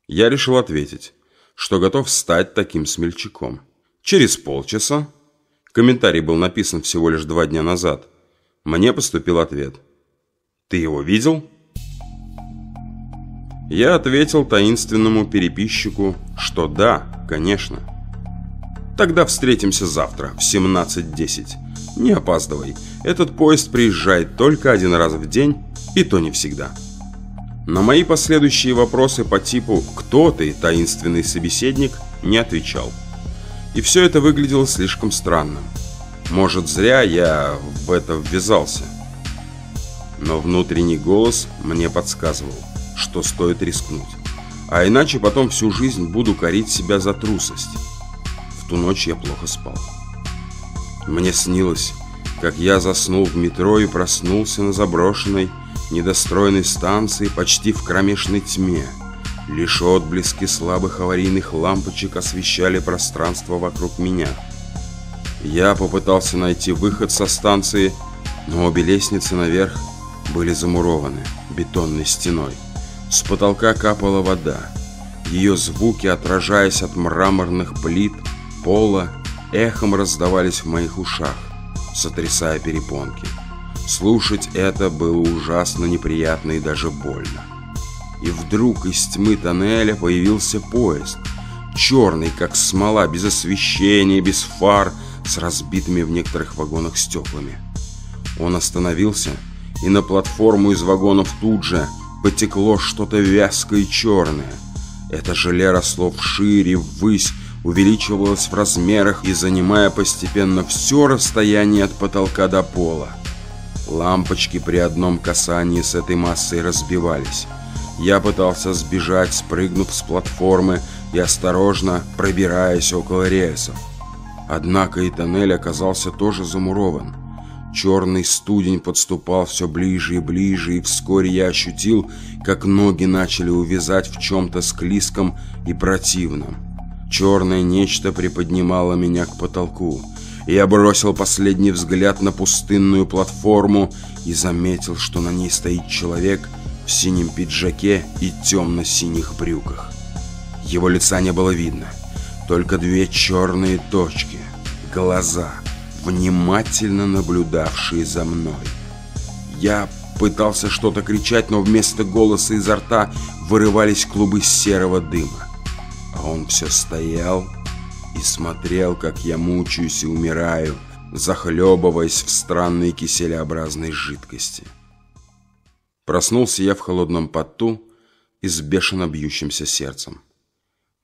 [SPEAKER 1] Я решил ответить, что готов стать таким смельчаком. Через полчаса, комментарий был написан всего лишь два дня назад, мне поступил ответ. «Ты его видел?» Я ответил таинственному переписчику, что да, конечно. Тогда встретимся завтра в 17.10. Не опаздывай. Этот поезд приезжает только один раз в день, и то не всегда. На мои последующие вопросы по типу «Кто ты, таинственный собеседник?» не отвечал. И все это выглядело слишком странным. Может, зря я в это ввязался. Но внутренний голос мне подсказывал, что стоит рискнуть. А иначе потом всю жизнь буду корить себя за трусость ту ночь я плохо спал. Мне снилось, как я заснул в метро и проснулся на заброшенной, недостроенной станции почти в кромешной тьме. Лишь отблески слабых аварийных лампочек освещали пространство вокруг меня. Я попытался найти выход со станции, но обе лестницы наверх были замурованы бетонной стеной. С потолка капала вода. Ее звуки, отражаясь от мраморных плит, пола эхом раздавались в моих ушах, сотрясая перепонки. Слушать это было ужасно неприятно и даже больно. И вдруг из тьмы тоннеля появился поезд. Черный, как смола, без освещения, без фар, с разбитыми в некоторых вагонах стеклами. Он остановился, и на платформу из вагонов тут же потекло что-то вязкое и черное. Это желе росло вшире, ввысь, увеличивалось в размерах и занимая постепенно все расстояние от потолка до пола. Лампочки при одном касании с этой массой разбивались. Я пытался сбежать, спрыгнув с платформы и осторожно пробираясь около рельсов. Однако и тоннель оказался тоже замурован. Черный студень подступал все ближе и ближе, и вскоре я ощутил, как ноги начали увязать в чем-то склизком и противном. Черное нечто приподнимало меня к потолку. Я бросил последний взгляд на пустынную платформу и заметил, что на ней стоит человек в синем пиджаке и темно-синих брюках. Его лица не было видно, только две черные точки, глаза, внимательно наблюдавшие за мной. Я пытался что-то кричать, но вместо голоса изо рта вырывались клубы серого дыма. А он все стоял и смотрел, как я мучаюсь и умираю, захлебываясь в странной киселеобразной жидкости. Проснулся я в холодном поту и с бешено бьющимся сердцем.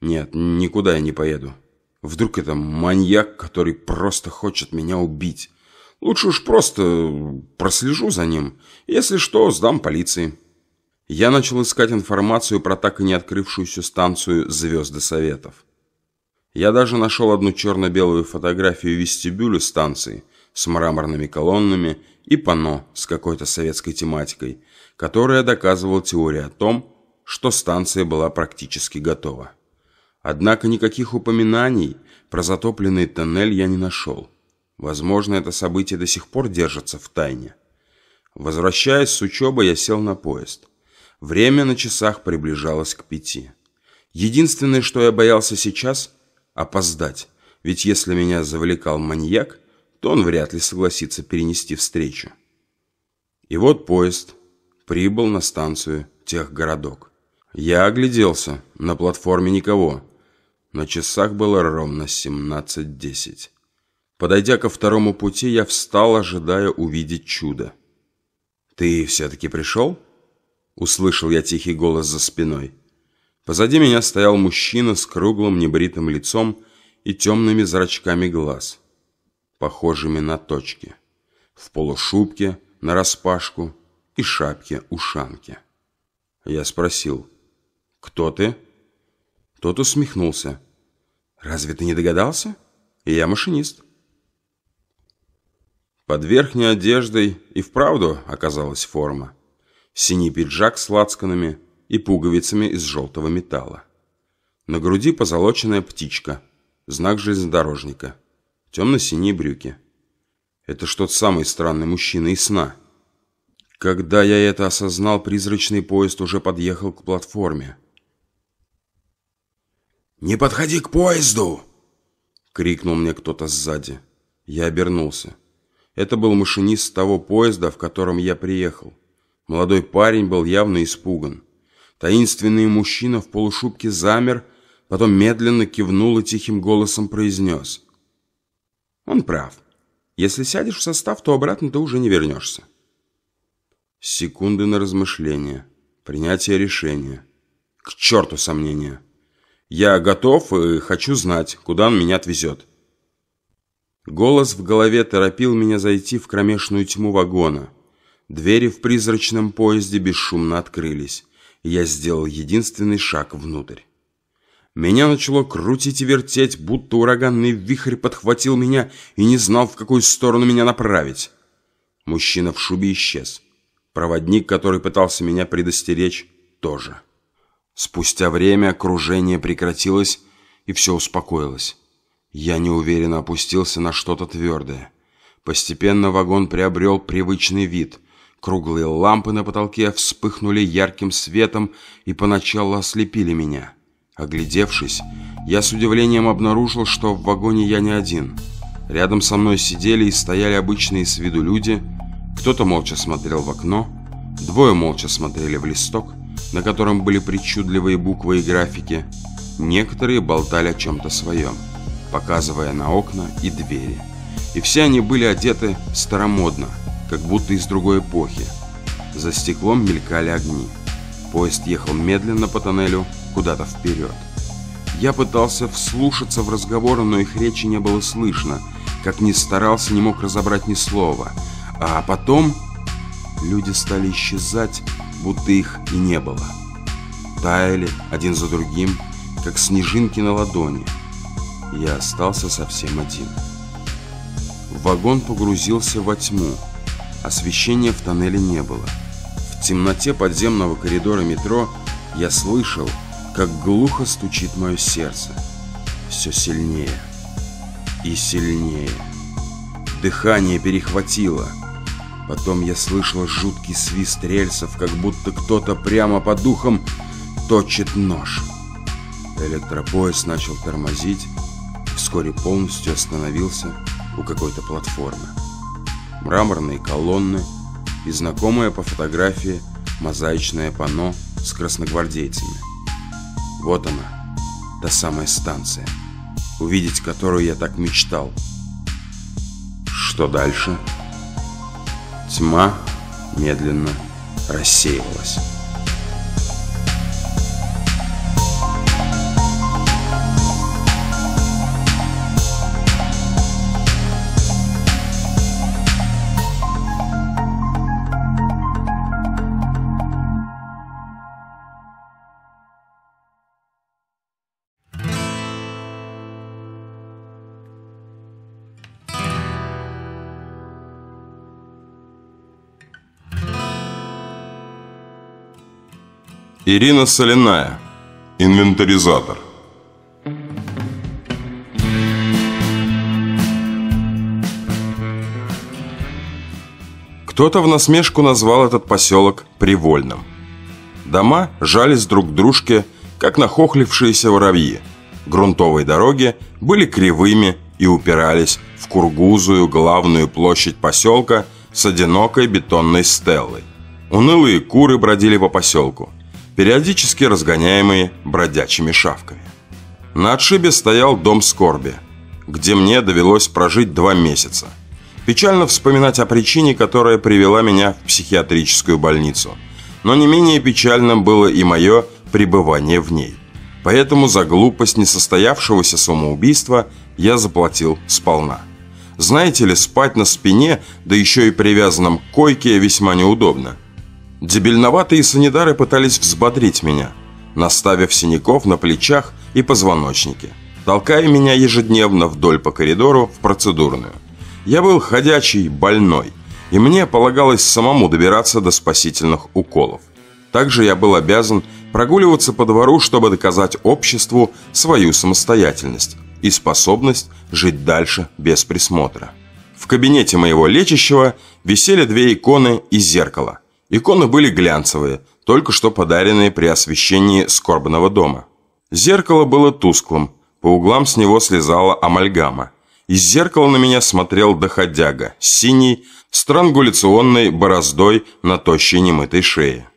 [SPEAKER 1] Нет, никуда я не поеду. Вдруг это маньяк, который просто хочет меня убить. Лучше уж просто прослежу за ним. Если что, сдам полиции. Я начал искать информацию про так и не открывшуюся станцию «Звезды Советов». Я даже нашел одну черно-белую фотографию вестибюля станции с мраморными колоннами и панно с какой-то советской тематикой, которая доказывала теорию о том, что станция была практически готова. Однако никаких упоминаний про затопленный тоннель я не нашел. Возможно, это событие до сих пор держится в тайне. Возвращаясь с учебы, я сел на поезд. Время на часах приближалось к пяти. Единственное, что я боялся сейчас – опоздать, ведь если меня завлекал маньяк, то он вряд ли согласится перенести встречу. И вот поезд прибыл на станцию Техгородок. Я огляделся, на платформе никого. На часах было ровно 17.10. Подойдя ко второму пути, я встал, ожидая увидеть чудо. «Ты все-таки пришел?» Услышал я тихий голос за спиной. Позади меня стоял мужчина с круглым небритым лицом и темными зрачками глаз, похожими на точки, в полушубке, нараспашку и шапке-ушанке. Я спросил, «Кто ты?» Тот усмехнулся. «Разве ты не догадался? Я машинист». Под верхней одеждой и вправду оказалась форма. Синий пиджак с лацканами – и пуговицами из желтого металла. На груди позолоченная птичка, знак железнодорожника, темно-синие брюки. Это что-то самый странный мужчина из сна. Когда я это осознал, призрачный поезд уже подъехал к платформе.
[SPEAKER 2] «Не подходи к поезду!»
[SPEAKER 1] — крикнул мне кто-то сзади. Я обернулся. Это был машинист того поезда, в котором я приехал. Молодой парень был явно испуган. Таинственный мужчина в полушубке замер, потом медленно кивнул и тихим голосом произнес. «Он прав. Если сядешь в состав, то обратно ты уже не вернешься». Секунды на размышление, принятие решения. К черту сомнения. Я готов и хочу знать, куда он меня отвезет. Голос в голове торопил меня зайти в кромешную тьму вагона. Двери в призрачном поезде бесшумно открылись я сделал единственный шаг внутрь. Меня начало крутить и вертеть, будто ураганный вихрь подхватил меня и не знал, в какую сторону меня направить. Мужчина в шубе исчез. Проводник, который пытался меня предостеречь, тоже. Спустя время окружение прекратилось, и все успокоилось. Я неуверенно опустился на что-то твердое. Постепенно вагон приобрел привычный вид. Круглые лампы на потолке вспыхнули ярким светом и поначалу ослепили меня. Оглядевшись, я с удивлением обнаружил, что в вагоне я не один. Рядом со мной сидели и стояли обычные с виду люди. Кто-то молча смотрел в окно, двое молча смотрели в листок, на котором были причудливые буквы и графики. Некоторые болтали о чем-то своем, показывая на окна и двери. И все они были одеты старомодно, как будто из другой эпохи. За стеклом мелькали огни. Поезд ехал медленно по тоннелю, куда-то вперед. Я пытался вслушаться в разговоры, но их речи не было слышно. Как ни старался, не мог разобрать ни слова. А потом люди стали исчезать, будто их и не было. Таяли один за другим, как снежинки на ладони. Я остался совсем один. Вагон погрузился во тьму. Освещения в тоннеле не было. В темноте подземного коридора метро я слышал, как глухо стучит мое сердце. Все сильнее и сильнее. Дыхание перехватило. Потом я слышал жуткий свист рельсов, как будто кто-то прямо по духам точит нож. Электропоезд начал тормозить, вскоре полностью остановился у какой-то платформы. Мраморные колонны и знакомое по фотографии мозаичное панно с красногвардейцами. Вот она, та самая станция, увидеть которую я так мечтал. Что дальше? Тьма медленно рассеивалась.
[SPEAKER 3] Ирина Соляная. Инвентаризатор.
[SPEAKER 1] Кто-то в насмешку назвал этот поселок Привольным. Дома жались друг к дружке, как нахохлившиеся воробьи. Грунтовые дороги были кривыми и упирались в кургузую главную площадь поселка с одинокой бетонной стеллой. Унылые куры бродили по поселку – периодически разгоняемые бродячими шавками. На отшибе стоял дом скорби, где мне довелось прожить два месяца. Печально вспоминать о причине, которая привела меня в психиатрическую больницу. Но не менее печальным было и мое пребывание в ней. Поэтому за глупость несостоявшегося самоубийства я заплатил сполна. Знаете ли, спать на спине, да еще и привязанном к койке, весьма неудобно – Дебильноватые санитары пытались взбодрить меня, наставив синяков на плечах и позвоночнике, толкая меня ежедневно вдоль по коридору в процедурную. Я был ходячий, больной, и мне полагалось самому добираться до спасительных уколов. Также я был обязан прогуливаться по двору, чтобы доказать обществу свою самостоятельность и способность жить дальше без присмотра. В кабинете моего лечащего висели две иконы и зеркало – Иконы были глянцевые, только что подаренные при освещении скорбного дома. Зеркало было тусклым, по углам с него слезала амальгама. Из зеркала на меня смотрел доходяга, синий, странгуляционной бороздой на тощей немытой шее.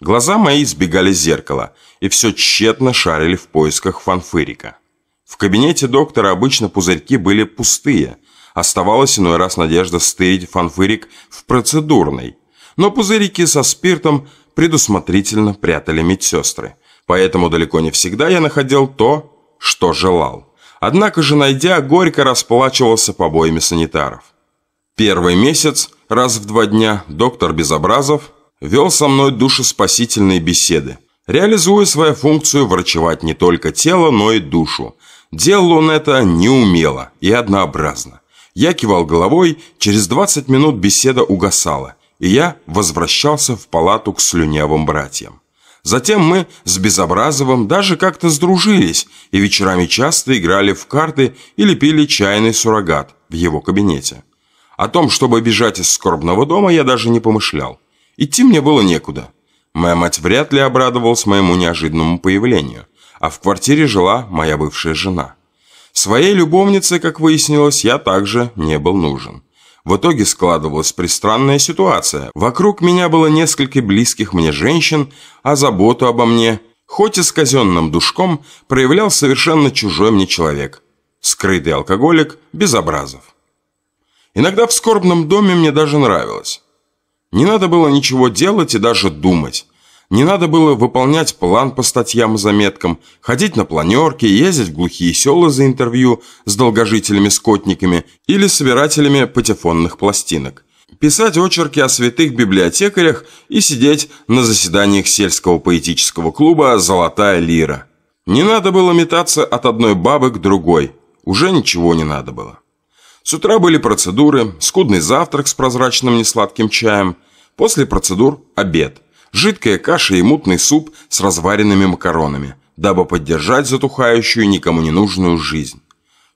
[SPEAKER 1] Глаза мои избегали зеркала и все тщетно шарили в поисках фанфырика. В кабинете доктора обычно пузырьки были пустые. Оставалась иной раз надежда стырить фанфырик в процедурной – но пузырики со спиртом предусмотрительно прятали медсестры. Поэтому далеко не всегда я находил то, что желал. Однако же, найдя, горько расплачивался побоями санитаров. Первый месяц, раз в два дня, доктор Безобразов вел со мной душеспасительные беседы, реализуя свою функцию врачевать не только тело, но и душу. Делал он это неумело и однообразно. Я кивал головой, через 20 минут беседа угасала – и я возвращался в палату к слюнявым братьям. Затем мы с Безобразовым даже как-то сдружились и вечерами часто играли в карты или пили чайный суррогат в его кабинете. О том, чтобы бежать из скорбного дома, я даже не помышлял. Идти мне было некуда. Моя мать вряд ли обрадовалась моему неожиданному появлению, а в квартире жила моя бывшая жена. Своей любовнице, как выяснилось, я также не был нужен. В итоге складывалась пристранная ситуация. Вокруг меня было несколько близких мне женщин, а заботу обо мне, хоть и с казенным душком, проявлял совершенно чужой мне человек. Скрытый алкоголик, безобразов. Иногда в скорбном доме мне даже нравилось. Не надо было ничего делать и даже думать. Не надо было выполнять план по статьям и заметкам, ходить на планерки, ездить в глухие села за интервью с долгожителями-скотниками или собирателями патефонных пластинок, писать очерки о святых библиотекарях и сидеть на заседаниях сельского поэтического клуба «Золотая лира». Не надо было метаться от одной бабы к другой. Уже ничего не надо было. С утра были процедуры, скудный завтрак с прозрачным несладким чаем. После процедур – обед. Жидкая каша и мутный суп с разваренными макаронами, дабы поддержать затухающую никому не нужную жизнь.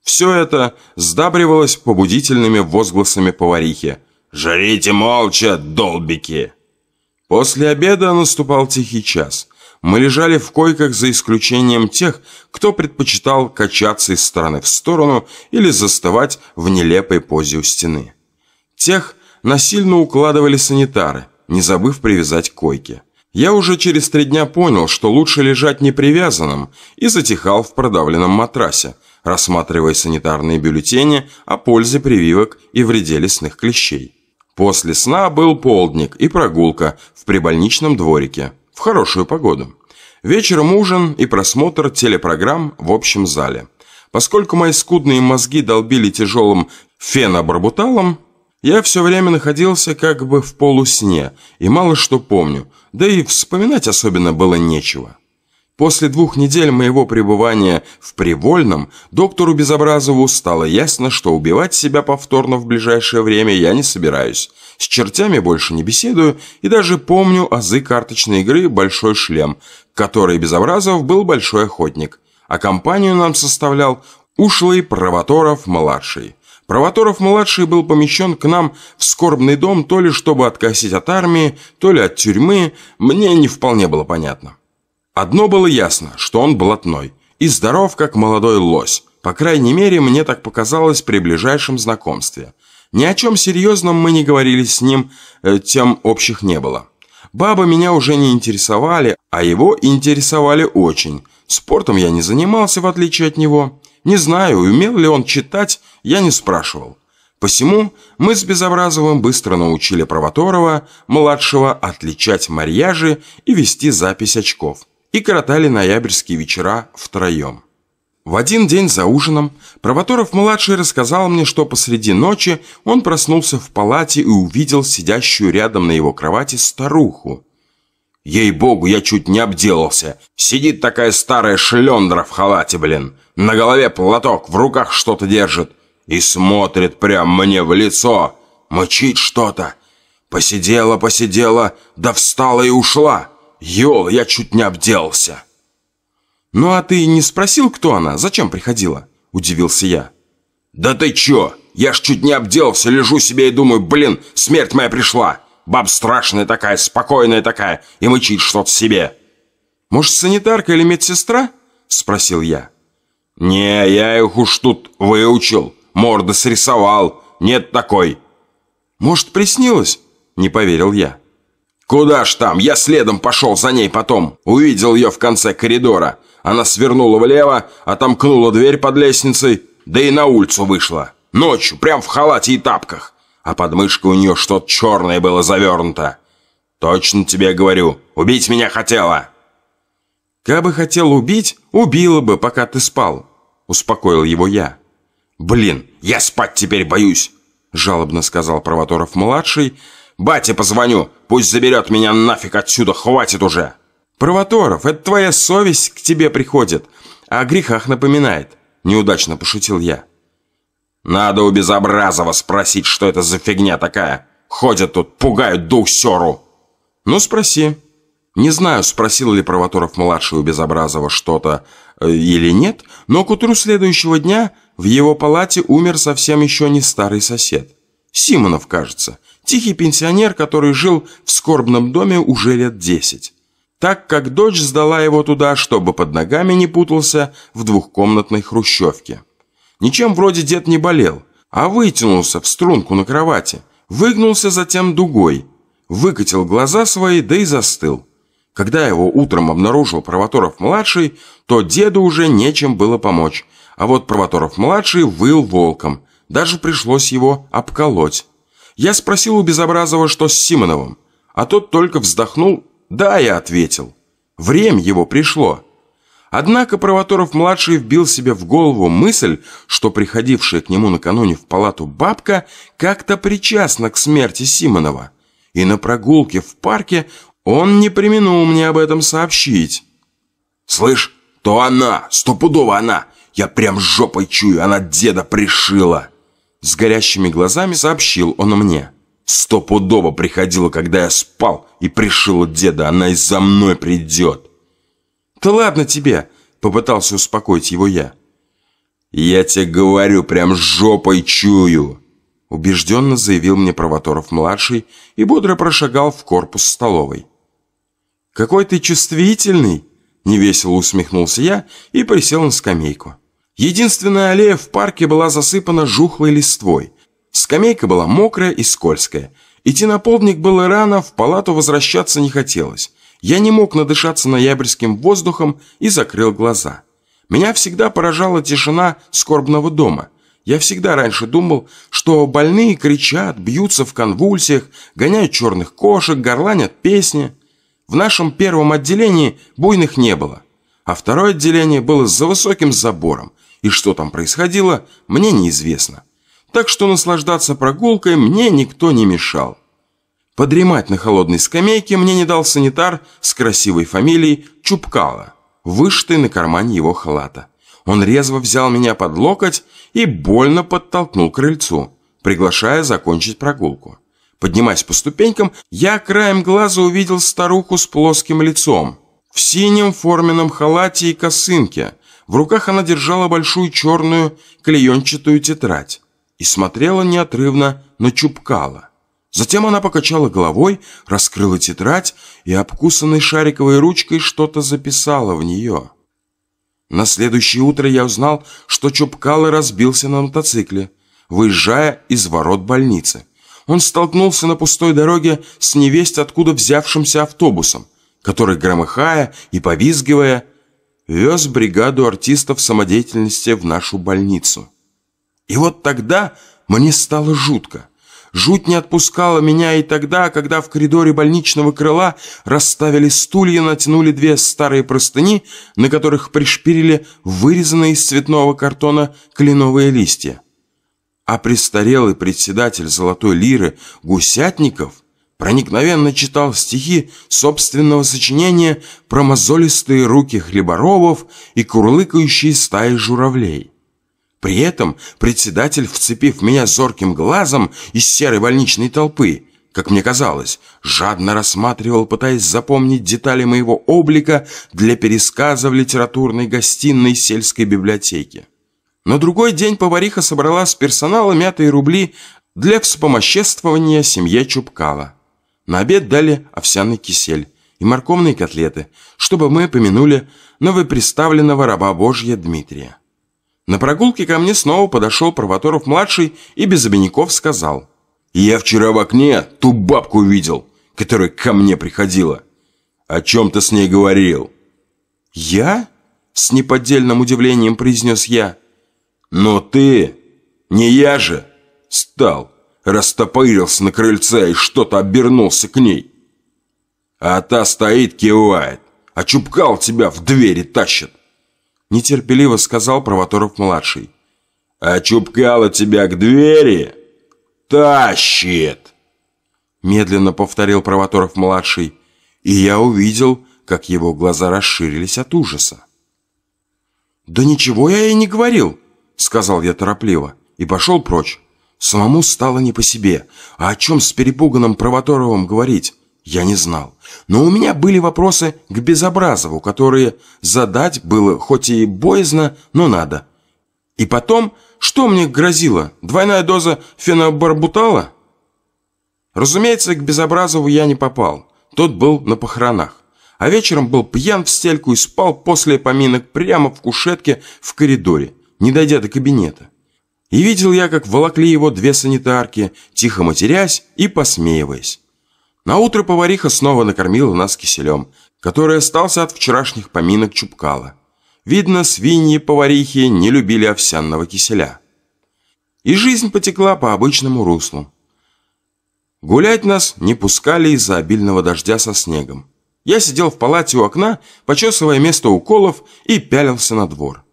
[SPEAKER 1] Все это сдабривалось побудительными возгласами поварихи. «Жарите молча, долбики!» После обеда наступал тихий час – мы лежали в койках за исключением тех, кто предпочитал качаться из стороны в сторону или застывать в нелепой позе у стены. Тех насильно укладывали санитары, не забыв привязать к койке. Я уже через три дня понял, что лучше лежать непривязанным и затихал в продавленном матрасе, рассматривая санитарные бюллетени о пользе прививок и вреде лесных клещей. После сна был полдник и прогулка в прибольничном дворике в хорошую погоду. Вечером ужин и просмотр телепрограмм в общем зале. Поскольку мои скудные мозги долбили тяжелым фенобарбуталом, я все время находился как бы в полусне и мало что помню, да и вспоминать особенно было нечего. После двух недель моего пребывания в Привольном доктору Безобразову стало ясно, что убивать себя повторно в ближайшее время я не собираюсь. С чертями больше не беседую и даже помню азы карточной игры «Большой шлем», которой Безобразов был большой охотник, а компанию нам составлял ушлый Провоторов-младший. Провоторов-младший был помещен к нам в скорбный дом то ли чтобы откосить от армии, то ли от тюрьмы, мне не вполне было понятно. Одно было ясно, что он блатной и здоров, как молодой лось. По крайней мере, мне так показалось при ближайшем знакомстве. Ни о чем серьезном мы не говорили с ним, э, тем общих не было. Бабы меня уже не интересовали, а его интересовали очень. Спортом я не занимался, в отличие от него. Не знаю, умел ли он читать, я не спрашивал. Посему мы с Безобразовым быстро научили Провоторова, младшего, отличать марьяжи и вести запись очков и коротали ноябрьские вечера втроем. В один день за ужином Провоторов-младший рассказал мне, что посреди ночи он проснулся в палате и увидел сидящую рядом на его кровати старуху. Ей-богу, я чуть не обделался. Сидит такая старая шлендра в халате, блин. На голове платок, в руках что-то держит. И смотрит прям мне в лицо. Мочит что-то. Посидела, посидела, да встала и ушла. Ёл, я чуть не обделался. «Ну а ты не спросил, кто она? Зачем приходила?» – удивился я. «Да ты чё? Я ж чуть не обделался, лежу себе и думаю, блин, смерть моя пришла. Баб страшная такая, спокойная такая, и мычит что-то себе». «Может, санитарка или медсестра?» – спросил я. «Не, я их уж тут выучил, морды срисовал, нет такой». «Может, приснилось?» – не поверил я. «Куда ж там? Я следом пошел за ней потом. Увидел ее в конце коридора. Она свернула влево, отомкнула дверь под лестницей, да и на улицу вышла. Ночью, прям в халате и тапках. А под мышкой у нее что-то черное было завернуто. Точно тебе говорю, убить меня хотела». «Кабы хотел убить, убила бы, пока ты спал», — успокоил его я. «Блин, я спать теперь боюсь», — жалобно сказал Провоторов-младший, — Бате позвоню, пусть заберет меня нафиг отсюда, хватит уже!» «Провоторов, это твоя совесть к тебе приходит, а о грехах напоминает», — неудачно пошутил я. «Надо у Безобразова спросить, что это за фигня такая. Ходят тут, пугают дух сёру». «Ну, спроси». Не знаю, спросил ли Провоторов-младший у Безобразова что-то или нет, но к утру следующего дня в его палате умер совсем еще не старый сосед. Симонов, кажется, Тихий пенсионер, который жил в скорбном доме уже лет десять. Так как дочь сдала его туда, чтобы под ногами не путался в двухкомнатной хрущевке. Ничем вроде дед не болел,
[SPEAKER 4] а вытянулся в струнку на кровати, выгнулся затем дугой, выкатил глаза свои, да и застыл. Когда его утром обнаружил Провоторов-младший, то деду уже нечем было помочь, а вот Провоторов-младший выл волком, даже пришлось его обколоть. Я спросил у Безобразова, что с Симоновым, а тот только вздохнул «да» я ответил. Время его пришло. Однако Провоторов-младший вбил себе в голову мысль, что приходившая к нему накануне в палату бабка как-то причастна к смерти Симонова. И на прогулке в парке он не применул мне об этом сообщить.
[SPEAKER 2] «Слышь, то она, стопудово она! Я прям жопой чую, она деда пришила!»
[SPEAKER 4] С горящими глазами сообщил он мне.
[SPEAKER 2] «Стопудово приходила, когда я спал, и пришила деда, она и за мной придет!»
[SPEAKER 4] «Да ладно тебе!» — попытался успокоить его я.
[SPEAKER 2] «Я тебе говорю, прям жопой чую!»
[SPEAKER 4] Убежденно заявил мне Провоторов-младший и бодро прошагал в корпус столовой. «Какой ты чувствительный!» — невесело усмехнулся я и присел на скамейку. Единственная аллея в парке была засыпана жухлой листвой. Скамейка была мокрая и скользкая. Идти на полдник было рано, в палату возвращаться не хотелось. Я не мог надышаться ноябрьским воздухом и закрыл глаза. Меня всегда поражала тишина скорбного дома. Я всегда раньше думал, что больные кричат, бьются в конвульсиях, гоняют черных кошек, горланят песни. В нашем первом отделении буйных не было, а второе отделение было за высоким забором, и что там происходило, мне неизвестно. Так что наслаждаться прогулкой мне никто не мешал. Подремать на холодной скамейке мне не дал санитар с красивой фамилией Чупкала, вышитый на кармане его халата. Он резво взял меня под локоть и больно подтолкнул к крыльцу, приглашая закончить прогулку. Поднимаясь по ступенькам, я краем глаза увидел старуху с плоским лицом, в синем форменном халате и косынке. В руках она держала большую черную клеенчатую тетрадь и смотрела неотрывно на Чупкала. Затем она покачала головой, раскрыла тетрадь и обкусанной шариковой ручкой что-то записала в нее. На следующее утро я узнал, что Чупкало разбился на мотоцикле, выезжая из ворот больницы. Он столкнулся на пустой дороге с невесть откуда взявшимся автобусом, который, громыхая и повизгивая, вез бригаду артистов самодеятельности в нашу больницу. И вот тогда мне стало жутко. Жуть не отпускала меня и тогда, когда в коридоре больничного крыла расставили стулья, натянули две старые простыни, на которых пришпилили вырезанные из цветного картона кленовые листья. А престарелый председатель «Золотой лиры» Гусятников проникновенно читал стихи собственного сочинения про мозолистые руки хлеборобов и курлыкающие стаи журавлей. При этом председатель, вцепив меня зорким глазом из серой больничной толпы, как мне казалось, жадно рассматривал, пытаясь запомнить детали моего облика для пересказа в литературной гостиной сельской библиотеки. На другой день повариха собрала с персонала мятые рубли для вспомоществования семье Чупкала. На обед дали овсяный кисель и морковные котлеты, чтобы мы помянули новоприставленного раба Божья Дмитрия. На прогулке ко мне снова подошел Провоторов-младший и без обиняков сказал. «Я вчера в окне ту бабку видел, которая ко мне приходила. О чем ты с ней говорил?» «Я?» — с неподдельным удивлением произнес я. «Но ты, не я же, стал, растопырился на крыльце и что-то обернулся к ней. А та стоит, кивает, а Чупкал тебя в двери тащит нетерпеливо сказал Провоторов-младший. «А Чупкало тебя к двери тащит!» Медленно повторил Провоторов-младший, и я увидел, как его глаза расширились от ужаса. «Да ничего я ей не говорил», — сказал я торопливо, и пошел прочь. Самому стало не по себе, а о чем с перепуганным Провоторовым говорить? я не знал. Но у меня были вопросы к Безобразову, которые задать было хоть и боязно, но надо. И потом, что мне грозило? Двойная доза фенобарбутала? Разумеется, к Безобразову я не попал. Тот был на похоронах. А вечером был пьян в стельку и спал после поминок прямо в кушетке в коридоре, не дойдя до кабинета. И видел я, как волокли его две санитарки, тихо матерясь и посмеиваясь. Наутро повариха снова накормила нас киселем, который остался от вчерашних поминок Чупкала. Видно, свиньи-поварихи не любили овсяного киселя. И жизнь потекла по обычному руслу. Гулять нас не пускали из-за обильного дождя со снегом. Я сидел в палате у окна, почесывая место уколов и пялился на двор.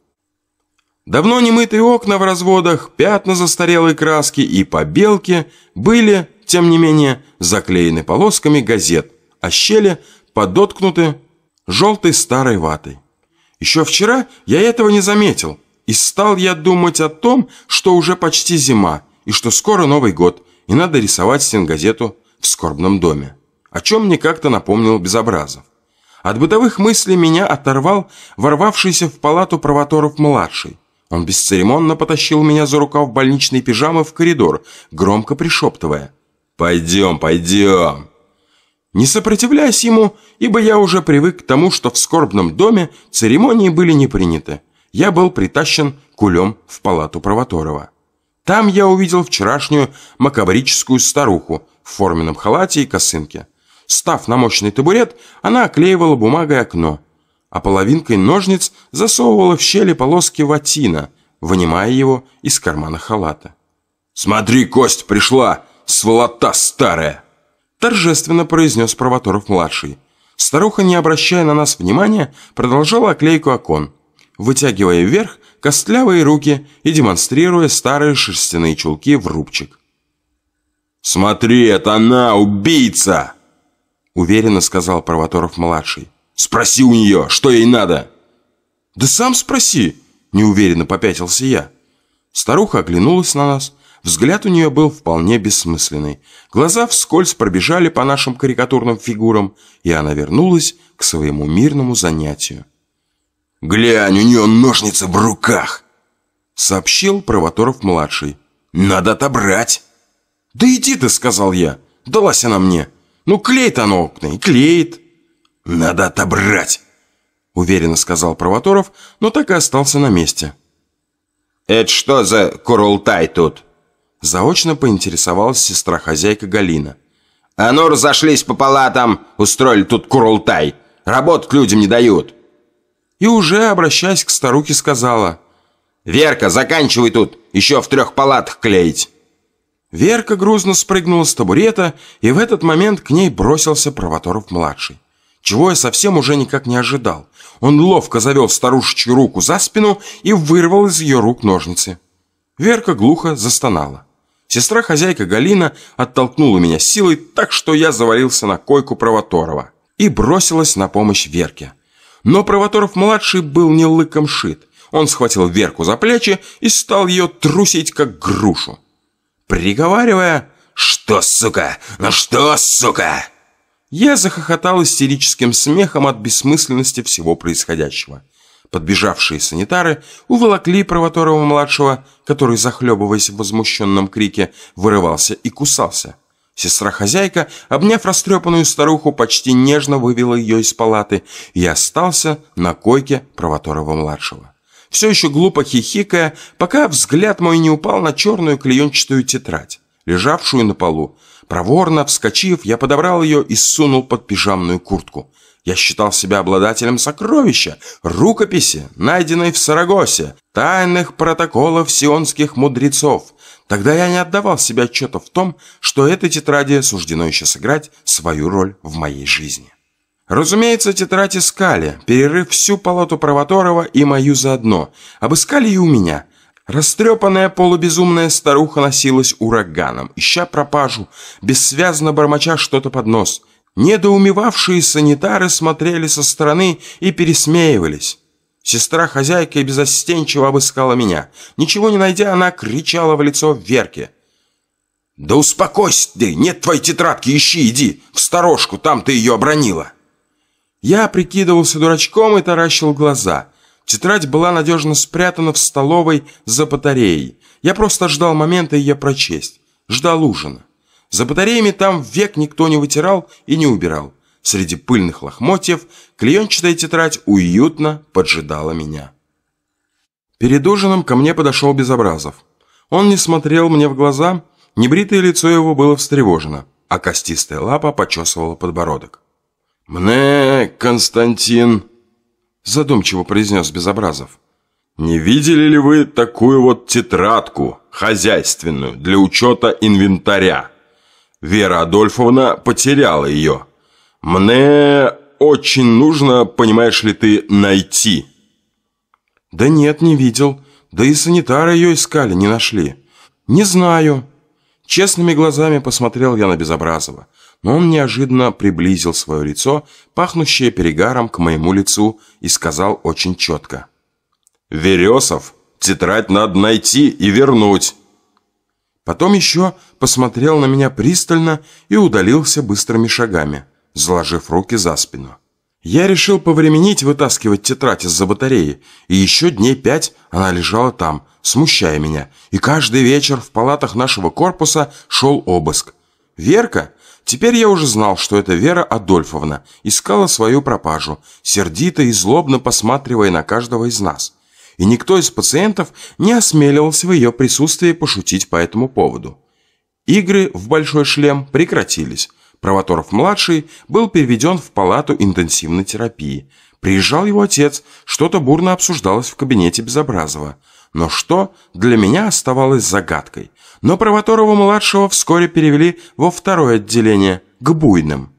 [SPEAKER 4] Давно немытые окна в разводах, пятна застарелой краски и побелки были, тем не менее, заклеены полосками газет, а щели подоткнуты желтой старой ватой. Еще вчера я этого не заметил, и стал я думать о том, что уже почти зима, и что скоро Новый год, и надо рисовать стенгазету в скорбном доме, о чем мне как-то напомнил Безобразов. От бытовых мыслей меня оторвал ворвавшийся в палату Провоторов-младший. Он бесцеремонно потащил меня за рукав больничной пижамы в коридор, громко пришептывая «Пойдем, пойдем!». Не сопротивляясь ему, ибо я уже привык к тому, что в скорбном доме церемонии были не приняты, я был притащен кулем в палату Провоторова. Там я увидел вчерашнюю макабрическую старуху в форменном халате и косынке. Став на мощный табурет, она оклеивала бумагой окно, а половинкой ножниц засовывала в щели полоски ватина, вынимая его из кармана халата.
[SPEAKER 3] «Смотри, кость пришла, сволота старая!»
[SPEAKER 4] торжественно произнес Провоторов-младший. Старуха, не обращая на нас внимания, продолжала оклейку окон, вытягивая вверх костлявые руки и демонстрируя старые шерстяные чулки в рубчик.
[SPEAKER 3] «Смотри, это она, убийца!»
[SPEAKER 4] Уверенно сказал Провоторов-младший.
[SPEAKER 3] «Спроси у нее, что ей надо!»
[SPEAKER 4] «Да сам спроси!» Неуверенно попятился я. Старуха оглянулась на нас, Взгляд у нее был вполне бессмысленный. Глаза вскользь пробежали по нашим карикатурным фигурам, и она вернулась к своему мирному занятию.
[SPEAKER 3] «Глянь, у нее ножницы в руках!»
[SPEAKER 4] Сообщил Провоторов-младший.
[SPEAKER 3] «Надо отобрать!»
[SPEAKER 4] «Да иди ты!» — сказал я. «Далась она мне! Ну, клеит она окна и клеит!»
[SPEAKER 3] «Надо отобрать!»
[SPEAKER 4] Уверенно сказал Провоторов, но так и остался на месте.
[SPEAKER 2] «Это что за курултай тут?»
[SPEAKER 4] Заочно поинтересовалась сестра-хозяйка Галина.
[SPEAKER 2] «А ну, разошлись по палатам, устроили тут курултай. Работать людям не дают».
[SPEAKER 4] И уже, обращаясь к старухе, сказала.
[SPEAKER 2] «Верка, заканчивай тут, еще в трех палатах клеить».
[SPEAKER 4] Верка грузно спрыгнула с табурета, и в этот момент к ней бросился Провоторов-младший. Чего я совсем уже никак не ожидал. Он ловко завел старушечью руку за спину и вырвал из ее рук ножницы. Верка глухо застонала. Сестра-хозяйка Галина оттолкнула меня силой так, что я завалился на койку Провоторова и бросилась на помощь Верке. Но Провоторов-младший был не лыком шит. Он схватил Верку за плечи и стал ее трусить, как грушу. Приговаривая
[SPEAKER 2] «Что, сука? Ну что, сука?»
[SPEAKER 4] Я захохотал истерическим смехом от бессмысленности всего происходящего. Подбежавшие санитары уволокли Провоторова-младшего, который, захлебываясь в возмущенном крике, вырывался и кусался. Сестра-хозяйка, обняв растрепанную старуху, почти нежно вывела ее из палаты и остался на койке Провоторова-младшего. Все еще глупо хихикая, пока взгляд мой не упал на черную клеенчатую тетрадь, лежавшую на полу. Проворно вскочив, я подобрал ее и сунул под пижамную куртку. Я считал себя обладателем сокровища, рукописи, найденной в Сарагосе, тайных протоколов сионских мудрецов. Тогда я не отдавал себе отчета в том, что этой тетради суждено еще сыграть свою роль в моей жизни. Разумеется, тетрадь искали, перерыв всю палату Провоторова и мою заодно. Обыскали и у меня. Растрепанная полубезумная старуха носилась ураганом, ища пропажу, бессвязно бормоча что-то под нос – Недоумевавшие санитары смотрели со стороны и пересмеивались. Сестра-хозяйка безостенчиво обыскала меня. Ничего не найдя, она кричала в лицо Верке. «Да успокойся ты! Нет твоей тетрадки, ищи, иди! В сторожку, там ты ее обронила!» Я прикидывался дурачком и таращил глаза. Тетрадь была надежно спрятана в столовой за батареей. Я просто ждал момента ее прочесть. Ждал ужина. За батареями там век никто не вытирал и не убирал. Среди пыльных лохмотьев клеенчатая тетрадь уютно поджидала меня. Перед ужином ко мне подошел Безобразов. Он не смотрел мне в глаза, небритое лицо его было встревожено, а костистая лапа почесывала подбородок.
[SPEAKER 3] «Мне, Константин», – задумчиво произнес Безобразов, – «не видели ли вы такую вот тетрадку хозяйственную для учета инвентаря? Вера Адольфовна потеряла ее. Мне очень нужно, понимаешь ли ты, найти».
[SPEAKER 4] «Да нет, не видел. Да и санитары ее искали, не нашли. Не знаю». Честными глазами посмотрел я на Безобразова, но он неожиданно приблизил свое лицо, пахнущее перегаром, к моему лицу и сказал очень четко.
[SPEAKER 3] «Вересов, тетрадь надо найти и вернуть».
[SPEAKER 4] Потом еще посмотрел на меня пристально и удалился быстрыми шагами, заложив руки за спину. Я решил повременить вытаскивать тетрадь из-за батареи, и еще дней пять она лежала там, смущая меня, и каждый вечер в палатах нашего корпуса шел обыск. Верка, теперь я уже знал, что это Вера Адольфовна, искала свою пропажу, сердито и злобно посматривая на каждого из нас. И никто из пациентов не осмеливался в ее присутствии пошутить по этому поводу. Игры в большой шлем прекратились. Провоторов-младший был переведен в палату интенсивной терапии. Приезжал его отец, что-то бурно обсуждалось в кабинете Безобразова. Но что, для меня оставалось загадкой. Но Провоторова-младшего вскоре перевели во второе отделение, к буйным.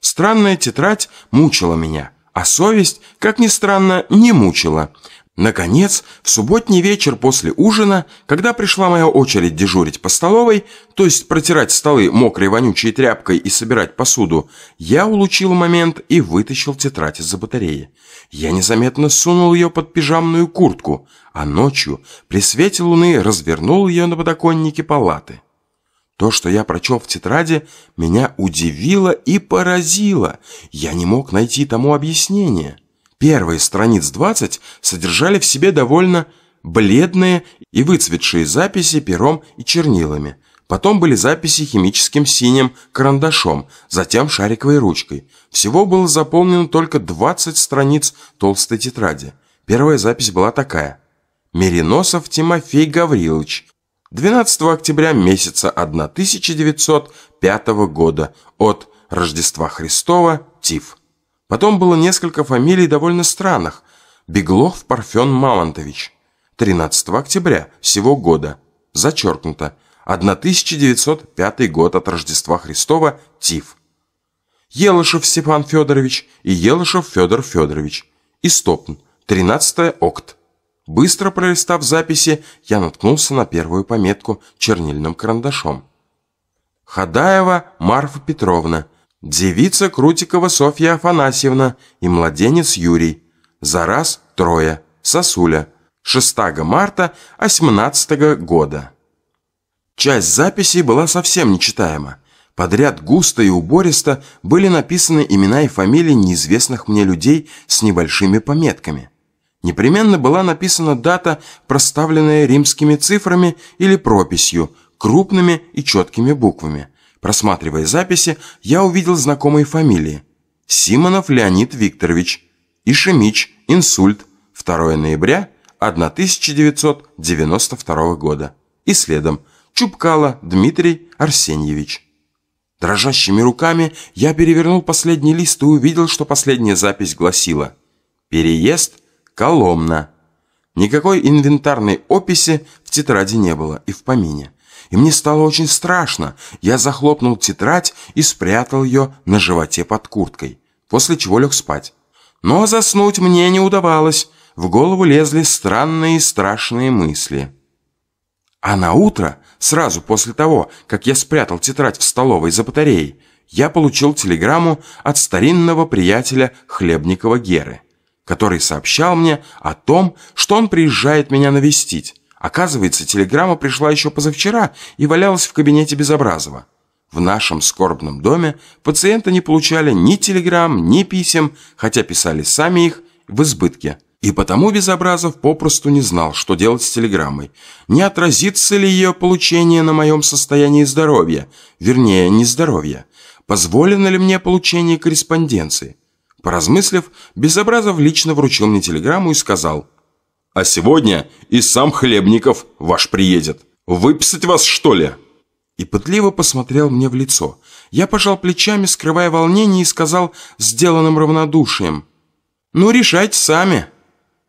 [SPEAKER 4] Странная тетрадь мучила меня, а совесть, как ни странно, не мучила. Наконец, в субботний вечер после ужина, когда пришла моя очередь дежурить по столовой, то есть протирать столы мокрой вонючей тряпкой и собирать посуду, я улучил момент и вытащил тетрадь из-за батареи. Я незаметно сунул ее под пижамную куртку, а ночью при свете луны развернул ее на подоконнике палаты. То, что я прочел в тетради, меня удивило и поразило. Я не мог найти тому объяснение. Первые страниц 20 содержали в себе довольно бледные и выцветшие записи пером и чернилами. Потом были записи химическим синим карандашом, затем шариковой ручкой. Всего было заполнено только 20 страниц толстой тетради. Первая запись была такая. Мериносов Тимофей Гаврилович. 12 октября месяца 1905 года от Рождества Христова, Тиф. Потом было несколько фамилий довольно странных. Беглов Парфен Мамонтович. 13 октября всего года. Зачеркнуто. 1905 год от Рождества Христова. Тиф. Елышев Степан Федорович и Елышев Федор Федорович. Истопн. 13 окт. Быстро пролистав записи, я наткнулся на первую пометку чернильным карандашом. Хадаева Марфа Петровна. Девица Крутикова Софья Афанасьевна и младенец Юрий. За раз трое. Сосуля. 6 марта 18 года. Часть записей была совсем нечитаема. Подряд густо и убористо были написаны имена и фамилии неизвестных мне людей с небольшими пометками. Непременно была написана дата, проставленная римскими цифрами или прописью, крупными и четкими буквами. Просматривая записи, я увидел знакомые фамилии. Симонов Леонид Викторович, Ишемич, инсульт, 2 ноября 1992 года. И следом Чубкало Дмитрий Арсеньевич. Дрожащими руками я перевернул последний лист и увидел, что последняя запись гласила «Переезд Коломна». Никакой инвентарной описи в тетради не было и в помине и мне стало очень страшно. Я захлопнул тетрадь и спрятал ее на животе под курткой, после чего лег спать. Но заснуть мне не удавалось. В голову лезли странные и страшные мысли. А на утро, сразу после того, как я спрятал тетрадь в столовой за батареей, я получил телеграмму от старинного приятеля Хлебникова Геры, который сообщал мне о том, что он приезжает меня навестить. Оказывается, телеграмма пришла еще позавчера и валялась в кабинете Безобразова. В нашем скорбном доме пациенты не получали ни телеграмм, ни писем, хотя писали сами их в избытке. И потому Безобразов попросту не знал, что делать с телеграммой. Не отразится ли ее получение на моем состоянии здоровья, вернее, нездоровья? Позволено ли мне получение корреспонденции? Поразмыслив, Безобразов лично вручил мне телеграмму и сказал –
[SPEAKER 3] а сегодня и сам Хлебников ваш приедет. Выписать вас, что ли?»
[SPEAKER 4] И пытливо посмотрел мне в лицо. Я пожал плечами, скрывая волнение, и сказал сделанным равнодушием. «Ну, решайте сами».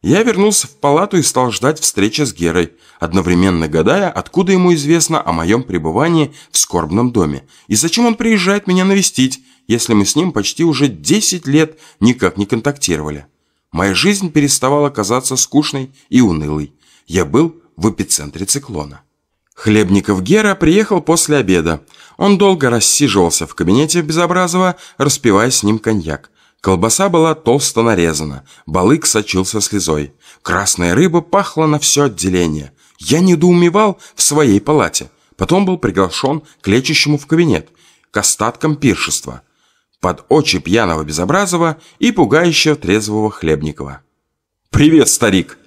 [SPEAKER 4] Я вернулся в палату и стал ждать встречи с Герой, одновременно гадая, откуда ему известно о моем пребывании в скорбном доме, и зачем он приезжает меня навестить, если мы с ним почти уже 10 лет никак не контактировали. Моя жизнь переставала казаться скучной и унылой. Я был в эпицентре циклона. Хлебников Гера приехал после обеда. Он долго рассиживался в кабинете Безобразова, распивая с ним коньяк. Колбаса была толсто нарезана, балык сочился слезой. Красная рыба пахла на все отделение. Я недоумевал в своей палате. Потом был приглашен к лечащему в кабинет, к остаткам пиршества, под очи пьяного Безобразова и пугающего трезвого Хлебникова. «Привет, старик!»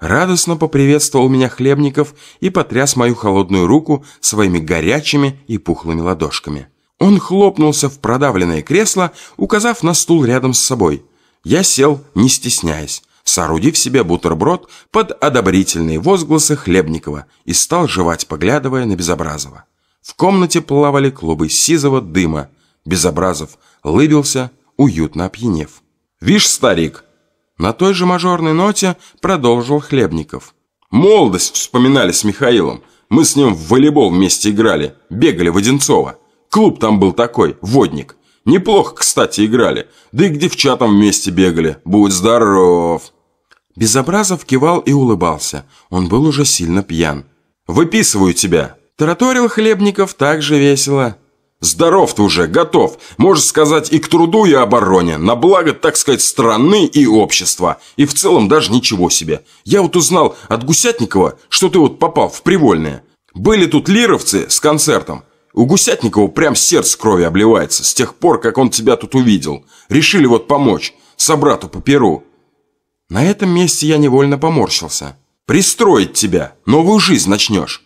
[SPEAKER 4] Радостно поприветствовал меня Хлебников и потряс мою холодную руку своими горячими и пухлыми ладошками. Он хлопнулся в продавленное кресло, указав на стул рядом с собой. Я сел, не стесняясь, соорудив себе бутерброд под одобрительные возгласы Хлебникова и стал жевать, поглядывая на Безобразова. В комнате плавали клубы сизого дыма. Безобразов лыбился, уютно опьянев. «Вишь, старик!» На той же мажорной ноте продолжил Хлебников. «Молодость вспоминали с Михаилом. Мы с ним в волейбол вместе играли, бегали в Одинцово. Клуб там был такой, водник. Неплохо, кстати, играли. Да и к девчатам вместе бегали. Будь здоров!» Безобразов кивал и улыбался. Он был уже сильно пьян. «Выписываю тебя!» Тараторил Хлебников так же весело. «Здоров ты уже, готов, можешь сказать, и к труду, и обороне, на благо, так сказать, страны и общества, и в целом даже ничего себе. Я вот узнал от Гусятникова, что ты вот попал в Привольное. Были тут лировцы с концертом, у Гусятникова прям сердце крови обливается с тех пор, как он тебя тут увидел. Решили вот помочь, собрату по перу. На этом месте я невольно поморщился. Пристроить тебя, новую жизнь начнешь.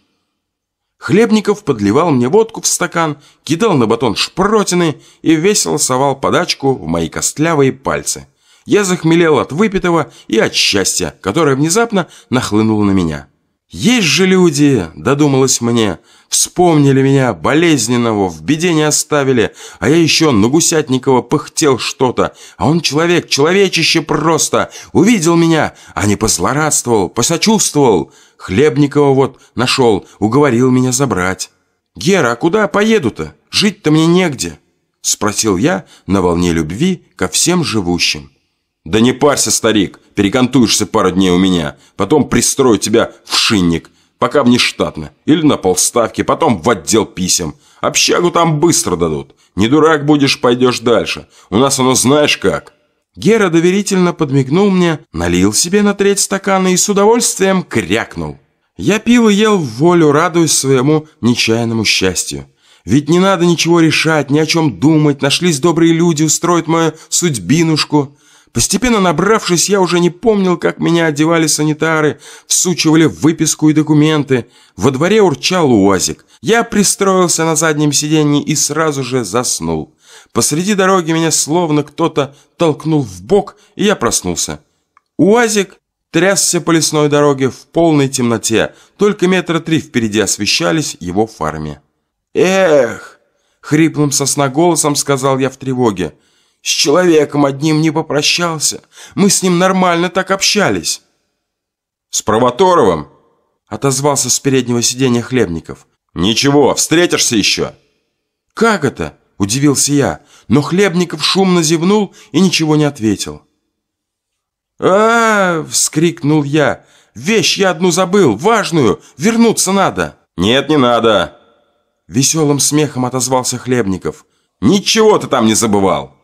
[SPEAKER 4] Хлебников подливал мне водку в стакан, кидал на батон шпротины и весело совал подачку в мои костлявые пальцы. Я захмелел от выпитого и от счастья, которое внезапно нахлынуло на меня. «Есть же люди!» – додумалось мне. Вспомнили меня, болезненного, в беде не оставили, а я еще на Гусятникова пыхтел что-то, а он человек, человечище просто, увидел меня, а не позлорадствовал, посочувствовал. Хлебникова вот нашел, уговорил меня забрать. «Гера, а куда поеду-то? Жить-то мне негде», – спросил я на волне любви ко всем живущим. «Да не парься, старик, перекантуешься пару дней у меня, потом пристрою тебя в шинник, пока внештатно, или на полставки, потом в отдел писем. Общагу там быстро дадут. Не дурак будешь, пойдешь дальше. У нас оно знаешь как». Гера доверительно подмигнул мне, налил себе на треть стакана и с удовольствием крякнул. Я пил и ел в волю, радуясь своему нечаянному счастью. Ведь не надо ничего решать, ни о чем думать, нашлись добрые люди устроить мою судьбинушку. Постепенно набравшись, я уже не помнил, как меня одевали санитары, всучивали выписку и документы. Во дворе урчал уазик. Я пристроился на заднем сиденье и сразу же заснул. Посреди дороги меня словно кто-то толкнул в бок, и я проснулся. УАЗик трясся по лесной дороге в полной темноте, только метра три впереди освещались его фарами. «Эх!» — хриплым сосноголосом сказал я в тревоге — с человеком одним не попрощался. Мы с ним нормально так общались.
[SPEAKER 3] С Провоторовым?
[SPEAKER 4] Отозвался с переднего сиденья Хлебников.
[SPEAKER 3] Ничего, встретишься еще.
[SPEAKER 4] Как это? Удивился я, но Хлебников шумно зевнул и ничего не ответил. а, -а, -а вскрикнул я. «Вещь я одну забыл, важную, вернуться надо!»
[SPEAKER 3] «Нет, не надо!»
[SPEAKER 4] Веселым смехом отозвался Хлебников.
[SPEAKER 3] «Ничего ты там не забывал!»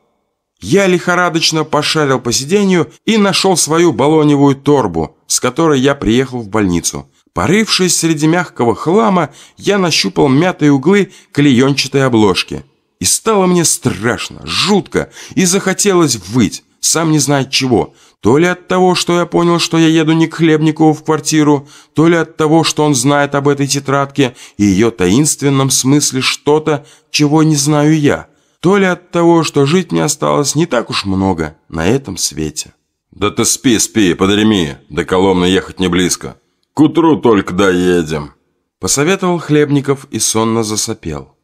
[SPEAKER 4] Я лихорадочно пошарил по сиденью и нашел свою баллоневую торбу, с которой я приехал в больницу. Порывшись среди мягкого хлама, я нащупал мятые углы клеенчатой обложки. И стало мне страшно, жутко, и захотелось выть, сам не знаю чего. То ли от того, что я понял, что я еду не к Хлебникову в квартиру, то ли от того, что он знает об этой тетрадке и ее таинственном смысле что-то, чего не знаю я то ли от того, что жить мне осталось не так уж много на этом свете.
[SPEAKER 3] «Да ты спи, спи, подремми, до Коломны ехать не близко. К утру только доедем».
[SPEAKER 4] Посоветовал Хлебников и сонно засопел.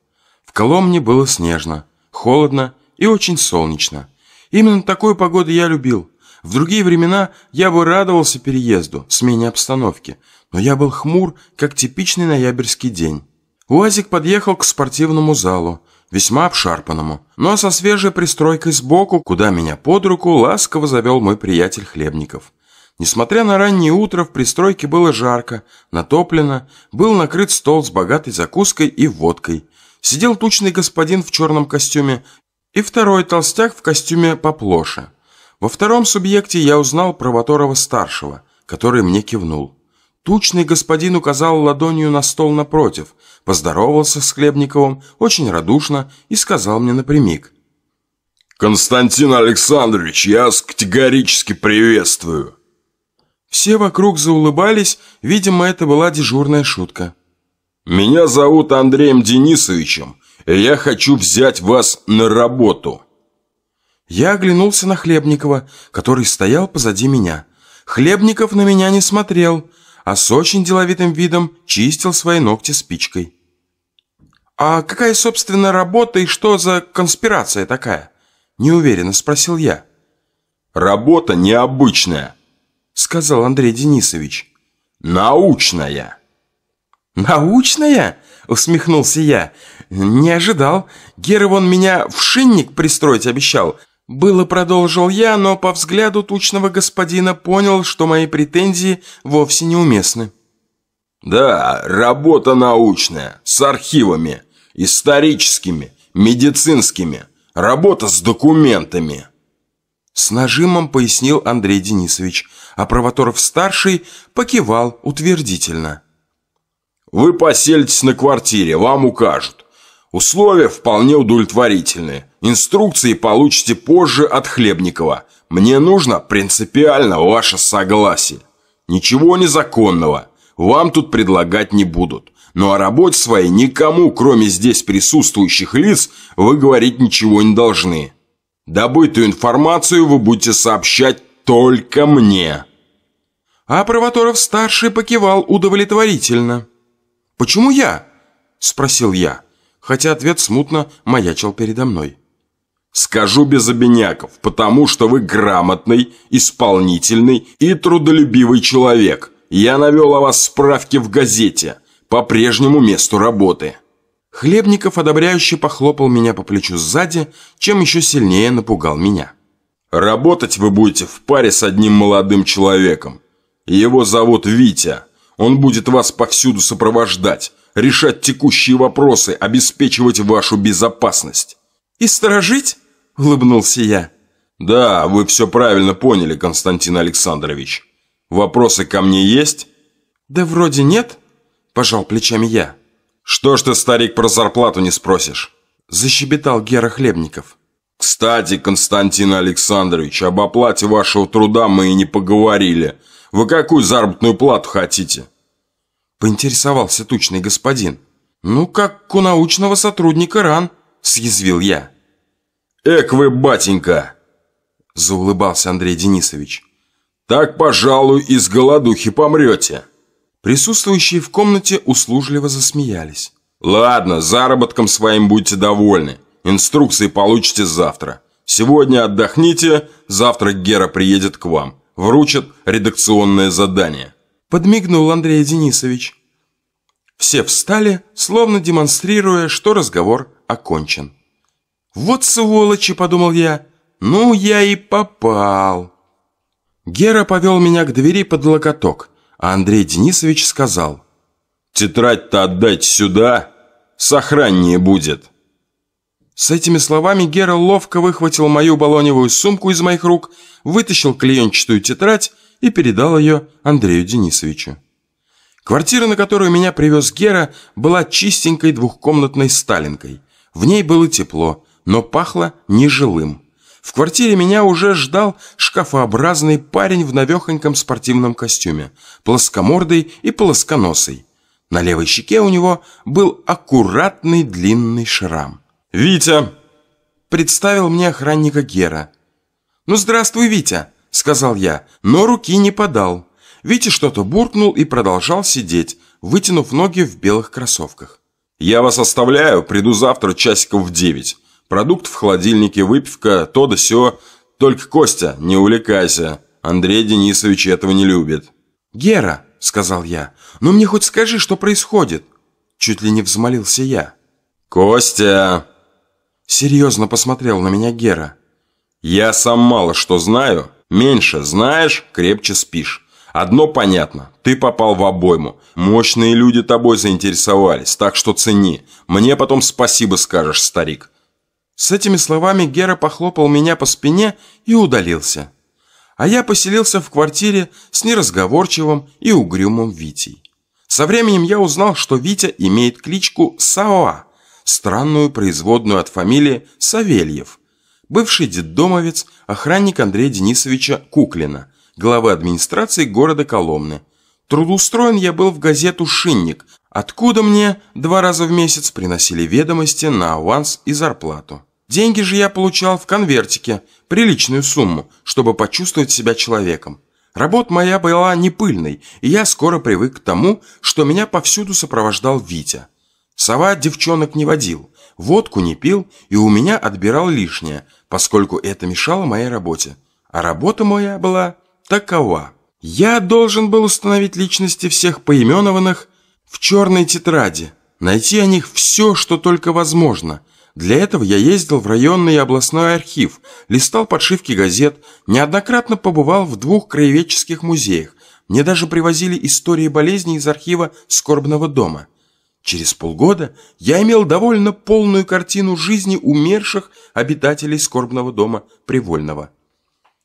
[SPEAKER 4] В Коломне было снежно, холодно и очень солнечно. Именно такую погоду я любил. В другие времена я бы радовался переезду, смене обстановки, но я был хмур, как типичный ноябрьский день. УАЗик подъехал к спортивному залу, весьма обшарпанному, но со свежей пристройкой сбоку, куда меня под руку ласково завел мой приятель Хлебников. Несмотря на раннее утро, в пристройке было жарко, натоплено, был накрыт стол с богатой закуской и водкой. Сидел тучный господин в черном костюме и второй толстяк в костюме поплоше. Во втором субъекте я узнал Провоторова-старшего, который мне кивнул. Тучный господин указал ладонью на стол напротив, поздоровался с Хлебниковым очень радушно и сказал мне напрямик.
[SPEAKER 3] «Константин Александрович, я вас категорически приветствую!»
[SPEAKER 4] Все вокруг заулыбались, видимо, это была дежурная шутка.
[SPEAKER 3] «Меня зовут Андреем Денисовичем, и я хочу взять вас на работу».
[SPEAKER 4] Я оглянулся на Хлебникова, который стоял позади меня. Хлебников на меня не смотрел, а с очень деловитым видом чистил свои ногти спичкой. «А какая, собственно, работа и что за конспирация такая?» Неуверенно спросил я.
[SPEAKER 3] «Работа необычная», — сказал Андрей Денисович. «Научная».
[SPEAKER 4] «Научная?» — усмехнулся я. «Не ожидал. Гера вон меня в шинник пристроить обещал. Было продолжил я, но по взгляду тучного господина понял, что мои претензии вовсе неуместны.
[SPEAKER 3] «Да, работа научная, с архивами, историческими, медицинскими, работа с документами».
[SPEAKER 4] С нажимом пояснил Андрей Денисович, а Провоторов-старший покивал утвердительно.
[SPEAKER 3] «Вы поселитесь на квартире, вам укажут. Условия вполне удовлетворительные. Инструкции получите позже от Хлебникова. Мне нужно принципиально ваше согласие. Ничего незаконного. Вам тут предлагать не будут. Но о работе своей никому, кроме здесь присутствующих лиц, вы говорить ничего не должны. Добытую информацию вы будете сообщать только мне.
[SPEAKER 4] А Провоторов-старший покивал удовлетворительно. «Почему я?» – спросил я хотя ответ смутно маячил передо мной.
[SPEAKER 3] «Скажу без обиняков, потому что вы грамотный, исполнительный и трудолюбивый человек. Я навел о вас справки в газете по прежнему месту работы».
[SPEAKER 4] Хлебников одобряюще похлопал меня по плечу сзади, чем еще сильнее напугал меня.
[SPEAKER 3] «Работать вы будете в паре с одним молодым человеком. Его зовут Витя. Он будет вас повсюду сопровождать, решать текущие вопросы, обеспечивать вашу безопасность».
[SPEAKER 4] «И сторожить?» – улыбнулся я.
[SPEAKER 3] «Да, вы все правильно поняли, Константин Александрович. Вопросы ко мне есть?»
[SPEAKER 4] «Да вроде нет», – пожал плечами я.
[SPEAKER 3] «Что ж ты, старик, про зарплату не спросишь?»
[SPEAKER 4] – защебетал Гера Хлебников.
[SPEAKER 3] «Кстати, Константин Александрович, об оплате вашего труда мы и не поговорили. Вы какую заработную плату хотите?»
[SPEAKER 4] Поинтересовался тучный господин. «Ну, как у научного сотрудника РАН», – съязвил я.
[SPEAKER 3] «Эк вы, батенька!»
[SPEAKER 4] – заулыбался Андрей Денисович.
[SPEAKER 3] «Так, пожалуй, из голодухи помрете».
[SPEAKER 4] Присутствующие в комнате услужливо засмеялись.
[SPEAKER 3] «Ладно, заработком своим будьте довольны. Инструкции получите завтра. Сегодня отдохните, завтра Гера приедет к вам. Вручат редакционное задание».
[SPEAKER 4] Подмигнул Андрей Денисович. Все встали, словно демонстрируя, что разговор окончен. «Вот сволочи!» – подумал я. «Ну, я и попал!» Гера повел меня к двери под локоток, а Андрей Денисович сказал.
[SPEAKER 3] «Тетрадь-то отдать сюда, сохраннее будет!»
[SPEAKER 4] С этими словами Гера ловко выхватил мою баллоневую сумку из моих рук, вытащил клеенчатую тетрадь и передал ее Андрею Денисовичу. Квартира, на которую меня привез Гера, была чистенькой двухкомнатной сталинкой. В ней было тепло, но пахло нежилым. В квартире меня уже ждал шкафообразный парень в навехоньком спортивном костюме, плоскомордый и плосконосый. На левой щеке у него был аккуратный длинный шрам.
[SPEAKER 3] «Витя!»
[SPEAKER 4] – представил мне охранника Гера. «Ну, здравствуй, Витя!» — сказал я, но руки не подал. Витя что-то буркнул и продолжал сидеть, вытянув ноги в белых кроссовках.
[SPEAKER 3] «Я вас оставляю, приду завтра часиков в девять. Продукт в холодильнике, выпивка, то да сё. Только, Костя, не увлекайся. Андрей Денисович этого не любит».
[SPEAKER 4] «Гера», — сказал я, — «ну мне хоть скажи, что происходит?» Чуть ли не взмолился я.
[SPEAKER 3] «Костя!»
[SPEAKER 4] Серьезно посмотрел на меня Гера.
[SPEAKER 3] «Я сам мало что знаю. Меньше знаешь, крепче спишь. Одно понятно, ты попал в обойму. Мощные люди тобой заинтересовались, так что цени. Мне потом спасибо скажешь, старик».
[SPEAKER 4] С этими словами Гера похлопал меня по спине и удалился. А я поселился в квартире с неразговорчивым и угрюмым Витей. Со временем я узнал, что Витя имеет кличку Саоа, странную производную от фамилии Савельев. Бывший детдомовец, охранник Андрея Денисовича Куклина, главы администрации города Коломны. Трудоустроен я был в газету «Шинник», откуда мне два раза в месяц приносили ведомости на аванс и зарплату. Деньги же я получал в конвертике, приличную сумму, чтобы почувствовать себя человеком. Работа моя была не пыльной, и я скоро привык к тому, что меня повсюду сопровождал Витя. Сова девчонок не водил, водку не пил и у меня отбирал лишнее, поскольку это мешало моей работе. А работа моя была такова. Я должен был установить личности всех поименованных в черной тетради, найти о них все, что только возможно – для этого я ездил в районный и областной архив, листал подшивки газет, неоднократно побывал в двух краеведческих музеях. Мне даже привозили истории болезней из архива скорбного дома. Через полгода я имел довольно полную картину жизни умерших обитателей скорбного дома Привольного.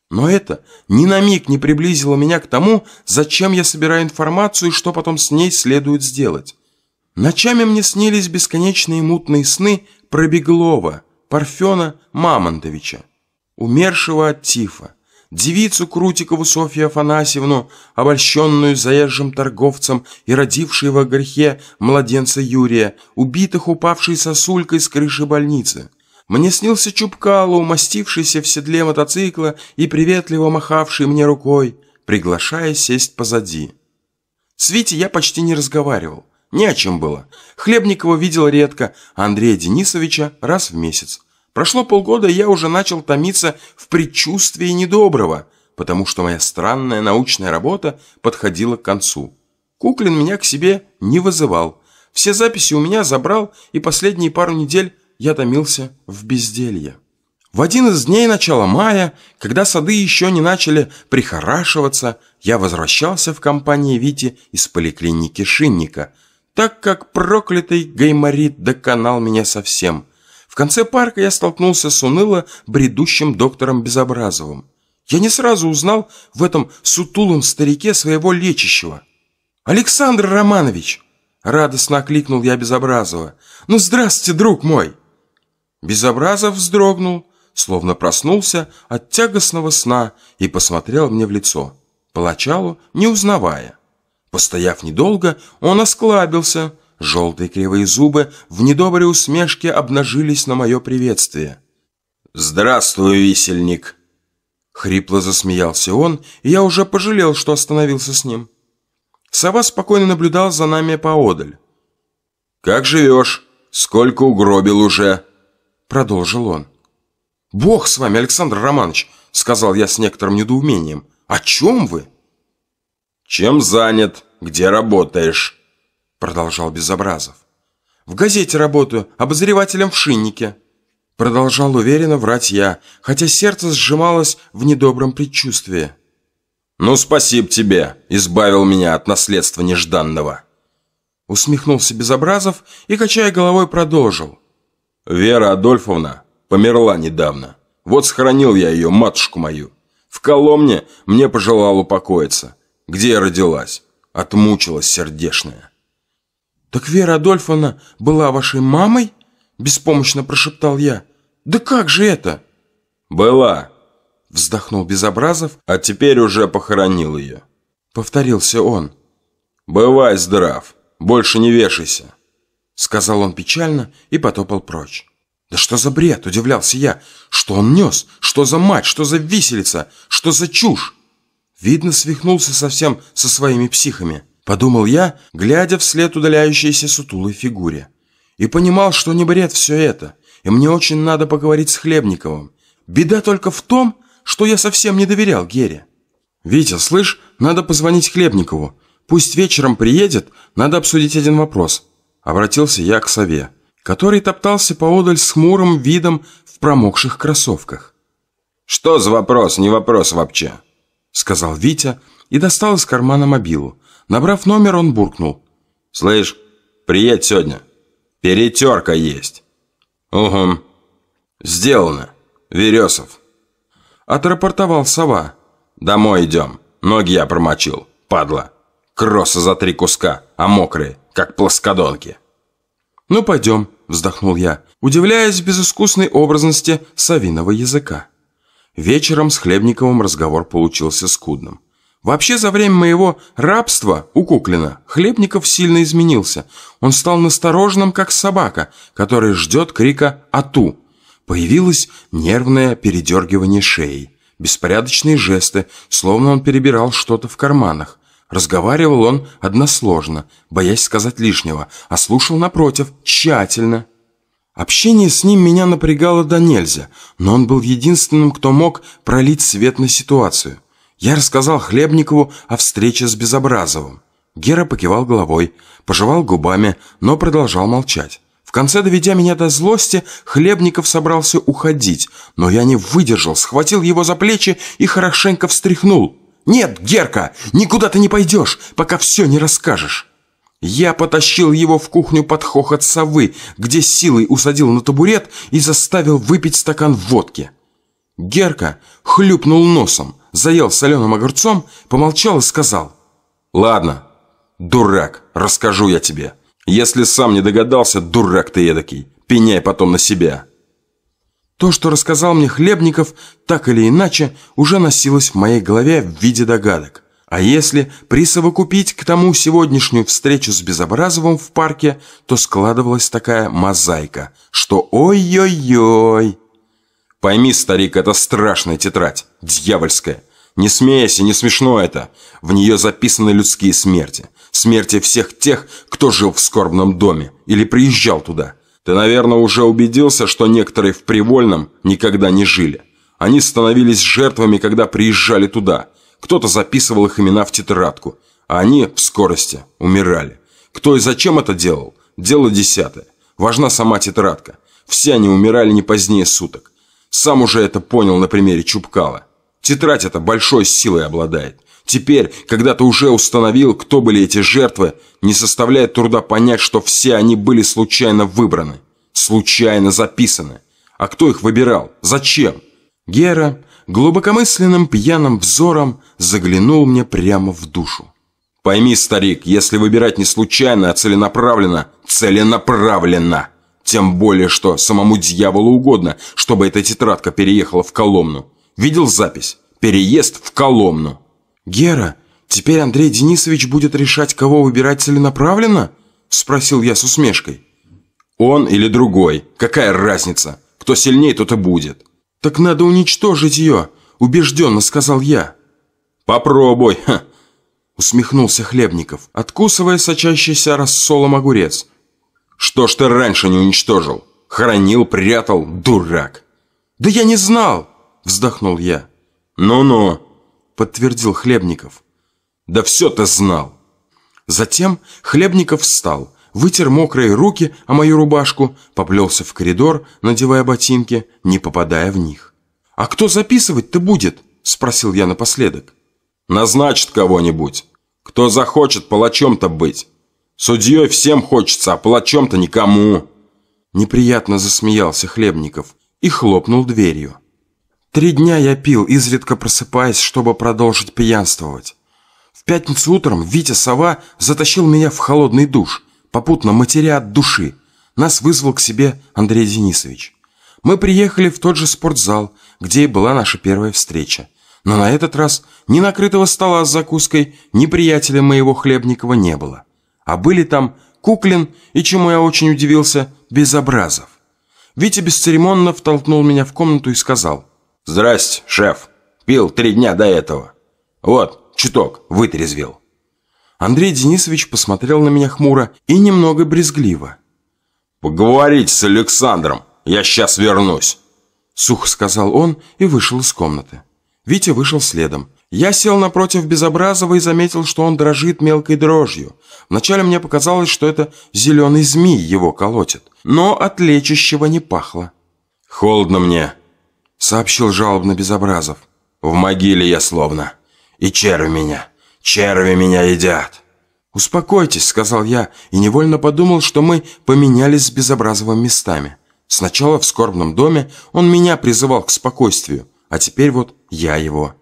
[SPEAKER 4] Но это ни на миг не приблизило меня к тому, зачем я собираю информацию и что потом с ней следует сделать. Ночами мне снились бесконечные мутные сны про Беглова, Парфена Мамонтовича, умершего от тифа, девицу Крутикову Софью Афанасьевну, обольщенную заезжим торговцем и родившей во грехе младенца Юрия, убитых упавшей сосулькой с крыши больницы. Мне снился Чубкало, умастившийся в седле мотоцикла и приветливо махавший мне рукой, приглашая сесть позади. С Витей я почти не разговаривал. Не о чем было. Хлебникова видел редко, а Андрея Денисовича раз в месяц. Прошло полгода, я уже начал томиться в предчувствии недоброго, потому что моя странная научная работа подходила к концу. Куклин меня к себе не вызывал. Все записи у меня забрал, и последние пару недель я томился в безделье. В один из дней начала мая, когда сады еще не начали прихорашиваться, я возвращался в компании Вити из поликлиники Шинника – так как проклятый гайморит доконал меня совсем. В конце парка я столкнулся с уныло бредущим доктором Безобразовым. Я не сразу узнал в этом сутулом старике своего лечащего. «Александр Романович!» Радостно окликнул я Безобразова. «Ну, здравствуйте, друг мой!» Безобразов вздрогнул, словно проснулся от тягостного сна и посмотрел мне в лицо, поначалу не узнавая. Постояв недолго, он осклабился. Желтые кривые зубы в недоброй усмешке обнажились на мое приветствие.
[SPEAKER 2] «Здравствуй, висельник!»
[SPEAKER 4] Хрипло засмеялся он, и я уже пожалел, что остановился с ним. Сова спокойно наблюдал за нами поодаль.
[SPEAKER 3] «Как живешь? Сколько угробил уже?»
[SPEAKER 4] Продолжил он. «Бог с вами, Александр Романович!» Сказал я с некоторым недоумением. «О чем вы?»
[SPEAKER 3] «Чем занят? Где работаешь?»
[SPEAKER 4] Продолжал Безобразов. «В газете работаю, обозревателем в шиннике». Продолжал уверенно врать я, хотя сердце сжималось в недобром предчувствии.
[SPEAKER 3] «Ну, спасибо тебе, избавил меня от наследства нежданного».
[SPEAKER 4] Усмехнулся Безобразов и, качая головой, продолжил.
[SPEAKER 3] «Вера Адольфовна померла недавно. Вот сохранил я ее, матушку мою. В Коломне мне пожелал упокоиться где я родилась. Отмучилась сердешная.
[SPEAKER 4] «Так Вера Адольфовна была вашей мамой?» Беспомощно прошептал я. «Да как же это?»
[SPEAKER 3] «Была»,
[SPEAKER 4] вздохнул Безобразов,
[SPEAKER 3] а теперь уже похоронил ее.
[SPEAKER 4] Повторился он.
[SPEAKER 3] «Бывай здрав, больше не вешайся»,
[SPEAKER 4] сказал он печально и потопал прочь. «Да что за бред?» – удивлялся я. «Что он нес? Что за мать? Что за виселица? Что за чушь?» Видно, свихнулся совсем со своими психами. Подумал я, глядя вслед удаляющейся сутулой фигуре. И понимал, что не бред все это, и мне очень надо поговорить с Хлебниковым. Беда только в том, что я совсем не доверял Гере. «Витя, слышь, надо позвонить Хлебникову. Пусть вечером приедет, надо обсудить один вопрос». Обратился я к сове, который топтался поодаль с хмурым видом в промокших кроссовках.
[SPEAKER 3] «Что за вопрос, не вопрос вообще?»
[SPEAKER 4] Сказал Витя и достал из кармана мобилу. Набрав номер, он буркнул.
[SPEAKER 3] «Слышь, приедь сегодня. Перетерка есть». «Угу. Сделано. Вересов».
[SPEAKER 4] Отрапортовал сова.
[SPEAKER 3] «Домой идем. Ноги я промочил. Падла. Кроссы за три куска, а мокрые, как плоскодонки».
[SPEAKER 4] «Ну, пойдем», — вздохнул я, удивляясь безыскусной образности совиного языка. Вечером с Хлебниковым разговор получился скудным. Вообще, за время моего рабства у Куклина Хлебников сильно изменился. Он стал настороженным, как собака, которая ждет крика «Ату!». Появилось нервное передергивание шеи, беспорядочные жесты, словно он перебирал что-то в карманах. Разговаривал он односложно, боясь сказать лишнего, а слушал напротив, тщательно. Общение с ним меня напрягало до нельзя, но он был единственным, кто мог пролить свет на ситуацию. Я рассказал Хлебникову о встрече с Безобразовым. Гера покивал головой, пожевал губами, но продолжал молчать. В конце, доведя меня до злости, Хлебников собрался уходить, но я не выдержал, схватил его за плечи и хорошенько встряхнул. «Нет, Герка, никуда ты не пойдешь, пока все не расскажешь!» Я потащил его в кухню под хохот совы, где силой усадил на табурет и заставил выпить стакан водки. Герка хлюпнул носом, заел соленым огурцом, помолчал и сказал.
[SPEAKER 3] «Ладно, дурак, расскажу я тебе. Если сам не догадался, дурак ты эдакий, пеняй потом на себя».
[SPEAKER 4] То, что рассказал мне Хлебников, так или иначе, уже носилось в моей голове в виде догадок. А если присовокупить к тому сегодняшнюю встречу с Безобразовым в парке, то складывалась такая мозаика, что ой-ой-ой...
[SPEAKER 3] Пойми, старик, это страшная тетрадь, дьявольская. Не смейся, не смешно это. В нее записаны людские смерти. Смерти всех тех, кто жил в скорбном доме или приезжал туда. Ты, наверное, уже убедился, что некоторые в Привольном никогда не жили. Они становились жертвами, когда приезжали туда. Кто-то записывал их имена в тетрадку, а они в скорости умирали. Кто и зачем это делал? Дело десятое. Важна сама тетрадка. Все они умирали не позднее суток. Сам уже это понял на примере Чубкала. Тетрадь эта большой силой обладает. Теперь, когда ты уже установил, кто были эти жертвы, не составляет труда понять, что все они были случайно выбраны, случайно записаны. А кто их выбирал? Зачем?
[SPEAKER 4] Гера глубокомысленным пьяным взором заглянул мне прямо в душу.
[SPEAKER 3] Пойми, старик, если выбирать не случайно, а целенаправленно, целенаправленно. Тем более, что самому дьяволу угодно, чтобы эта тетрадка переехала в Коломну. Видел запись? Переезд в Коломну.
[SPEAKER 4] «Гера, теперь Андрей Денисович будет решать, кого выбирать целенаправленно?» Спросил я с усмешкой.
[SPEAKER 3] «Он или другой? Какая разница? Кто сильнее, тот и будет».
[SPEAKER 4] «Так надо уничтожить ее», убежденно сказал я.
[SPEAKER 3] «Попробуй, ха!»
[SPEAKER 4] Усмехнулся Хлебников, откусывая сочащийся рассолом огурец.
[SPEAKER 3] Что ж ты раньше не уничтожил? Хранил, прятал, дурак.
[SPEAKER 4] Да я не знал, вздохнул я.
[SPEAKER 3] Ну-ну,
[SPEAKER 4] подтвердил Хлебников.
[SPEAKER 3] Да все ты знал.
[SPEAKER 4] Затем Хлебников встал, вытер мокрые руки о мою рубашку, поплелся в коридор, надевая ботинки, не попадая в них. «А кто записывать-то будет?» – спросил я напоследок.
[SPEAKER 3] «Назначит кого-нибудь. Кто захочет палачом-то быть. Судьей всем хочется, а палачом-то никому.
[SPEAKER 4] Неприятно засмеялся Хлебников и хлопнул дверью. Три дня я пил, изредка просыпаясь, чтобы продолжить пьянствовать. В пятницу утром Витя Сова затащил меня в холодный душ, попутно матеря от души. Нас вызвал к себе Андрей Денисович. Мы приехали в тот же спортзал, где и была наша первая встреча. Но на этот раз ни накрытого стола с закуской, ни приятеля моего Хлебникова не было. А были там Куклин и, чему я очень удивился, Безобразов. Витя бесцеремонно втолкнул меня в комнату и сказал.
[SPEAKER 3] «Здрасте, шеф. Пил три дня до этого. Вот, чуток, вытрезвел.
[SPEAKER 4] Андрей Денисович посмотрел на меня хмуро и немного брезгливо.
[SPEAKER 3] «Поговорить с Александром, я сейчас вернусь», —
[SPEAKER 4] сухо сказал он и вышел из комнаты. Витя вышел следом. Я сел напротив Безобразова и заметил, что он дрожит мелкой дрожью. Вначале мне показалось, что это зеленый змей его колотит, но от лечащего не пахло.
[SPEAKER 3] «Холодно мне», — сообщил жалобно Безобразов. «В могиле я словно. И черви меня, черви меня едят».
[SPEAKER 4] «Успокойтесь», — сказал я, и невольно подумал, что мы поменялись с Безобразовым местами. Сначала в скорбном доме он меня призывал к спокойствию, а теперь вот я его.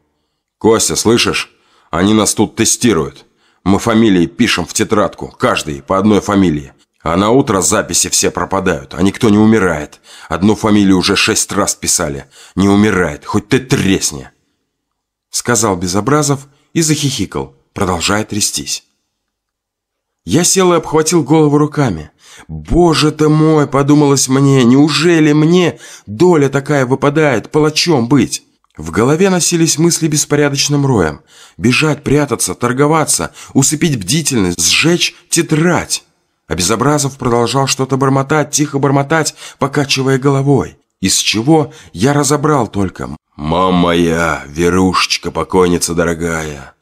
[SPEAKER 3] «Костя, слышишь? Они нас тут тестируют. Мы фамилии пишем в тетрадку, каждый по одной фамилии. А на утро записи все пропадают, а никто не умирает. Одну фамилию уже шесть раз писали. Не умирает, хоть ты тресни!»
[SPEAKER 4] Сказал Безобразов и захихикал, продолжая трястись. Я сел и обхватил голову руками. «Боже ты мой!» – подумалось мне. «Неужели мне доля такая выпадает, палачом быть?» В голове носились мысли беспорядочным роем. Бежать, прятаться, торговаться, усыпить бдительность, сжечь тетрадь. А Безобразов продолжал что-то бормотать, тихо бормотать, покачивая головой. Из чего я разобрал только.
[SPEAKER 3] «Мама моя, Верушечка, покойница дорогая,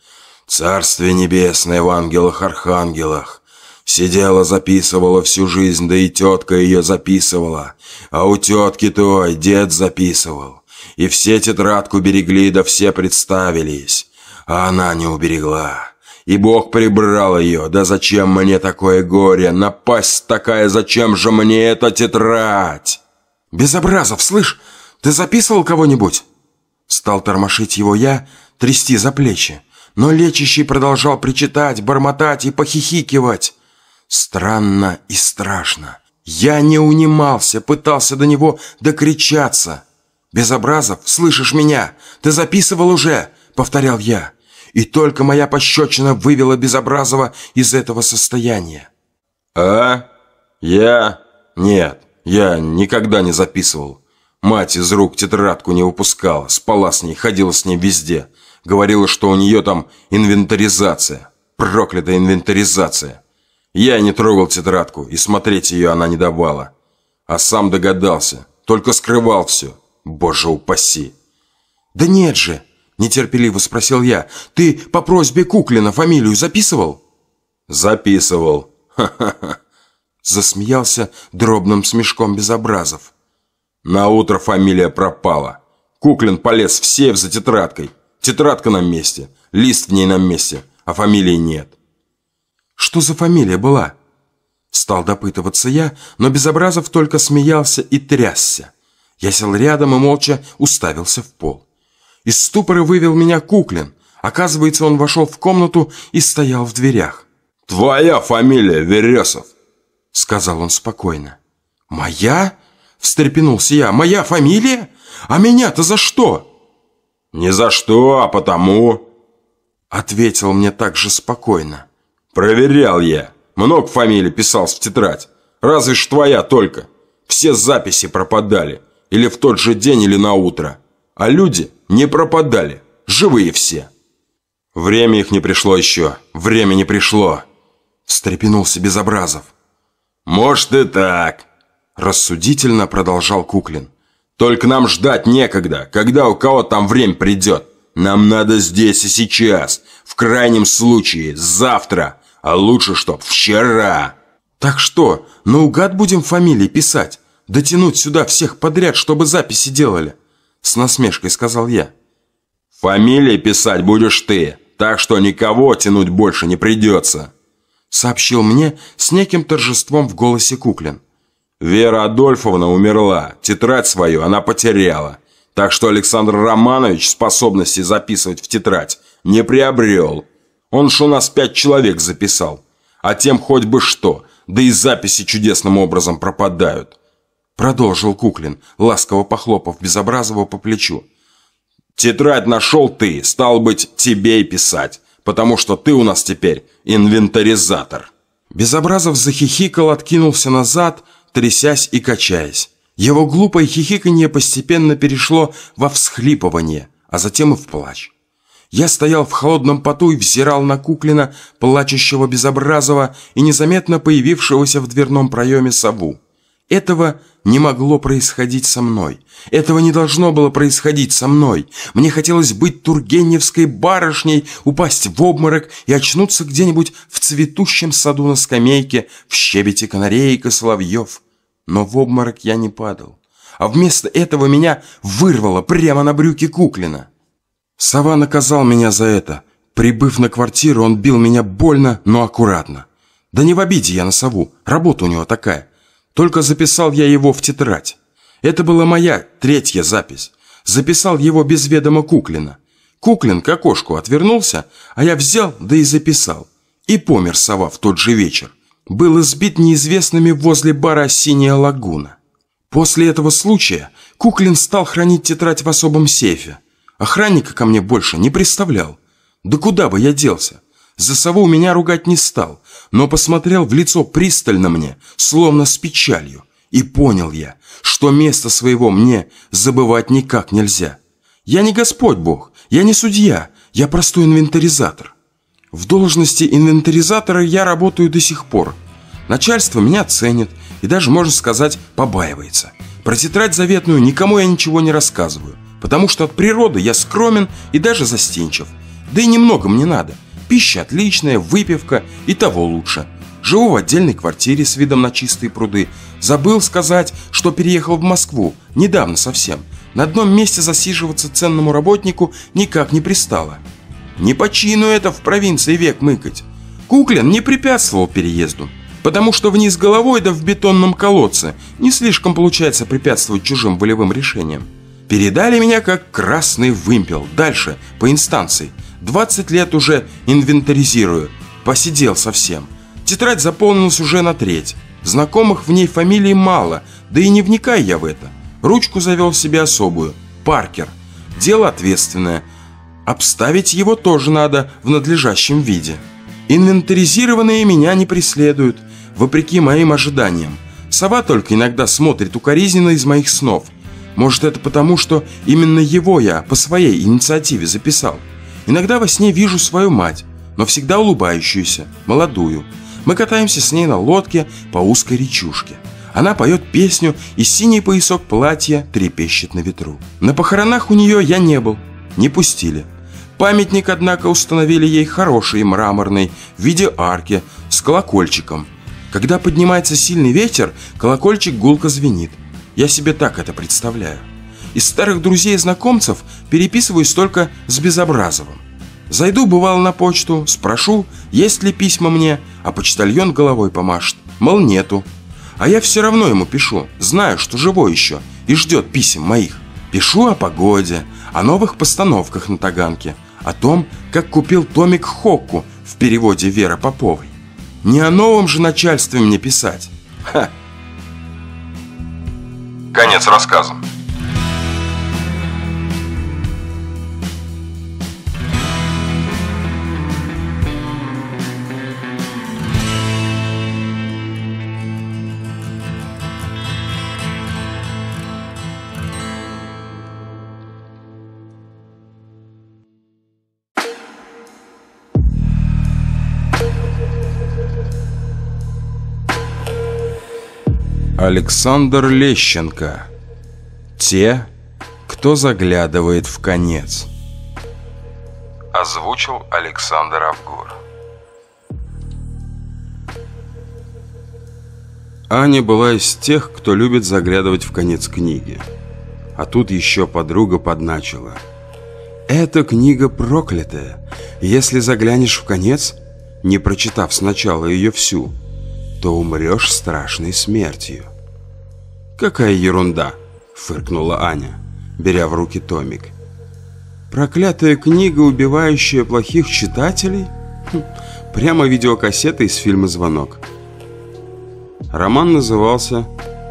[SPEAKER 3] Царствие небесное в ангелах-архангелах, Сидела, записывала всю жизнь, да и тетка ее записывала, а у тетки той дед записывал. И все тетрадку берегли, да все представились. А она не уберегла. И Бог прибрал ее. Да зачем мне такое горе? Напасть такая, зачем же мне эта тетрадь?
[SPEAKER 4] Безобразов, слышь, ты записывал кого-нибудь? Стал тормошить его я, трясти за плечи. Но лечащий продолжал причитать, бормотать и похихикивать. Странно и страшно. Я не унимался, пытался до него докричаться. «Безобразов, слышишь меня? Ты записывал уже!» — повторял я. И только моя пощечина вывела Безобразова из этого состояния.
[SPEAKER 3] «А? Я? Нет, я никогда не записывал. Мать из рук тетрадку не выпускала, спала с ней, ходила с ней везде. Говорила, что у нее там инвентаризация. Проклятая инвентаризация. Я не трогал тетрадку, и смотреть ее она не давала. А сам догадался, только скрывал все. Боже упаси!»
[SPEAKER 4] «Да нет же!» – нетерпеливо спросил я. «Ты по просьбе Куклина фамилию записывал?»
[SPEAKER 3] «Записывал.
[SPEAKER 4] Ха-ха-ха!» Засмеялся дробным смешком Безобразов.
[SPEAKER 3] На утро фамилия пропала. Куклин полез в сейф за тетрадкой. Тетрадка на месте, лист в ней на месте, а фамилии нет.
[SPEAKER 4] «Что за фамилия была?» Стал допытываться я, но Безобразов только смеялся и трясся. Я сел рядом и молча уставился в пол. Из ступора вывел меня Куклин. Оказывается, он вошел в комнату и стоял в дверях.
[SPEAKER 3] «Твоя фамилия Вересов», —
[SPEAKER 4] сказал он спокойно. «Моя?» — встрепенулся я. «Моя фамилия? А меня-то за что?»
[SPEAKER 3] «Не за что, а потому...»
[SPEAKER 4] Ответил мне так же спокойно.
[SPEAKER 3] «Проверял я. Много фамилий писался в тетрадь. Разве ж твоя только. Все записи пропадали. Или в тот же день, или на утро. А люди не пропадали. Живые все. Время их не пришло еще. Время не пришло.
[SPEAKER 4] Встрепенулся Безобразов.
[SPEAKER 3] Может и так. Рассудительно продолжал Куклин. Только нам ждать некогда, когда у кого там время придет. Нам надо здесь и сейчас. В крайнем случае, завтра. А лучше, чтоб вчера.
[SPEAKER 4] Так что, наугад будем фамилии писать? Дотянуть сюда всех подряд, чтобы записи делали?» С насмешкой сказал я.
[SPEAKER 3] «Фамилии писать будешь ты, так что никого тянуть больше не придется»,
[SPEAKER 4] сообщил мне с неким торжеством в голосе Куклин.
[SPEAKER 3] «Вера Адольфовна умерла, тетрадь свою она потеряла, так что Александр Романович способности записывать в тетрадь не приобрел. Он ж у нас пять человек записал, а тем хоть бы что, да и записи чудесным образом пропадают.
[SPEAKER 4] Продолжил Куклин, ласково похлопав Безобразова по плечу.
[SPEAKER 3] «Тетрадь нашел ты, стал быть, тебе и писать, потому что ты у нас теперь инвентаризатор».
[SPEAKER 4] Безобразов захихикал, откинулся назад, трясясь и качаясь. Его глупое хихиканье постепенно перешло во всхлипывание, а затем и в плач. Я стоял в холодном поту и взирал на Куклина, плачущего Безобразова и незаметно появившегося в дверном проеме сову. Этого не могло происходить со мной. Этого не должно было происходить со мной. Мне хотелось быть тургеневской барышней, упасть в обморок и очнуться где-нибудь в цветущем саду на скамейке, в щебете канареек и соловьев. Но в обморок я не падал. А вместо этого меня вырвало прямо на брюки Куклина. Сова наказал меня за это. Прибыв на квартиру, он бил меня больно, но аккуратно. Да не в обиде я на сову, работа у него такая. Только записал я его в тетрадь. Это была моя третья запись. Записал его без ведома Куклина. Куклин к окошку отвернулся, а я взял, да и записал. И помер сова в тот же вечер. Был избит неизвестными возле бара «Синяя лагуна». После этого случая Куклин стал хранить тетрадь в особом сейфе. Охранника ко мне больше не представлял. Да куда бы я делся? За сову меня ругать не стал, но посмотрел в лицо пристально мне, словно с печалью. И понял я, что место своего мне забывать никак нельзя. Я не Господь Бог, я не судья, я простой инвентаризатор. В должности инвентаризатора я работаю до сих пор. Начальство меня ценит и даже, можно сказать, побаивается. Про тетрадь заветную никому я ничего не рассказываю, потому что от природы я скромен и даже застенчив. Да и немного мне надо – Пища отличная, выпивка и того лучше. Живу в отдельной квартире с видом на чистые пруды. Забыл сказать, что переехал в Москву, недавно совсем. На одном месте засиживаться ценному работнику никак не пристало. Не по чину это в провинции век мыкать. Куклин не препятствовал переезду, потому что вниз головой да в бетонном колодце не слишком получается препятствовать чужим волевым решениям. Передали меня как красный вымпел, дальше, по инстанции – 20 лет уже инвентаризирую. Посидел совсем. Тетрадь заполнилась уже на треть. Знакомых в ней фамилий мало, да и не вникай я в это. Ручку завел себе особую. Паркер. Дело ответственное. Обставить его тоже надо в надлежащем виде. Инвентаризированные меня не преследуют, вопреки моим ожиданиям. Сова только иногда смотрит укоризненно из моих снов. Может, это потому, что именно его я по своей инициативе записал. Иногда во сне вижу свою мать, но всегда улыбающуюся, молодую. Мы катаемся с ней на лодке по узкой речушке. Она поет песню, и синий поясок платья трепещет на ветру. На похоронах у нее я не был, не пустили. Памятник, однако, установили ей хороший, мраморный, в виде арки, с колокольчиком. Когда поднимается сильный ветер, колокольчик гулко звенит. Я себе так это представляю. Из старых друзей и знакомцев переписываюсь только с Безобразовым. Зайду, бывало, на почту, спрошу, есть ли письма мне, а почтальон головой помашет. Мол, нету. А я все равно ему пишу, знаю, что живой еще и ждет писем моих. Пишу о погоде, о новых постановках на Таганке, о том, как купил томик Хокку в переводе Веры Поповой. Не о новом же начальстве мне писать. Ха.
[SPEAKER 5] Конец рассказа.
[SPEAKER 1] Александр Лещенко. Те, кто заглядывает в конец.
[SPEAKER 5] Озвучил Александр Авгур.
[SPEAKER 1] Аня была из тех, кто любит заглядывать в конец книги. А тут еще подруга подначила. «Эта книга проклятая. Если заглянешь в конец, не прочитав сначала ее всю, то умрешь страшной смертью». «Какая ерунда!» – фыркнула Аня, беря в руки томик. «Проклятая книга, убивающая плохих читателей? Хм, прямо видеокассета из фильма «Звонок». Роман назывался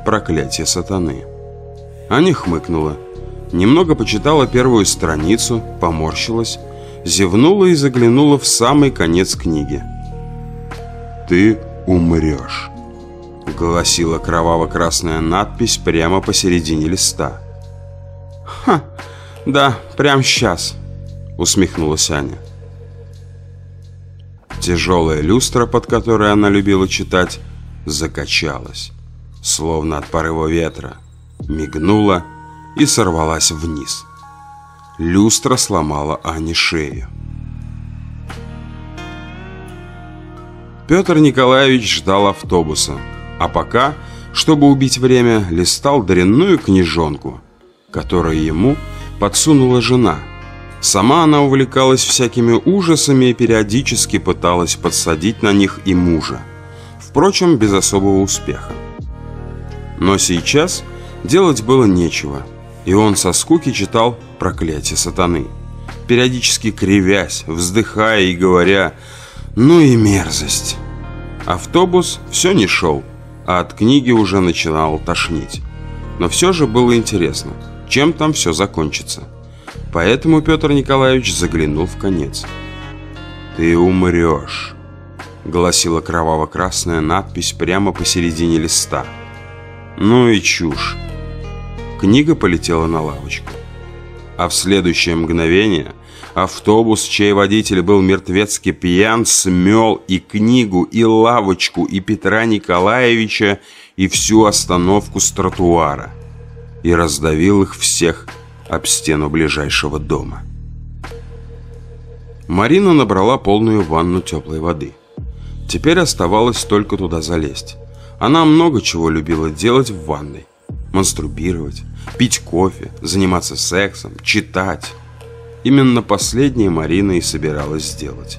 [SPEAKER 1] «Проклятие сатаны». Аня хмыкнула, немного почитала первую страницу, поморщилась, зевнула и заглянула в самый конец книги. «Ты умрешь» гласила кроваво-красная надпись прямо посередине листа. «Ха, да, прямо сейчас», усмехнулась Аня. Тяжелая люстра, под которой она любила читать, закачалась, словно от порыва ветра, мигнула и сорвалась вниз. Люстра сломала Ане шею. Петр Николаевич ждал автобуса, а пока, чтобы убить время, листал дрянную книжонку, которую ему подсунула жена. Сама она увлекалась всякими ужасами и периодически пыталась подсадить на них и мужа. Впрочем, без особого успеха. Но сейчас делать было нечего, и он со скуки читал «Проклятие сатаны», периодически кривясь, вздыхая и говоря «Ну и мерзость». Автобус все не шел, а от книги уже начинал тошнить. Но все же было интересно, чем там все закончится. Поэтому Петр Николаевич заглянул в конец. «Ты умрешь», — гласила кроваво-красная надпись прямо посередине листа. «Ну и чушь». Книга полетела на лавочку. А в следующее мгновение автобус, чей водитель был мертвецки пьян, смел и книгу, и лавочку, и Петра Николаевича, и всю остановку с тротуара. И раздавил их всех об стену ближайшего дома. Марина набрала полную ванну теплой воды. Теперь оставалось только туда залезть. Она много чего любила делать в ванной. Монструбировать, пить кофе, заниматься сексом, читать. Именно последнее Марина и собиралась сделать.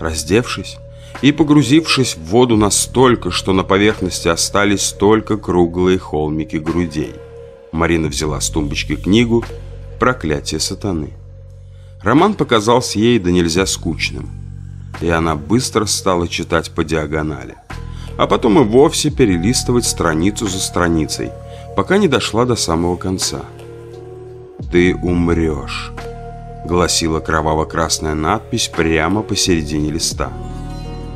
[SPEAKER 1] Раздевшись и погрузившись в воду настолько, что на поверхности остались только круглые холмики грудей, Марина взяла с тумбочки книгу «Проклятие сатаны». Роман показался ей да нельзя скучным, и она быстро стала читать по диагонали, а потом и вовсе перелистывать страницу за страницей, пока не дошла до самого конца. «Ты умрешь», — гласила кроваво-красная надпись прямо посередине листа.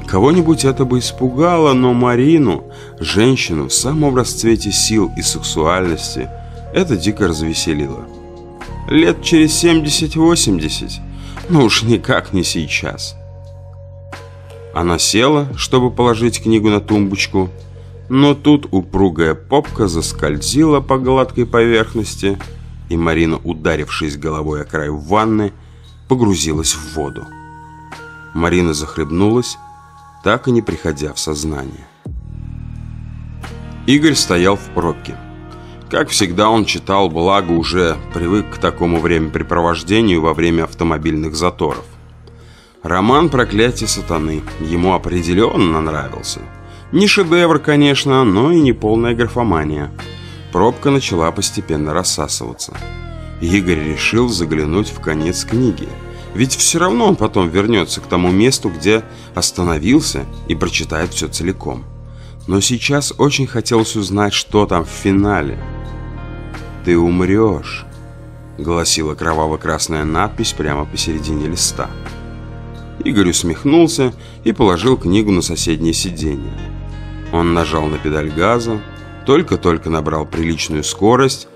[SPEAKER 1] Кого-нибудь это бы испугало, но Марину, женщину в самом расцвете сил и сексуальности, это дико развеселило. Лет через 70-80, но уж никак не сейчас. Она села, чтобы положить книгу на тумбочку, но тут упругая попка заскользила по гладкой поверхности, и Марина, ударившись головой о край ванны, погрузилась в воду. Марина захлебнулась, так и не приходя в сознание. Игорь стоял в пробке. Как всегда, он читал, благо уже привык к такому времяпрепровождению во время автомобильных заторов. Роман «Проклятие сатаны» ему определенно нравился. Не шедевр, конечно, но и не полная графомания. Пробка начала постепенно рассасываться. Игорь решил заглянуть в конец книги. Ведь все равно он потом вернется к тому месту, где остановился и прочитает все целиком. Но сейчас очень хотелось узнать, что там в финале – «Ты умрешь», — гласила кроваво-красная надпись прямо посередине листа. Игорь усмехнулся и положил книгу на соседнее сиденье. Он нажал на педаль газа, только-только набрал приличную скорость,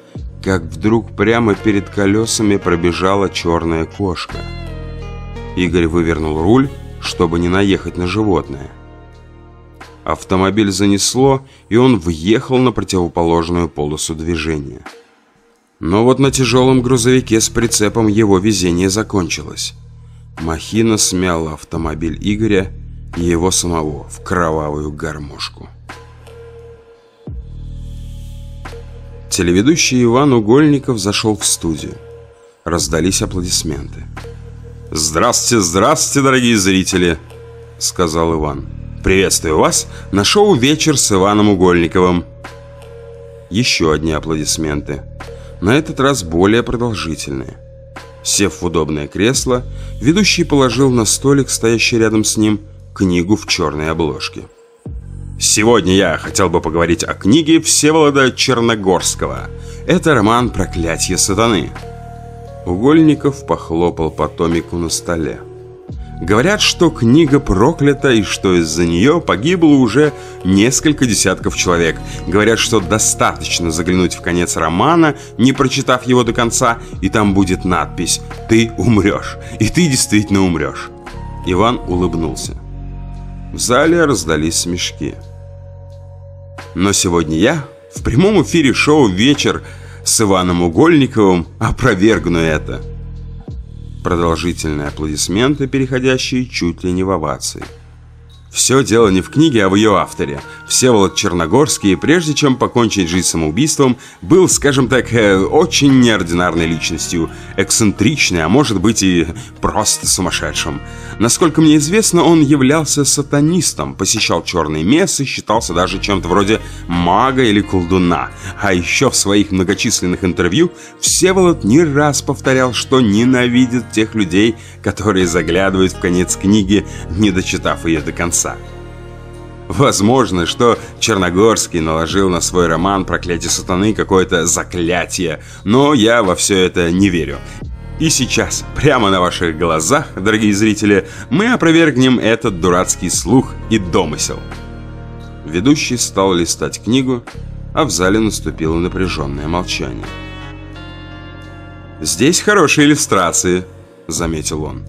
[SPEAKER 1] как вдруг прямо перед колесами пробежала черная кошка. Игорь вывернул руль, чтобы не наехать на животное. Автомобиль занесло, и он въехал на противоположную полосу движения. Но вот на тяжелом грузовике с прицепом его везение закончилось. Махина смяла автомобиль Игоря и его самого в кровавую гармошку. Телеведущий Иван Угольников зашел в студию. Раздались аплодисменты. «Здравствуйте, здравствуйте, дорогие зрители!» — сказал Иван. «Приветствую вас на шоу «Вечер с Иваном Угольниковым». Еще одни аплодисменты на этот раз более продолжительные. Сев в удобное кресло, ведущий положил на столик, стоящий рядом с ним, книгу в черной обложке. Сегодня я хотел бы поговорить о книге Всеволода Черногорского. Это роман «Проклятие сатаны». Угольников похлопал по томику на столе. Говорят, что книга проклята и что из-за нее погибло уже несколько десятков человек. Говорят, что достаточно заглянуть в конец романа, не прочитав его до конца, и там будет надпись «Ты умрешь». И ты действительно умрешь. Иван улыбнулся. В зале раздались смешки. Но сегодня я в прямом эфире шоу «Вечер» с Иваном Угольниковым опровергну это. Продолжительные аплодисменты, переходящие чуть ли не в овации. Все дело не в книге, а в ее авторе. Всеволод Черногорский, прежде чем покончить жизнь самоубийством, был, скажем так, э, очень неординарной личностью, эксцентричной, а может быть и просто сумасшедшим. Насколько мне известно, он являлся сатанистом, посещал черные мессы, считался даже чем-то вроде мага или колдуна. А еще в своих многочисленных интервью Всеволод не раз повторял, что ненавидит тех людей, которые заглядывают в конец книги, не дочитав ее до конца отца. Возможно, что Черногорский наложил на свой роман «Проклятие сатаны» какое-то заклятие, но я во все это не верю. И сейчас, прямо на ваших глазах, дорогие зрители, мы опровергнем этот дурацкий слух и домысел. Ведущий стал листать книгу, а в зале наступило напряженное молчание. «Здесь хорошие иллюстрации», — заметил он.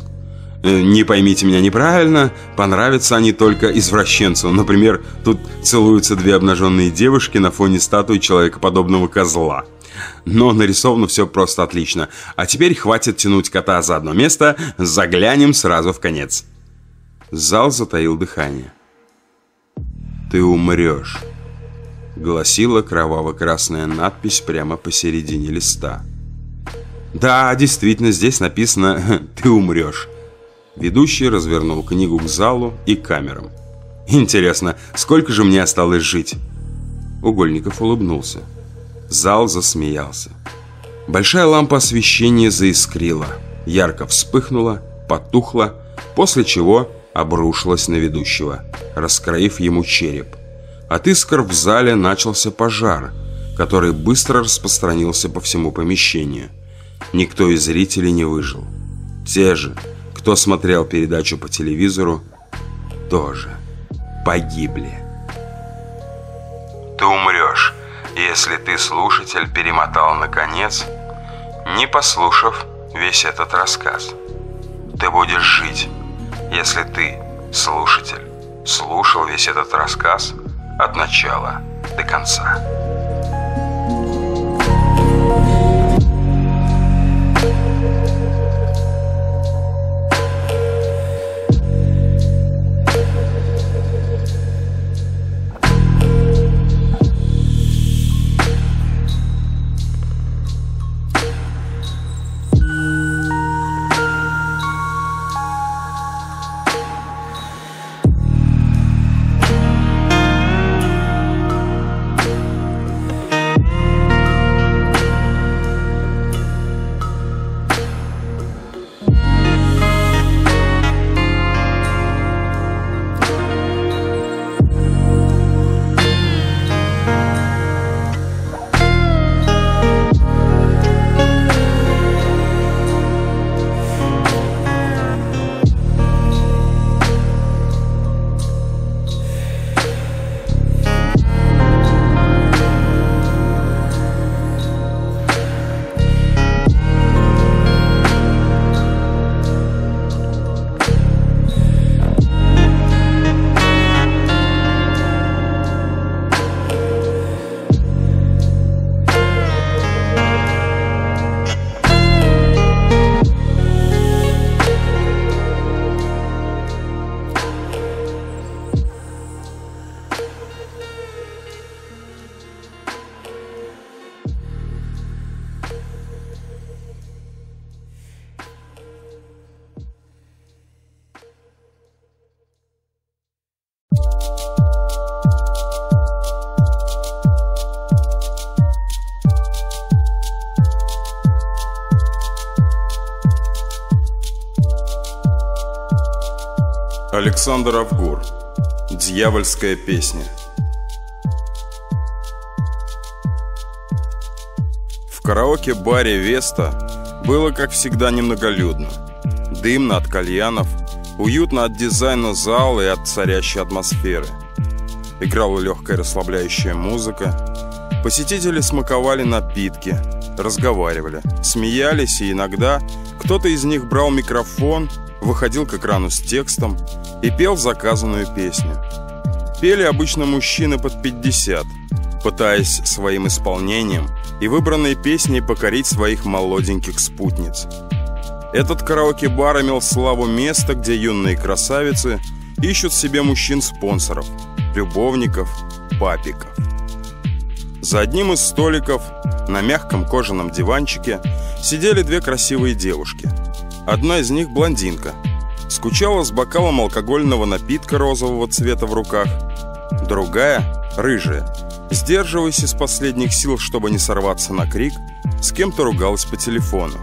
[SPEAKER 1] Э, не поймите меня неправильно, понравятся они только извращенцу. Например, тут целуются две обнаженные девушки на фоне статуи человекоподобного козла. Но нарисовано все просто отлично. А теперь хватит тянуть кота за одно место, заглянем сразу в конец. Зал затаил дыхание. «Ты умрешь», — гласила кроваво-красная надпись прямо посередине листа. «Да, действительно, здесь написано «Ты умрешь». Ведущий развернул книгу к залу и камерам. «Интересно, сколько же мне осталось жить?» Угольников улыбнулся. Зал засмеялся. Большая лампа освещения заискрила, ярко вспыхнула, потухла, после чего обрушилась на ведущего, раскроив ему череп. От искр в зале начался пожар, который быстро распространился по всему помещению. Никто из зрителей не выжил. Те же, кто смотрел передачу по телевизору, тоже погибли.
[SPEAKER 5] Ты умрешь, если ты, слушатель, перемотал наконец, не послушав весь этот рассказ. Ты будешь жить, если ты, слушатель, слушал весь этот рассказ от начала до конца.
[SPEAKER 1] Александр Авгур. Дьявольская песня. В караоке-баре «Веста» было, как всегда, немноголюдно. Дымно от кальянов, Уютно от дизайна зала и от царящей атмосферы. Играла легкая расслабляющая музыка. Посетители смаковали напитки, разговаривали, смеялись, и иногда кто-то из них брал микрофон, выходил к экрану с текстом и пел заказанную песню. Пели обычно мужчины под 50, пытаясь своим исполнением и выбранной песней покорить своих молоденьких спутниц. Этот караоке-бар имел славу места, где юные красавицы ищут себе мужчин-спонсоров, любовников, папиков. За одним из столиков на мягком кожаном диванчике сидели две красивые девушки. Одна из них блондинка. Скучала с бокалом алкогольного напитка розового цвета в руках. Другая, рыжая, сдерживаясь из последних сил, чтобы не сорваться на крик, с кем-то ругалась по телефону.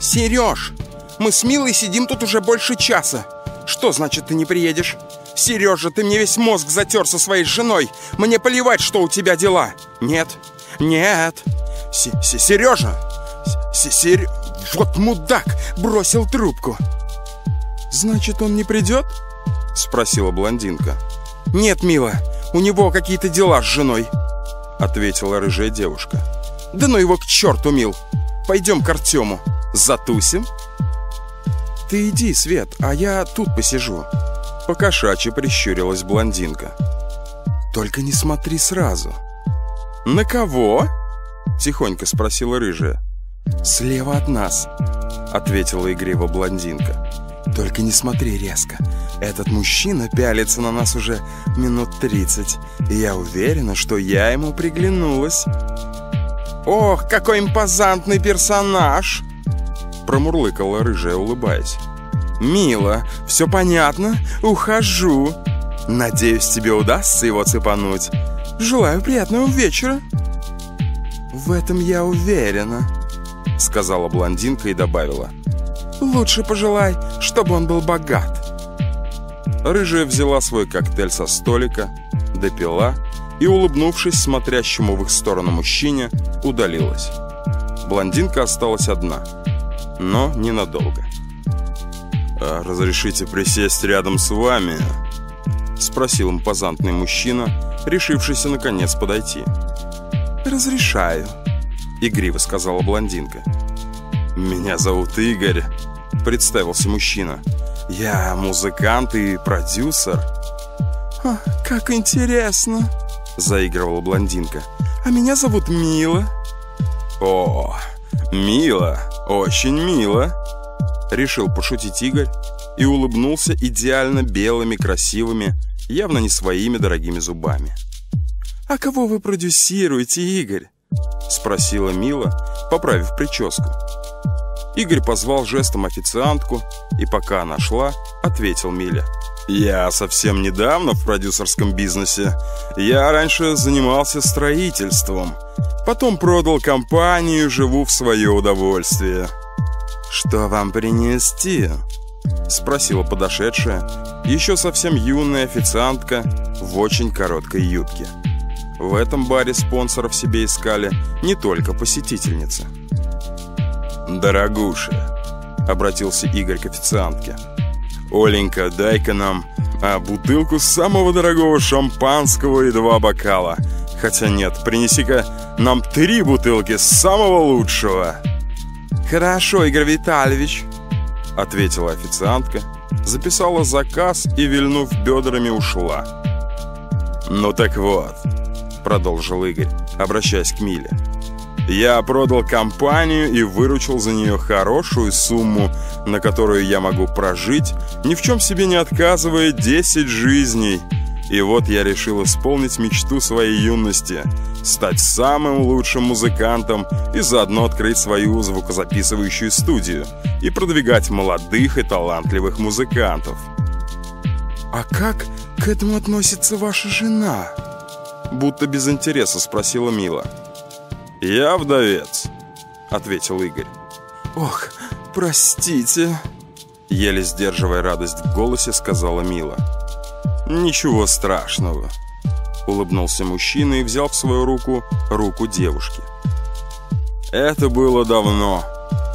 [SPEAKER 4] «Сереж, мы с Милой сидим тут уже больше часа. Что значит ты не приедешь? Сережа, ты мне весь мозг затер со своей женой. Мне плевать, что у тебя дела. Нет, нет. С Сережа, с. Вот мудак, бросил трубку.
[SPEAKER 1] Значит, он не придет? Спросила блондинка.
[SPEAKER 4] Нет, Мила, у него какие-то дела с женой.
[SPEAKER 1] Ответила рыжая девушка.
[SPEAKER 4] Да ну его к черту, Мил. Пойдем к Артему. Затусим?
[SPEAKER 1] Ты иди, Свет, а я тут посижу. Покошачьи прищурилась блондинка. Только не смотри сразу.
[SPEAKER 4] На кого?
[SPEAKER 1] Тихонько спросила рыжая.
[SPEAKER 4] Слева от нас, ответила игриво блондинка. Только не смотри резко. Этот мужчина пялится на нас уже минут тридцать. И я уверена, что я ему приглянулась. «Ох, какой импозантный персонаж!» Промурлыкала рыжая, улыбаясь. «Мило, все понятно, ухожу. Надеюсь, тебе удастся его цепануть. Желаю приятного вечера». «В этом я уверена», — сказала блондинка и добавила. «Лучше пожелай, чтобы он был богат».
[SPEAKER 1] Рыжая взяла свой коктейль со столика, допила и, улыбнувшись смотрящему в их сторону мужчине, удалилась. Блондинка осталась одна, но ненадолго. «А «Разрешите присесть рядом с вами?» — спросил импозантный мужчина, решившийся наконец подойти.
[SPEAKER 4] «Разрешаю», — игриво сказала блондинка.
[SPEAKER 1] «Меня зовут Игорь», — представился мужчина. «Я музыкант и продюсер».
[SPEAKER 4] «О, как интересно!» — заигрывала блондинка. «А меня зовут Мила».
[SPEAKER 1] «О, мило, очень мило!» Решил пошутить Игорь и улыбнулся идеально белыми, красивыми, явно не своими дорогими зубами.
[SPEAKER 4] «А кого вы продюсируете, Игорь?» Спросила Мила, поправив прическу.
[SPEAKER 1] Игорь позвал жестом официантку, и пока она шла, ответил Миля. «Я совсем недавно в продюсерском бизнесе. Я раньше занимался строительством. Потом продал компанию, живу в свое удовольствие».
[SPEAKER 4] «Что вам принести?» Спросила подошедшая, еще совсем юная официантка в очень короткой юбке. В этом баре спонсоров себе искали не только посетительницы.
[SPEAKER 1] «Дорогуша», — обратился Игорь к официантке, «Оленька, дай-ка нам а, бутылку самого дорогого шампанского и два бокала. Хотя нет, принеси-ка нам три бутылки самого лучшего».
[SPEAKER 4] «Хорошо, Игорь Витальевич», —
[SPEAKER 1] ответила официантка, записала заказ и, вильнув бедрами, ушла. «Ну так вот», — продолжил Игорь, обращаясь к Миле, — я продал компанию и выручил за нее хорошую сумму, на которую я могу прожить, ни в чем себе не отказывая 10 жизней. И вот я решил исполнить мечту своей юности – стать самым лучшим музыкантом и заодно открыть свою звукозаписывающую студию и продвигать молодых и талантливых музыкантов.
[SPEAKER 4] «А как к этому относится ваша жена?»
[SPEAKER 1] Будто без интереса спросила Мила. «Я вдовец», — ответил Игорь.
[SPEAKER 4] «Ох, простите», — еле сдерживая радость в голосе, сказала Мила.
[SPEAKER 1] «Ничего страшного», — улыбнулся мужчина и взял в свою руку руку девушки. «Это было давно,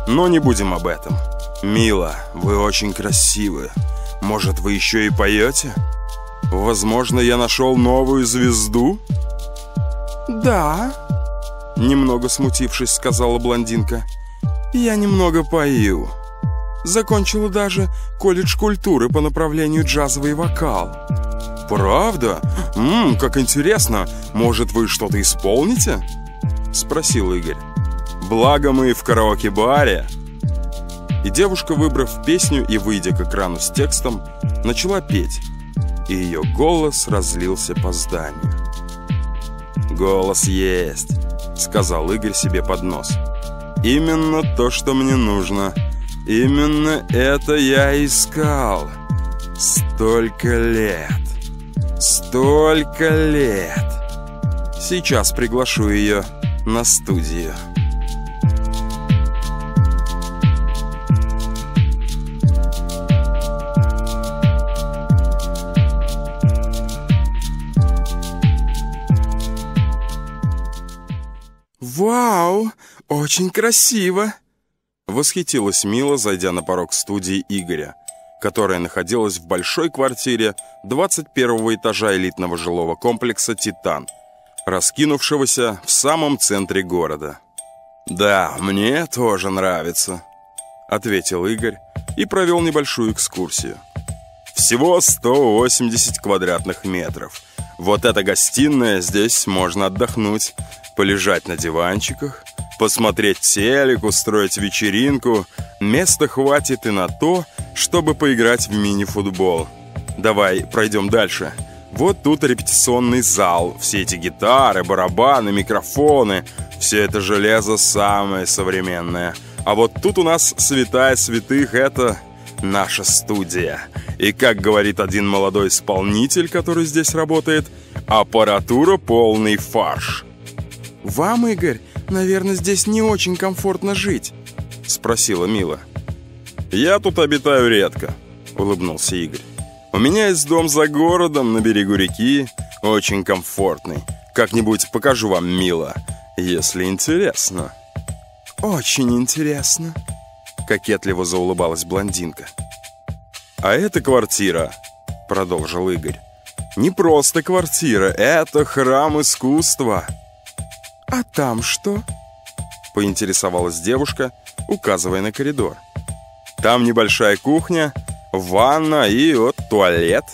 [SPEAKER 1] но не будем об этом.
[SPEAKER 3] «Мила, вы очень красивы. Может, вы еще и поете? Возможно, я нашел новую звезду?»
[SPEAKER 4] «Да», — немного смутившись, сказала блондинка. «Я немного пою. Закончила даже колледж культуры по направлению джазовый вокал».
[SPEAKER 3] «Правда? Ммм, как интересно. Может, вы что-то исполните?» Спросил Игорь. «Благо мы в караоке-баре». И девушка, выбрав песню и выйдя к экрану с текстом, начала петь. И ее голос разлился по зданию. «Голос есть», — сказал Игорь себе под нос. «Именно то, что мне нужно. Именно это я искал. Столько лет. Столько лет. Сейчас приглашу ее на студию».
[SPEAKER 4] «Вау! Очень красиво!» Восхитилась Мила, зайдя на порог студии Игоря, которая находилась в большой квартире 21 этажа элитного жилого комплекса «Титан», раскинувшегося в самом центре города.
[SPEAKER 3] «Да, мне тоже нравится», — ответил Игорь и провел небольшую экскурсию. «Всего 180 квадратных метров. Вот эта гостиная, здесь можно отдохнуть, полежать на диванчиках, посмотреть телек, устроить вечеринку. Места хватит и на то, чтобы поиграть в мини-футбол. Давай пройдем дальше. Вот тут репетиционный зал. Все эти гитары, барабаны, микрофоны. Все это железо самое современное. А вот тут у нас святая святых — это наша студия. И как говорит один молодой исполнитель, который здесь работает, аппаратура полный фарш.
[SPEAKER 4] «Вам, Игорь, наверное, здесь не очень комфортно жить?» — спросила Мила.
[SPEAKER 3] «Я тут обитаю редко», — улыбнулся Игорь. «У меня есть дом за городом на берегу реки, очень комфортный. Как-нибудь покажу вам, Мила, если интересно».
[SPEAKER 4] «Очень интересно», — кокетливо заулыбалась блондинка.
[SPEAKER 3] «А эта квартира», — продолжил Игорь, — «не просто квартира, это храм искусства».
[SPEAKER 4] «А там что?» — поинтересовалась девушка, указывая на коридор.
[SPEAKER 3] «Там небольшая кухня, ванна и вот туалет».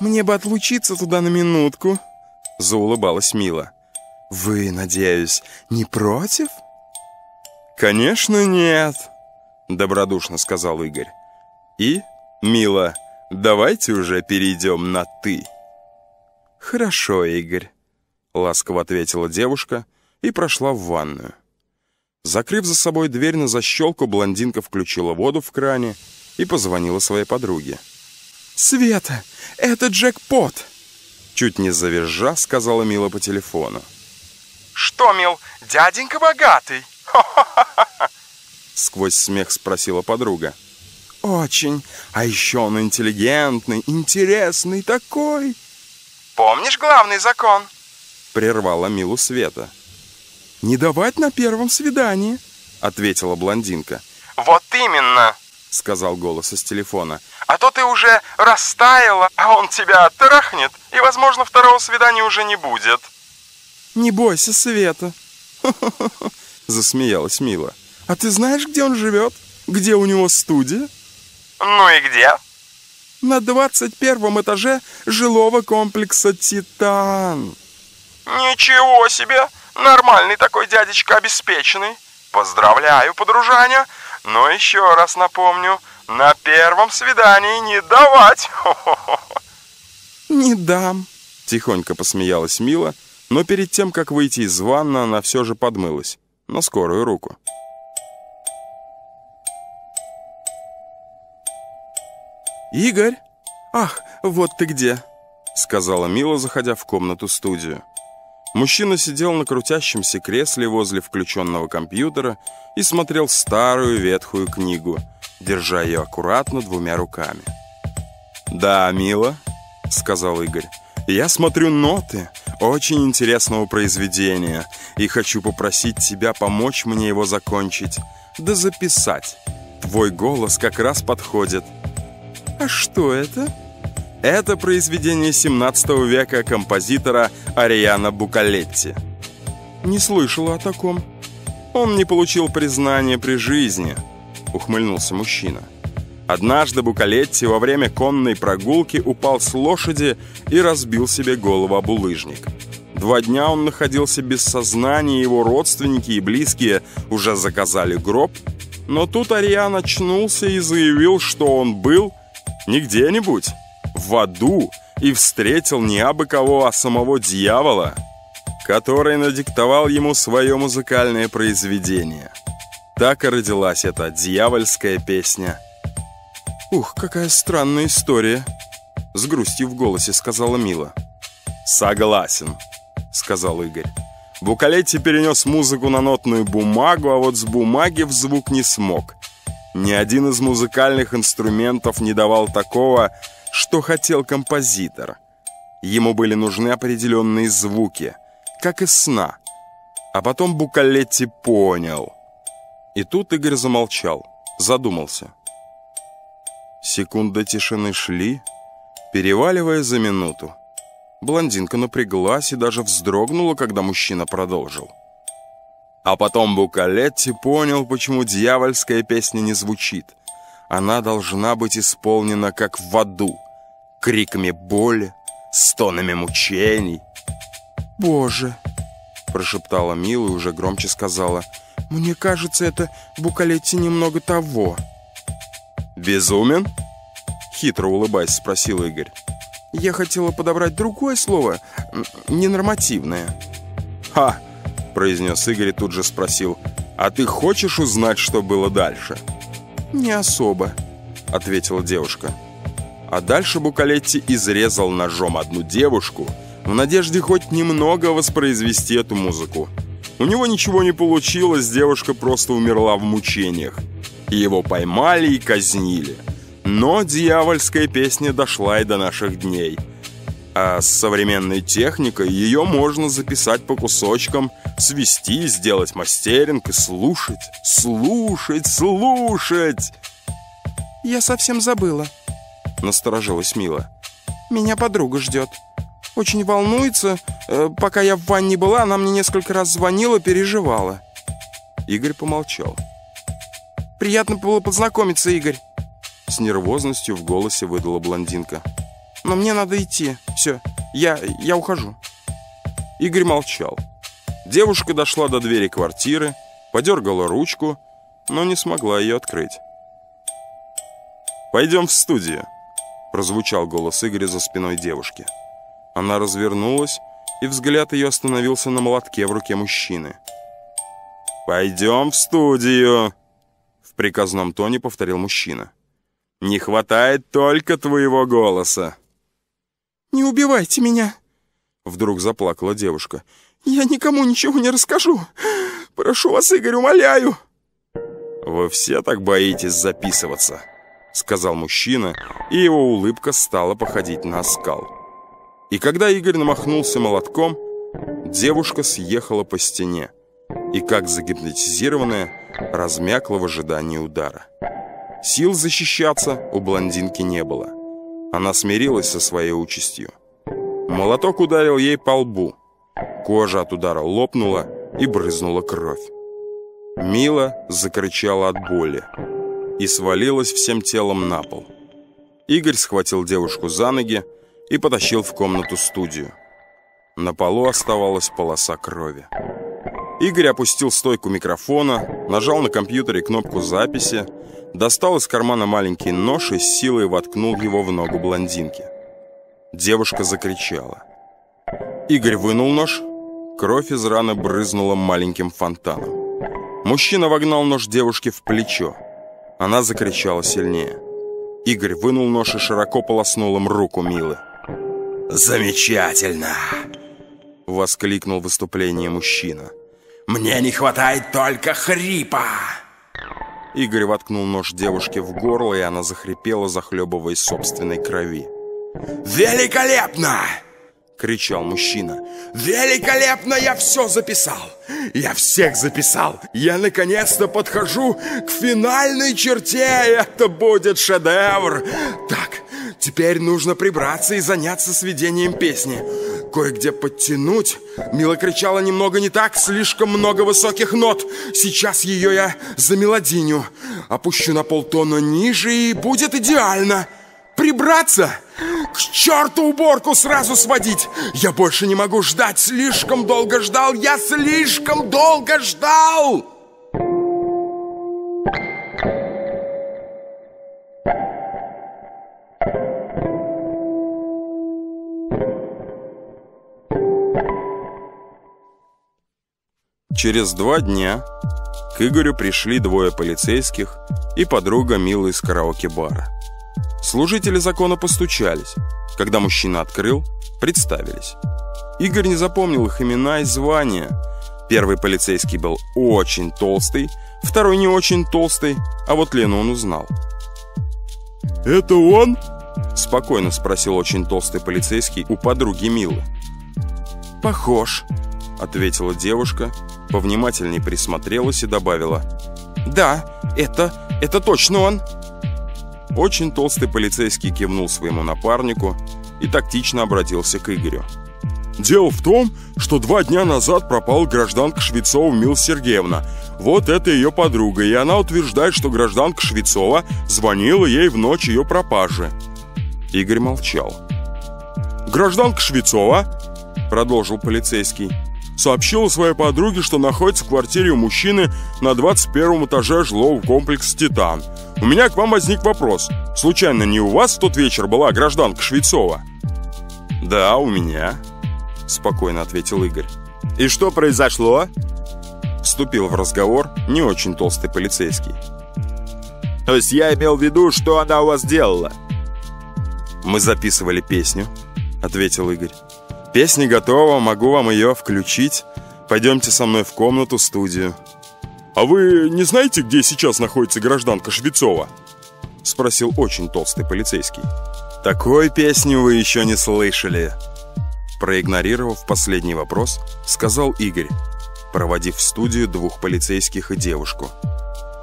[SPEAKER 4] «Мне бы отлучиться туда на минутку», — заулыбалась Мила. «Вы, надеюсь, не против?»
[SPEAKER 3] «Конечно нет», — добродушно сказал Игорь. «И, Мила, давайте уже перейдем на «ты».
[SPEAKER 4] «Хорошо, Игорь». — ласково ответила девушка и прошла в ванную. Закрыв за собой дверь на защелку, блондинка включила воду в кране и позвонила своей подруге. «Света, это джекпот!» Чуть не завизжа, сказала Мила по телефону.
[SPEAKER 6] «Что, Мил, дяденька богатый?»
[SPEAKER 4] Сквозь смех спросила подруга. «Очень. А еще он интеллигентный, интересный такой!»
[SPEAKER 6] «Помнишь главный закон?»
[SPEAKER 4] Прервала Милу Света. «Не давать на первом свидании», — ответила блондинка.
[SPEAKER 6] «Вот именно», —
[SPEAKER 4] сказал голос из телефона.
[SPEAKER 6] «А то ты уже растаяла, а он тебя трахнет, и, возможно, второго свидания уже не будет».
[SPEAKER 4] «Не бойся, Света», — засмеялась Мила. «А ты знаешь, где он живет? Где у него студия?»
[SPEAKER 6] «Ну и где?»
[SPEAKER 4] «На двадцать первом этаже жилого комплекса «Титан».
[SPEAKER 6] «Ничего себе! Нормальный такой дядечка обеспеченный! Поздравляю, подружаня! Но еще раз напомню, на первом свидании не давать!»
[SPEAKER 4] «Не дам!» — тихонько посмеялась Мила, но перед тем, как выйти из ванны, она все же подмылась на скорую руку. «Игорь! Ах, вот ты где!» — сказала Мила, заходя в комнату-студию. Мужчина сидел на крутящемся кресле возле включенного компьютера и смотрел старую ветхую книгу, держа ее аккуратно двумя руками.
[SPEAKER 3] «Да, мило», — сказал Игорь, — «я смотрю ноты очень интересного произведения и хочу попросить тебя помочь мне его закончить, да записать.
[SPEAKER 4] твой голос как раз подходит. А что это? Это произведение 17 века композитора Ариана Букалетти. Не слышала о таком. Он не получил признания при жизни, ухмыльнулся мужчина. Однажды Букалетти во время конной прогулки упал с лошади и разбил себе голову об улыжник. Два дня он находился без сознания, его родственники и близкие уже заказали гроб, но тут Ариан очнулся и заявил, что он был не где-нибудь, в аду, и встретил не абы кого, а самого дьявола, который надиктовал ему свое музыкальное произведение. Так и родилась эта дьявольская песня. «Ух, какая странная история!» С грустью в голосе сказала Мила. «Согласен», — сказал Игорь. Букалетти перенес музыку на нотную бумагу, а вот с бумаги в звук не смог. Ни один из музыкальных инструментов не давал такого, что хотел композитор. Ему были нужны определенные звуки, как из сна. А потом Букалетти понял. И тут Игорь замолчал, задумался. Секунды тишины шли, переваливая за минуту. Блондинка напряглась и даже вздрогнула, когда мужчина продолжил. А потом Букалетти понял, почему дьявольская песня не звучит. Она должна быть исполнена как в аду, криками боли, стонами мучений. «Боже!» – прошептала Мила и уже громче сказала. «Мне кажется, это Букалетти немного того». «Безумен?» – хитро улыбаясь, спросил Игорь. «Я хотела подобрать другое слово, ненормативное». «Ха!» – произнес Игорь и тут же спросил. «А ты хочешь узнать, что было дальше?» «Не особо», – ответила девушка. А дальше Букалетти изрезал ножом одну девушку в надежде хоть немного воспроизвести эту музыку. У него ничего не получилось, девушка просто умерла в мучениях. Его поймали и казнили. Но дьявольская песня дошла и до наших дней. А с современной техникой ее можно записать по кусочкам, свести, сделать мастеринг и слушать, слушать, слушать. «Я совсем забыла», — насторожилась Мила. «Меня подруга ждет. Очень волнуется. Э, пока я в ванне была, она мне несколько раз звонила, переживала». Игорь помолчал. Приятно было познакомиться, Игорь. С нервозностью в голосе выдала блондинка. Но мне надо идти. Все, я, я ухожу. Игорь молчал. Девушка дошла до двери квартиры, подергала ручку, но не смогла ее открыть. «Пойдем в студию», — прозвучал голос Игоря за спиной девушки. Она развернулась, и взгляд ее остановился на молотке в руке мужчины. «Пойдем в студию», в приказном тоне повторил мужчина. «Не хватает только твоего голоса!» «Не убивайте меня!» Вдруг заплакала девушка. «Я никому ничего не расскажу! Прошу вас, Игорь, умоляю!» «Вы все так боитесь записываться!» Сказал мужчина, и его улыбка стала походить на скал. И когда Игорь намахнулся молотком, девушка съехала по стене и, как загипнотизированная, размякла в ожидании удара. Сил защищаться у блондинки не было. Она смирилась со своей участью. Молоток ударил ей по лбу. Кожа от удара лопнула и брызнула кровь. Мила закричала от боли и свалилась всем телом на пол. Игорь схватил девушку за ноги и потащил в комнату-студию. На полу оставалась полоса крови. Игорь опустил стойку микрофона, нажал на компьютере кнопку записи, достал из кармана маленький нож и с силой воткнул его в ногу блондинки. Девушка закричала. Игорь вынул нож, кровь из раны брызнула маленьким фонтаном. Мужчина вогнал нож девушке в плечо. Она закричала сильнее. Игорь вынул нож и широко полоснул им руку Милы.
[SPEAKER 2] «Замечательно!» — воскликнул выступление мужчина. Мне не хватает только хрипа!»
[SPEAKER 4] Игорь воткнул нож девушке в горло, и она захрипела, захлебываясь собственной крови.
[SPEAKER 2] «Великолепно!»
[SPEAKER 4] — кричал мужчина. «Великолепно! Я все записал! Я всех записал! Я наконец-то подхожу к финальной черте! Это будет шедевр! Так, теперь нужно прибраться и заняться сведением песни. Кое-где подтянуть. Мила кричала немного не так, слишком много высоких нот. Сейчас ее я замелодиню. Опущу на полтона ниже и будет идеально!» Прибраться? К черту уборку сразу сводить! Я больше не могу ждать! Слишком долго ждал! Я слишком долго ждал!
[SPEAKER 1] Через два дня к Игорю пришли двое полицейских и подруга Милы из караоке-бара. Служители закона постучались. Когда мужчина открыл, представились. Игорь не запомнил их имена и звания. Первый полицейский был очень толстый, второй не очень толстый, а вот Лену он узнал.
[SPEAKER 3] «Это он?»
[SPEAKER 1] – спокойно спросил очень толстый полицейский у подруги Милы.
[SPEAKER 4] «Похож», – ответила девушка, повнимательнее присмотрелась и добавила. «Да, это, это точно он!»
[SPEAKER 1] Очень толстый полицейский кивнул своему напарнику и тактично обратился к Игорю.
[SPEAKER 3] «Дело в том, что два дня назад пропала гражданка Швецова Мил Сергеевна. Вот это ее подруга, и она утверждает, что гражданка Швецова звонила ей в ночь ее пропажи».
[SPEAKER 1] Игорь молчал.
[SPEAKER 3] «Гражданка Швецова», — продолжил полицейский, сообщила своей подруге, что находится в квартире у мужчины на 21 этаже жилого комплекса «Титан». У меня к вам возник вопрос. Случайно не у вас в тот вечер была гражданка Швецова?
[SPEAKER 1] Да, у меня, спокойно ответил Игорь.
[SPEAKER 3] И что произошло?
[SPEAKER 1] Вступил в разговор не очень толстый полицейский.
[SPEAKER 3] То есть я имел в виду, что она у вас делала?
[SPEAKER 1] Мы записывали песню, ответил Игорь. Песня готова, могу вам ее включить. Пойдемте со мной в комнату-студию.
[SPEAKER 3] «А вы не знаете, где сейчас находится гражданка Швецова?» Спросил очень толстый полицейский.
[SPEAKER 1] «Такой песни вы еще не слышали!» Проигнорировав последний вопрос, сказал Игорь, проводив в студию двух полицейских и девушку.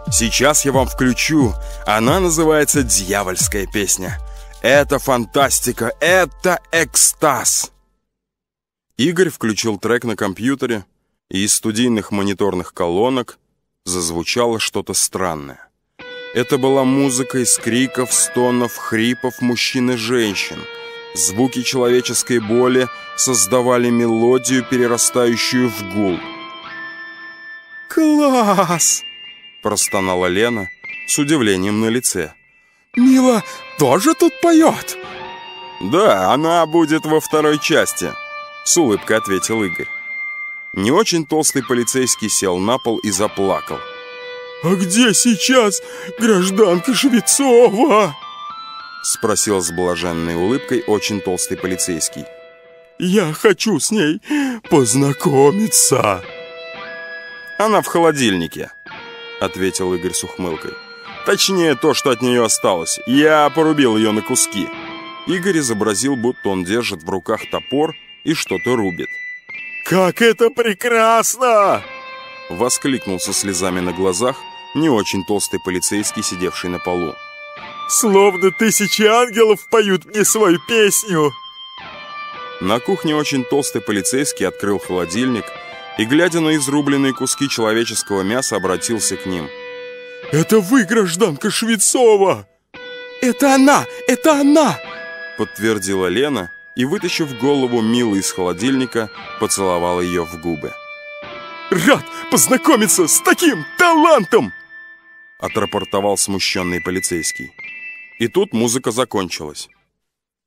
[SPEAKER 1] «Сейчас я вам включу. Она называется «Дьявольская песня». Это фантастика, это экстаз!» Игорь включил трек на компьютере, и из студийных мониторных колонок зазвучало что-то странное. Это была музыка из криков, стонов, хрипов мужчин и женщин. Звуки человеческой боли создавали мелодию, перерастающую в гул.
[SPEAKER 4] «Класс!» – простонала Лена с удивлением на лице. «Мила тоже тут поет?»
[SPEAKER 1] «Да, она будет во второй части», – с улыбкой ответил Игорь. Не очень толстый полицейский сел на пол и заплакал.
[SPEAKER 3] «А где сейчас гражданка Швецова?»
[SPEAKER 1] Спросил с блаженной улыбкой очень толстый полицейский.
[SPEAKER 3] «Я хочу с ней познакомиться!»
[SPEAKER 1] «Она в холодильнике», — ответил Игорь с ухмылкой. «Точнее, то, что от нее осталось. Я порубил ее на куски». Игорь изобразил, будто он держит в руках топор и что-то рубит.
[SPEAKER 3] «Как это прекрасно!»
[SPEAKER 1] Воскликнул со слезами на глазах не очень толстый полицейский, сидевший на полу.
[SPEAKER 3] «Словно тысячи ангелов поют мне свою песню!»
[SPEAKER 1] На кухне очень толстый полицейский открыл холодильник и, глядя на изрубленные куски человеческого мяса, обратился к ним.
[SPEAKER 3] «Это вы, гражданка Швецова!»
[SPEAKER 4] «Это она! Это она!»
[SPEAKER 1] Подтвердила Лена и, вытащив голову Милы из холодильника, поцеловал ее в губы.
[SPEAKER 3] «Рад познакомиться с таким талантом!»
[SPEAKER 1] отрапортовал смущенный полицейский. И тут музыка закончилась.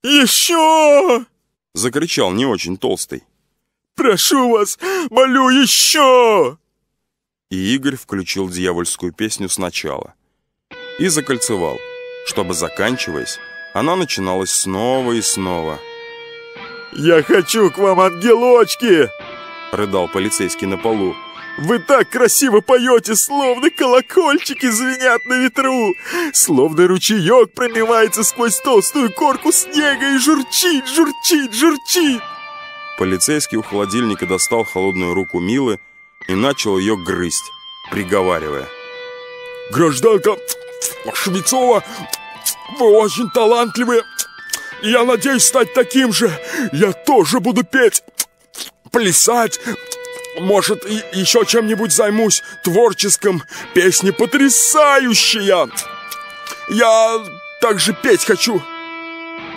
[SPEAKER 3] «Еще!»
[SPEAKER 1] — закричал не очень толстый.
[SPEAKER 3] «Прошу вас, молю, еще!»
[SPEAKER 1] И Игорь включил дьявольскую песню сначала и закольцевал, чтобы, заканчиваясь, она начиналась снова и снова —
[SPEAKER 3] «Я хочу к вам, ангелочки!»
[SPEAKER 1] — рыдал полицейский на полу.
[SPEAKER 3] «Вы так красиво поете, словно колокольчики звенят на ветру, словно ручеек промивается сквозь толстую корку снега и журчит, журчит, журчит!» Полицейский у холодильника достал холодную руку Милы и начал ее грызть, приговаривая.
[SPEAKER 7] «Гражданка Швецова, вы очень талантливые. Я надеюсь стать таким же. Я тоже буду петь, плясать, может, и еще чем-нибудь займусь творческим. Песни потрясающие. Я также петь хочу.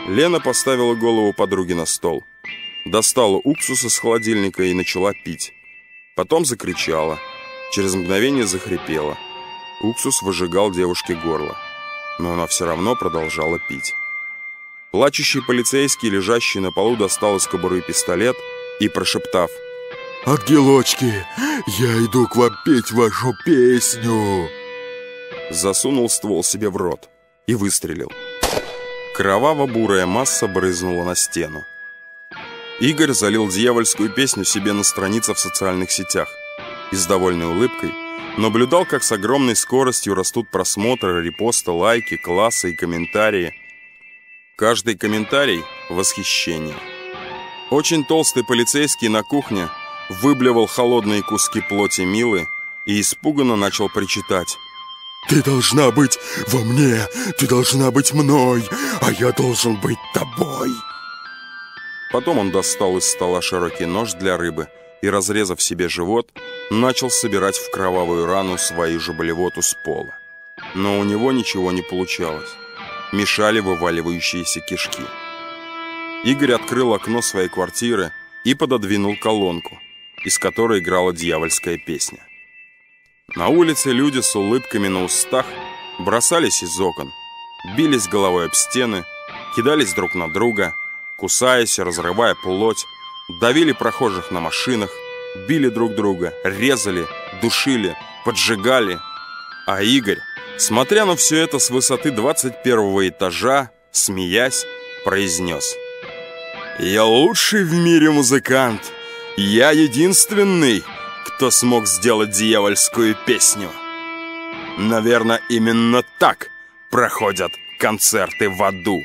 [SPEAKER 3] Лена поставила голову подруги на стол. Достала уксус из холодильника и начала пить. Потом закричала. Через мгновение захрипела. Уксус выжигал девушке горло. Но она все равно продолжала пить. Плачущий полицейский, лежащий на полу, достал из кобуры пистолет и, прошептав
[SPEAKER 7] «Ангелочки, я иду к вам петь вашу песню!»
[SPEAKER 3] Засунул ствол себе в рот и выстрелил. Кроваво-бурая масса брызнула на стену. Игорь залил дьявольскую песню себе на странице в социальных сетях и с довольной улыбкой наблюдал, как с огромной скоростью растут просмотры, репосты, лайки, классы и комментарии. Каждый комментарий – восхищение. Очень толстый полицейский на кухне – выблевал холодные куски плоти Милы и испуганно начал причитать.
[SPEAKER 7] «Ты должна быть во мне, ты должна быть мной, а я должен быть тобой!»
[SPEAKER 3] Потом он достал из стола широкий нож для рыбы и, разрезав себе живот, начал собирать в кровавую рану свою же болевоту с пола. Но у него ничего не получалось. Мешали вываливающиеся кишки. Игорь открыл окно своей квартиры и пододвинул колонку из которой играла дьявольская песня. На улице люди с улыбками на устах бросались из окон, бились головой об стены, кидались друг на друга, кусаясь, разрывая плоть, давили прохожих на машинах, били друг друга, резали, душили, поджигали. А Игорь, смотря на все это с высоты 21 этажа, смеясь, произнес «Я лучший в мире музыкант!» Я единственный, кто смог сделать дьявольскую песню. Наверное, именно так проходят концерты в аду.